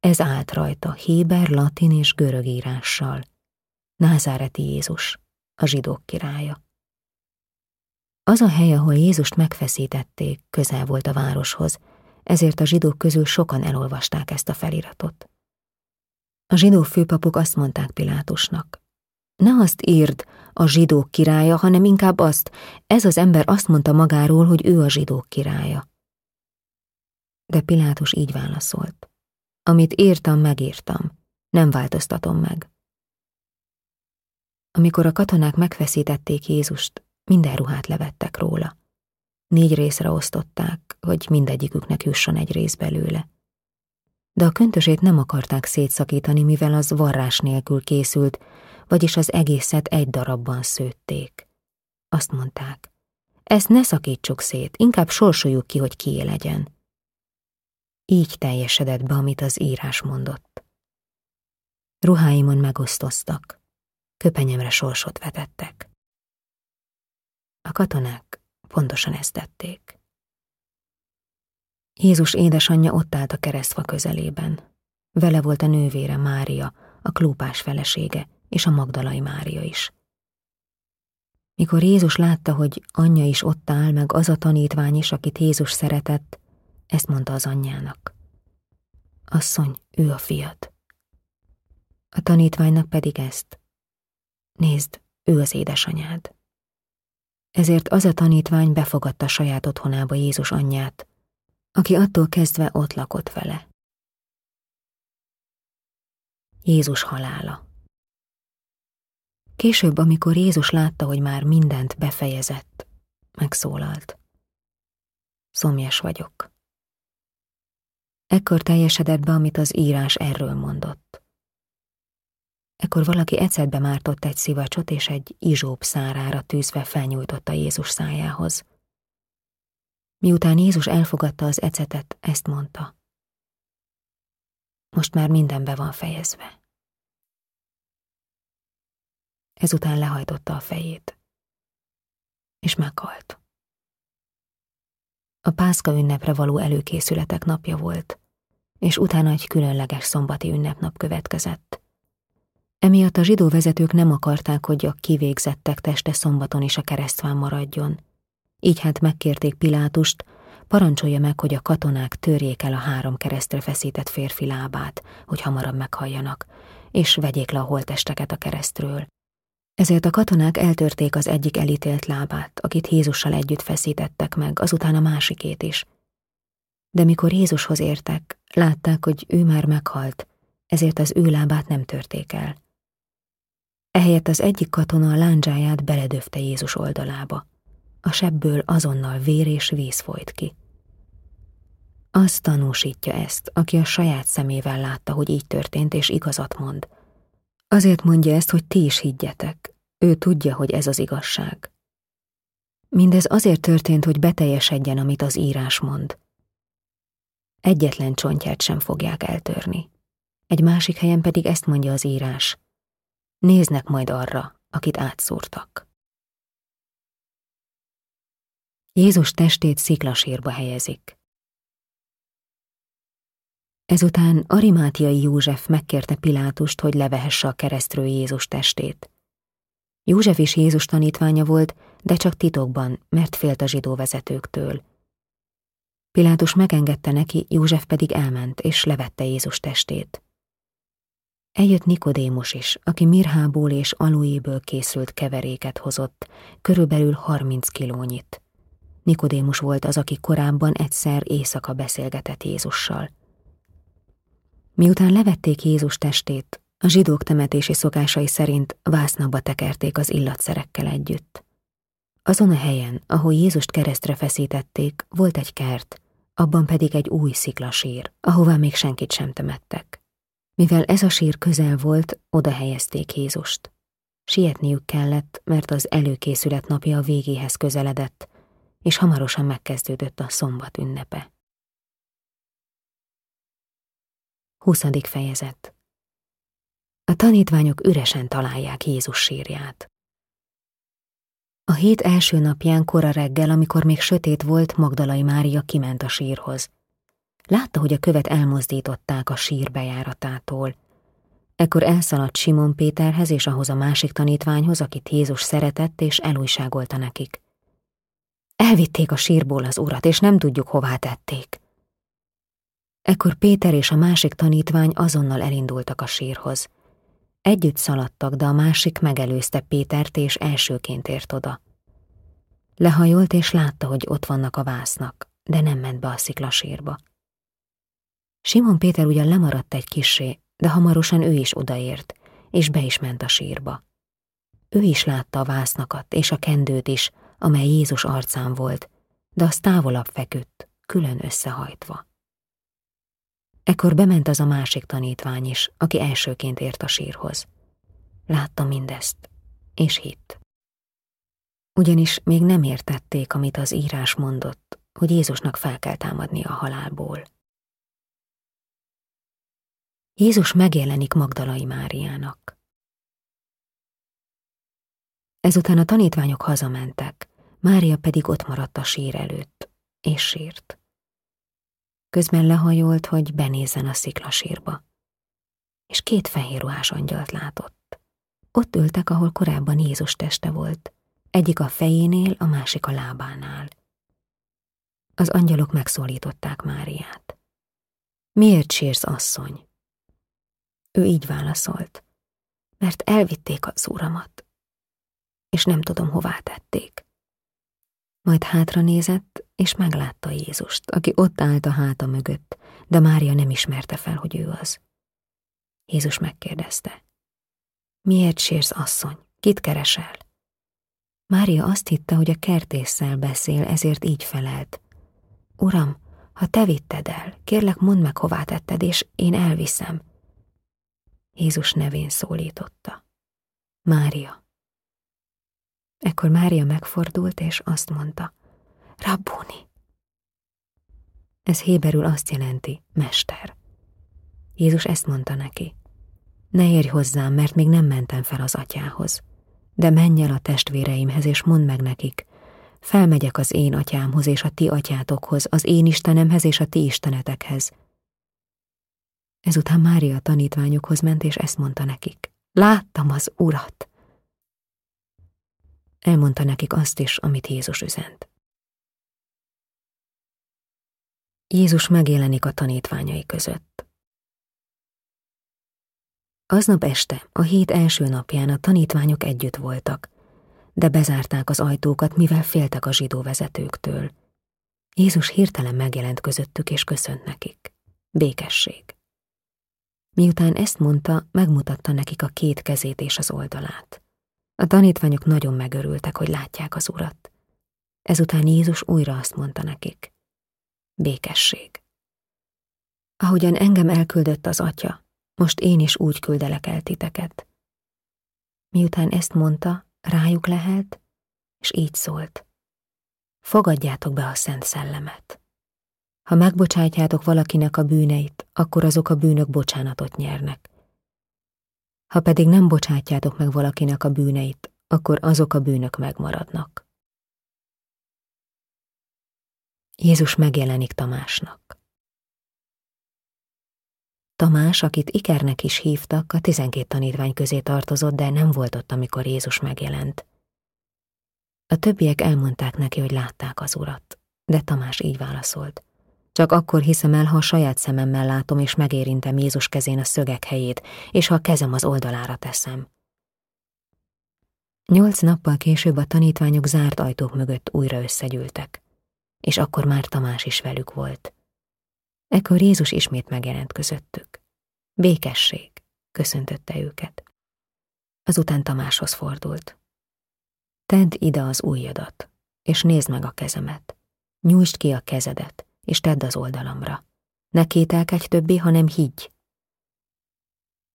Ez állt rajta héber, latin és görög írással. Názáreti Jézus, a zsidók királya. Az a hely, ahol Jézust megfeszítették, közel volt a városhoz, ezért a zsidók közül sokan elolvasták ezt a feliratot. A zsidó főpapok azt mondták Pilátusnak. Ne azt írd, a zsidók királya, hanem inkább azt, ez az ember azt mondta magáról, hogy ő a zsidók királya. De Pilátus így válaszolt. Amit írtam, megírtam. Nem változtatom meg. Amikor a katonák megfeszítették Jézust, minden ruhát levettek róla. Négy részre osztották, hogy mindegyiküknek jusson egy rész belőle. De a köntösét nem akarták szétszakítani, mivel az varrás nélkül készült, vagyis az egészet egy darabban szőtték. Azt mondták, ezt ne szakítsuk szét, inkább sorsoljuk ki, hogy kié legyen. Így teljesedett be, amit az írás mondott. Ruháimon megosztoztak, köpenyemre sorsot vetettek. A katonák pontosan ezt tették. Jézus édesanyja ott állt a keresztfa közelében. Vele volt a nővére Mária, a klúpás felesége, és a Magdalai Mária is. Mikor Jézus látta, hogy anyja is ott áll, meg az a tanítvány is, akit Jézus szeretett, ezt mondta az anyjának. Asszony, ő a fiat. A tanítványnak pedig ezt. Nézd, ő az édesanyád. Ezért az a tanítvány befogadta saját otthonába Jézus anyját, aki attól kezdve ott lakott vele. Jézus halála Később, amikor Jézus látta, hogy már mindent befejezett, megszólalt. Szomjas vagyok. Ekkor teljesedett be, amit az írás erről mondott. Ekkor valaki ecetbe mártott egy szivacsot, és egy izsóp szárára tűzve felnyújtotta Jézus szájához. Miután Jézus elfogadta az ecetet, ezt mondta. Most már minden be van fejezve. Ezután lehajtotta a fejét, és meghalt. A pászka ünnepre való előkészületek napja volt, és utána egy különleges szombati ünnepnap következett. Emiatt a zsidó vezetők nem akarták, hogy a kivégzettek teste szombaton is a keresztván maradjon. Így hát megkérték Pilátust, parancsolja meg, hogy a katonák törjék el a három keresztre feszített férfi lábát, hogy hamarabb meghalljanak, és vegyék le a holtesteket a keresztről. Ezért a katonák eltörték az egyik elítélt lábát, akit Jézussal együtt feszítettek meg, azután a másikét is. De mikor Jézushoz értek, látták, hogy ő már meghalt, ezért az ő lábát nem törték el. Ehelyett az egyik katona a lándzsáját beledöfte Jézus oldalába. A sebből azonnal vér és víz folyt ki. Az tanúsítja ezt, aki a saját szemével látta, hogy így történt, és igazat mond – Azért mondja ezt, hogy ti is higgyetek. Ő tudja, hogy ez az igazság. Mindez azért történt, hogy beteljesedjen, amit az írás mond. Egyetlen csontját sem fogják eltörni. Egy másik helyen pedig ezt mondja az írás. Néznek majd arra, akit átszúrtak. Jézus testét sziklasírba helyezik. Ezután Arimátiai József megkérte Pilátust, hogy levehesse a keresztről Jézus testét. József is Jézus tanítványa volt, de csak titokban, mert félt a zsidó vezetőktől. Pilátus megengedte neki, József pedig elment, és levette Jézus testét. Eljött Nikodémus is, aki mirhából és alujéből készült keveréket hozott, körülbelül harminc kilónyit. Nikodémus volt az, aki korábban egyszer éjszaka beszélgetett Jézussal. Miután levették Jézus testét, a zsidók temetési szokásai szerint vásznaba tekerték az illatszerekkel együtt. Azon a helyen, ahol Jézust keresztre feszítették, volt egy kert, abban pedig egy új sziklasír, ahová még senkit sem temettek. Mivel ez a sír közel volt, oda helyezték Jézust. Sietniük kellett, mert az előkészület napja a végéhez közeledett, és hamarosan megkezdődött a szombat ünnepe. 20. fejezet A tanítványok üresen találják Jézus sírját. A hét első napján kora reggel, amikor még sötét volt, Magdalai Mária kiment a sírhoz. Látta, hogy a követ elmozdították a sír bejáratától. Ekkor elszaladt Simon Péterhez és ahhoz a másik tanítványhoz, akit Jézus szeretett és elújságolta nekik. Elvitték a sírból az urat, és nem tudjuk, hová tették. Ekkor Péter és a másik tanítvány azonnal elindultak a sírhoz. Együtt szaladtak, de a másik megelőzte Pétert, és elsőként ért oda. Lehajolt, és látta, hogy ott vannak a vásznak, de nem ment be a sziklasírba. Simon Péter ugyan lemaradt egy kisé, de hamarosan ő is odaért, és be is ment a sírba. Ő is látta a vásznakat és a kendőt is, amely Jézus arcán volt, de az távolabb feküdt, külön összehajtva. Ekkor bement az a másik tanítvány is, aki elsőként ért a sírhoz. Látta mindezt, és hitt. Ugyanis még nem értették, amit az írás mondott, hogy Jézusnak fel kell támadni a halálból. Jézus megjelenik Magdalai Máriának. Ezután a tanítványok hazamentek, Mária pedig ott maradt a sír előtt, és sírt. Közben lehajolt, hogy benézzen a sziklasírba. És két fehér ruhás angyalt látott. Ott ültek, ahol korábban Jézus teste volt, egyik a fejénél, a másik a lábánál. Az angyalok megszólították Máriát. Miért sírsz, asszony? Ő így válaszolt. Mert elvitték az uramat, és nem tudom, hová tették. Majd hátra nézett, és meglátta Jézust, aki ott állt a háta mögött, de Mária nem ismerte fel, hogy ő az. Jézus megkérdezte. Miért sérsz, asszony? Kit keresel? Mária azt hitte, hogy a kertésszel beszél, ezért így felelt. Uram, ha te vitted el, kérlek mondd meg, hová tetted, és én elviszem. Jézus nevén szólította. Mária. Ekkor Mária megfordult, és azt mondta, Rabboni. Ez héberül azt jelenti, mester. Jézus ezt mondta neki. Ne érj hozzám, mert még nem mentem fel az atyához. De menj el a testvéreimhez, és mondd meg nekik, felmegyek az én atyámhoz és a ti atyátokhoz, az én istenemhez és a ti istenetekhez. Ezután Mária tanítványokhoz ment, és ezt mondta nekik. Láttam az urat! Elmondta nekik azt is, amit Jézus üzent. Jézus megjelenik a tanítványai között. Aznap este, a hét első napján a tanítványok együtt voltak, de bezárták az ajtókat, mivel féltek a zsidó vezetőktől. Jézus hirtelen megjelent közöttük és köszönt nekik. Békesség. Miután ezt mondta, megmutatta nekik a két kezét és az oldalát. A tanítványok nagyon megörültek, hogy látják az urat. Ezután Jézus újra azt mondta nekik. Békesség. Ahogyan engem elküldött az atya, most én is úgy küldelek el titeket. Miután ezt mondta, rájuk lehelt, és így szólt. Fogadjátok be a Szent Szellemet. Ha megbocsátjátok valakinek a bűneit, akkor azok a bűnök bocsánatot nyernek. Ha pedig nem bocsátjátok meg valakinek a bűneit, akkor azok a bűnök megmaradnak. Jézus megjelenik Tamásnak. Tamás, akit Ikernek is hívtak, a tizenkét tanítvány közé tartozott, de nem volt ott, amikor Jézus megjelent. A többiek elmondták neki, hogy látták az urat, de Tamás így válaszolt. Csak akkor hiszem el, ha a saját szememmel látom és megérintem Jézus kezén a szögek helyét, és ha a kezem az oldalára teszem. Nyolc nappal később a tanítványok zárt ajtók mögött újra összegyűltek, és akkor már Tamás is velük volt. Ekkor Jézus ismét megjelent közöttük. Békesség, köszöntötte őket. Azután Tamáshoz fordult. Tedd ide az ujjadat, és nézd meg a kezemet. Nyújtsd ki a kezedet, és tedd az oldalamra. Ne kételkedj többé, hanem higgy.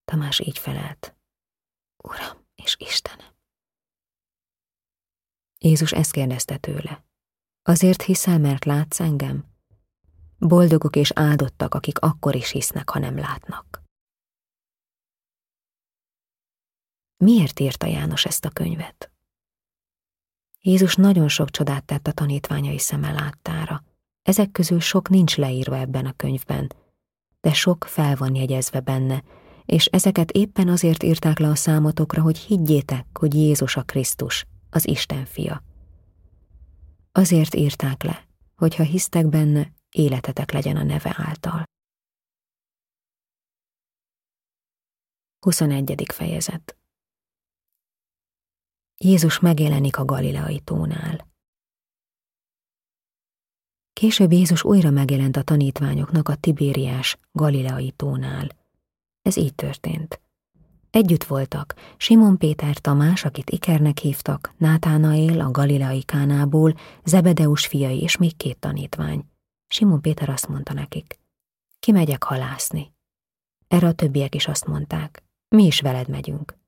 Tamás így felelt. Uram és Istenem. Jézus ezt kérdezte tőle. Azért hiszel, mert látsz engem? Boldogok és áldottak, akik akkor is hisznek, ha nem látnak. Miért írta János ezt a könyvet? Jézus nagyon sok csodát tett a tanítványai szeme láttára, ezek közül sok nincs leírva ebben a könyvben, de sok fel van jegyezve benne, és ezeket éppen azért írták le a számotokra, hogy higgyétek, hogy Jézus a Krisztus, az Isten fia. Azért írták le, hogyha hisztek benne, életetek legyen a neve által. 21. fejezet Jézus megjelenik a Galileai tónál. Később Jézus újra megjelent a tanítványoknak a Tibériás Galileai tónál. Ez így történt. Együtt voltak Simon Péter Tamás, akit Ikernek hívtak, Nátánaél a Galileai Kánából, Zebedeus fiai és még két tanítvány. Simon Péter azt mondta nekik, kimegyek halászni. Erre a többiek is azt mondták, mi is veled megyünk.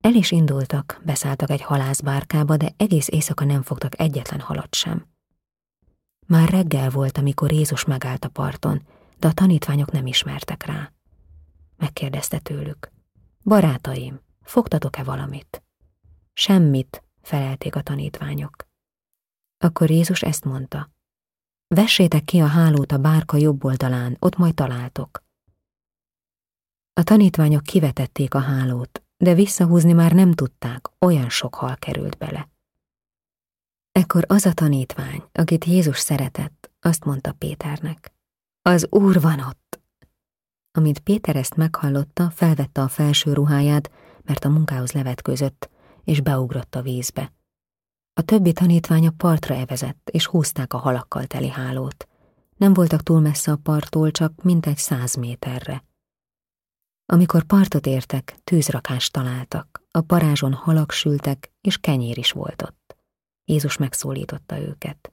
El is indultak, beszálltak egy halászbárkába, de egész éjszaka nem fogtak egyetlen halat sem. Már reggel volt, amikor Jézus megállt a parton, de a tanítványok nem ismertek rá. Megkérdezte tőlük. Barátaim, fogtatok-e valamit? Semmit, felelték a tanítványok. Akkor Jézus ezt mondta. Vessétek ki a hálót a bárka jobb oldalán, ott majd találtok. A tanítványok kivetették a hálót, de visszahúzni már nem tudták, olyan sok hal került bele. Ekkor az a tanítvány, akit Jézus szeretett, azt mondta Péternek. Az Úr van ott! Amint Péter ezt meghallotta, felvette a felső ruháját, mert a munkához levetközött, és beugrott a vízbe. A többi tanítványa partra evezett, és húzták a halakkal teli hálót. Nem voltak túl messze a parttól, csak mintegy száz méterre. Amikor partot értek, tűzrakást találtak, a parázson halak sültek, és kenyér is volt ott. Jézus megszólította őket.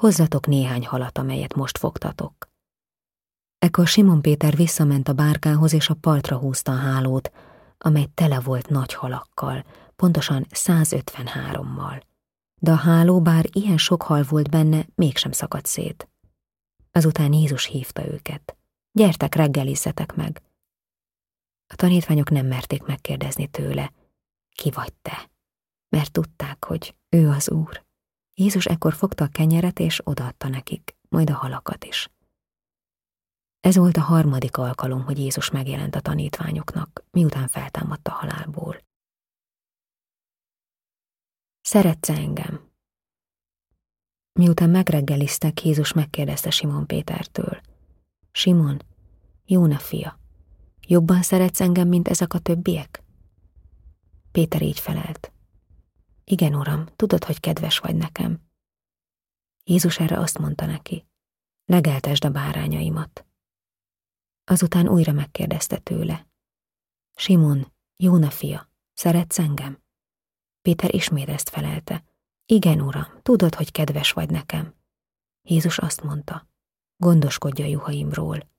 Hozzatok néhány halat, amelyet most fogtatok. Ekkor Simon Péter visszament a bárkához, és a partra húzta a hálót, amely tele volt nagy halakkal, pontosan 153-mal. De a háló, bár ilyen sok hal volt benne, mégsem szakadt szét. Azután Jézus hívta őket. Gyertek, reggelizzetek meg. A tanítványok nem merték megkérdezni tőle, ki vagy te, mert tudták, hogy ő az Úr. Jézus ekkor fogta a kenyeret és odaadta nekik, majd a halakat is. Ez volt a harmadik alkalom, hogy Jézus megjelent a tanítványoknak, miután feltámadt a halálból. Szeretsz engem? Miután megreggeliztek, Jézus megkérdezte Simon Pétertől. Simon, Jóna fia, Jobban szeretsz engem, mint ezek a többiek? Péter így felelt. Igen, uram, tudod, hogy kedves vagy nekem. Jézus erre azt mondta neki. Legeltesd a bárányaimat. Azután újra megkérdezte tőle. Simon, Jóna fia, szeretsz engem? Péter ismét ezt felelte. Igen, uram, tudod, hogy kedves vagy nekem. Jézus azt mondta. Gondoskodj a juhaimról.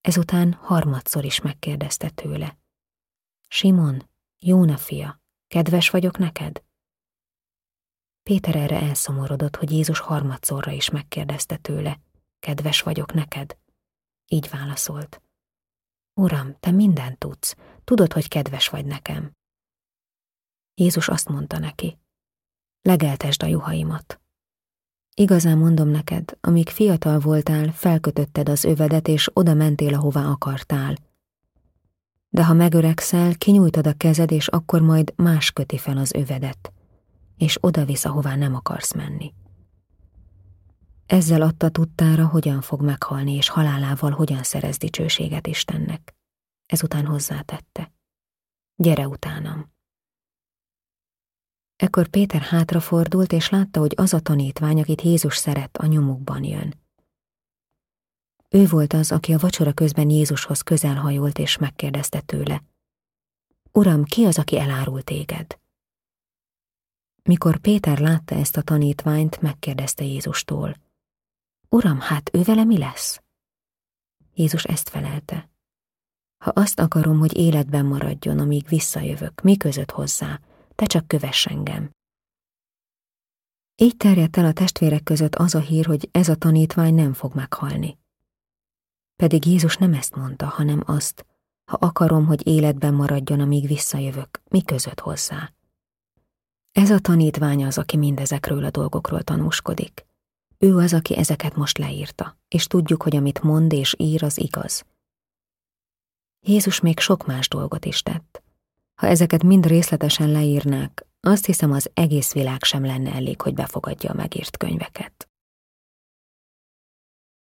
Ezután harmadszor is megkérdezte tőle. Simon, Jóna fia, kedves vagyok neked? Péter erre elszomorodott, hogy Jézus harmadszorra is megkérdezte tőle, kedves vagyok neked? Így válaszolt. Uram, te mindent tudsz, tudod, hogy kedves vagy nekem. Jézus azt mondta neki, legeltesd a juhaimat. Igazán mondom neked, amíg fiatal voltál, felkötötted az övedet, és oda mentél, ahová akartál. De ha megöregszel, kinyújtod a kezed, és akkor majd más köti fel az övedet, és oda visz, ahová nem akarsz menni. Ezzel adta tudtára, hogyan fog meghalni, és halálával hogyan szerez dicsőséget Istennek. Ezután hozzátette. Gyere utánam. Ekkor Péter hátrafordult, és látta, hogy az a tanítvány, akit Jézus szeret, a nyomukban jön. Ő volt az, aki a vacsora közben Jézushoz közelhajolt, és megkérdezte tőle. Uram, ki az, aki elárult téged? Mikor Péter látta ezt a tanítványt, megkérdezte Jézustól. Uram, hát ő vele mi lesz? Jézus ezt felelte. Ha azt akarom, hogy életben maradjon, amíg visszajövök, mi között hozzá, te csak kövess engem. Így terjedt el a testvérek között az a hír, hogy ez a tanítvány nem fog meghalni. Pedig Jézus nem ezt mondta, hanem azt, ha akarom, hogy életben maradjon, amíg visszajövök, mi között hozzá. Ez a tanítvány az, aki mindezekről a dolgokról tanúskodik. Ő az, aki ezeket most leírta, és tudjuk, hogy amit mond és ír, az igaz. Jézus még sok más dolgot is tett. Ha ezeket mind részletesen leírnák, azt hiszem az egész világ sem lenne elég, hogy befogadja a megírt könyveket.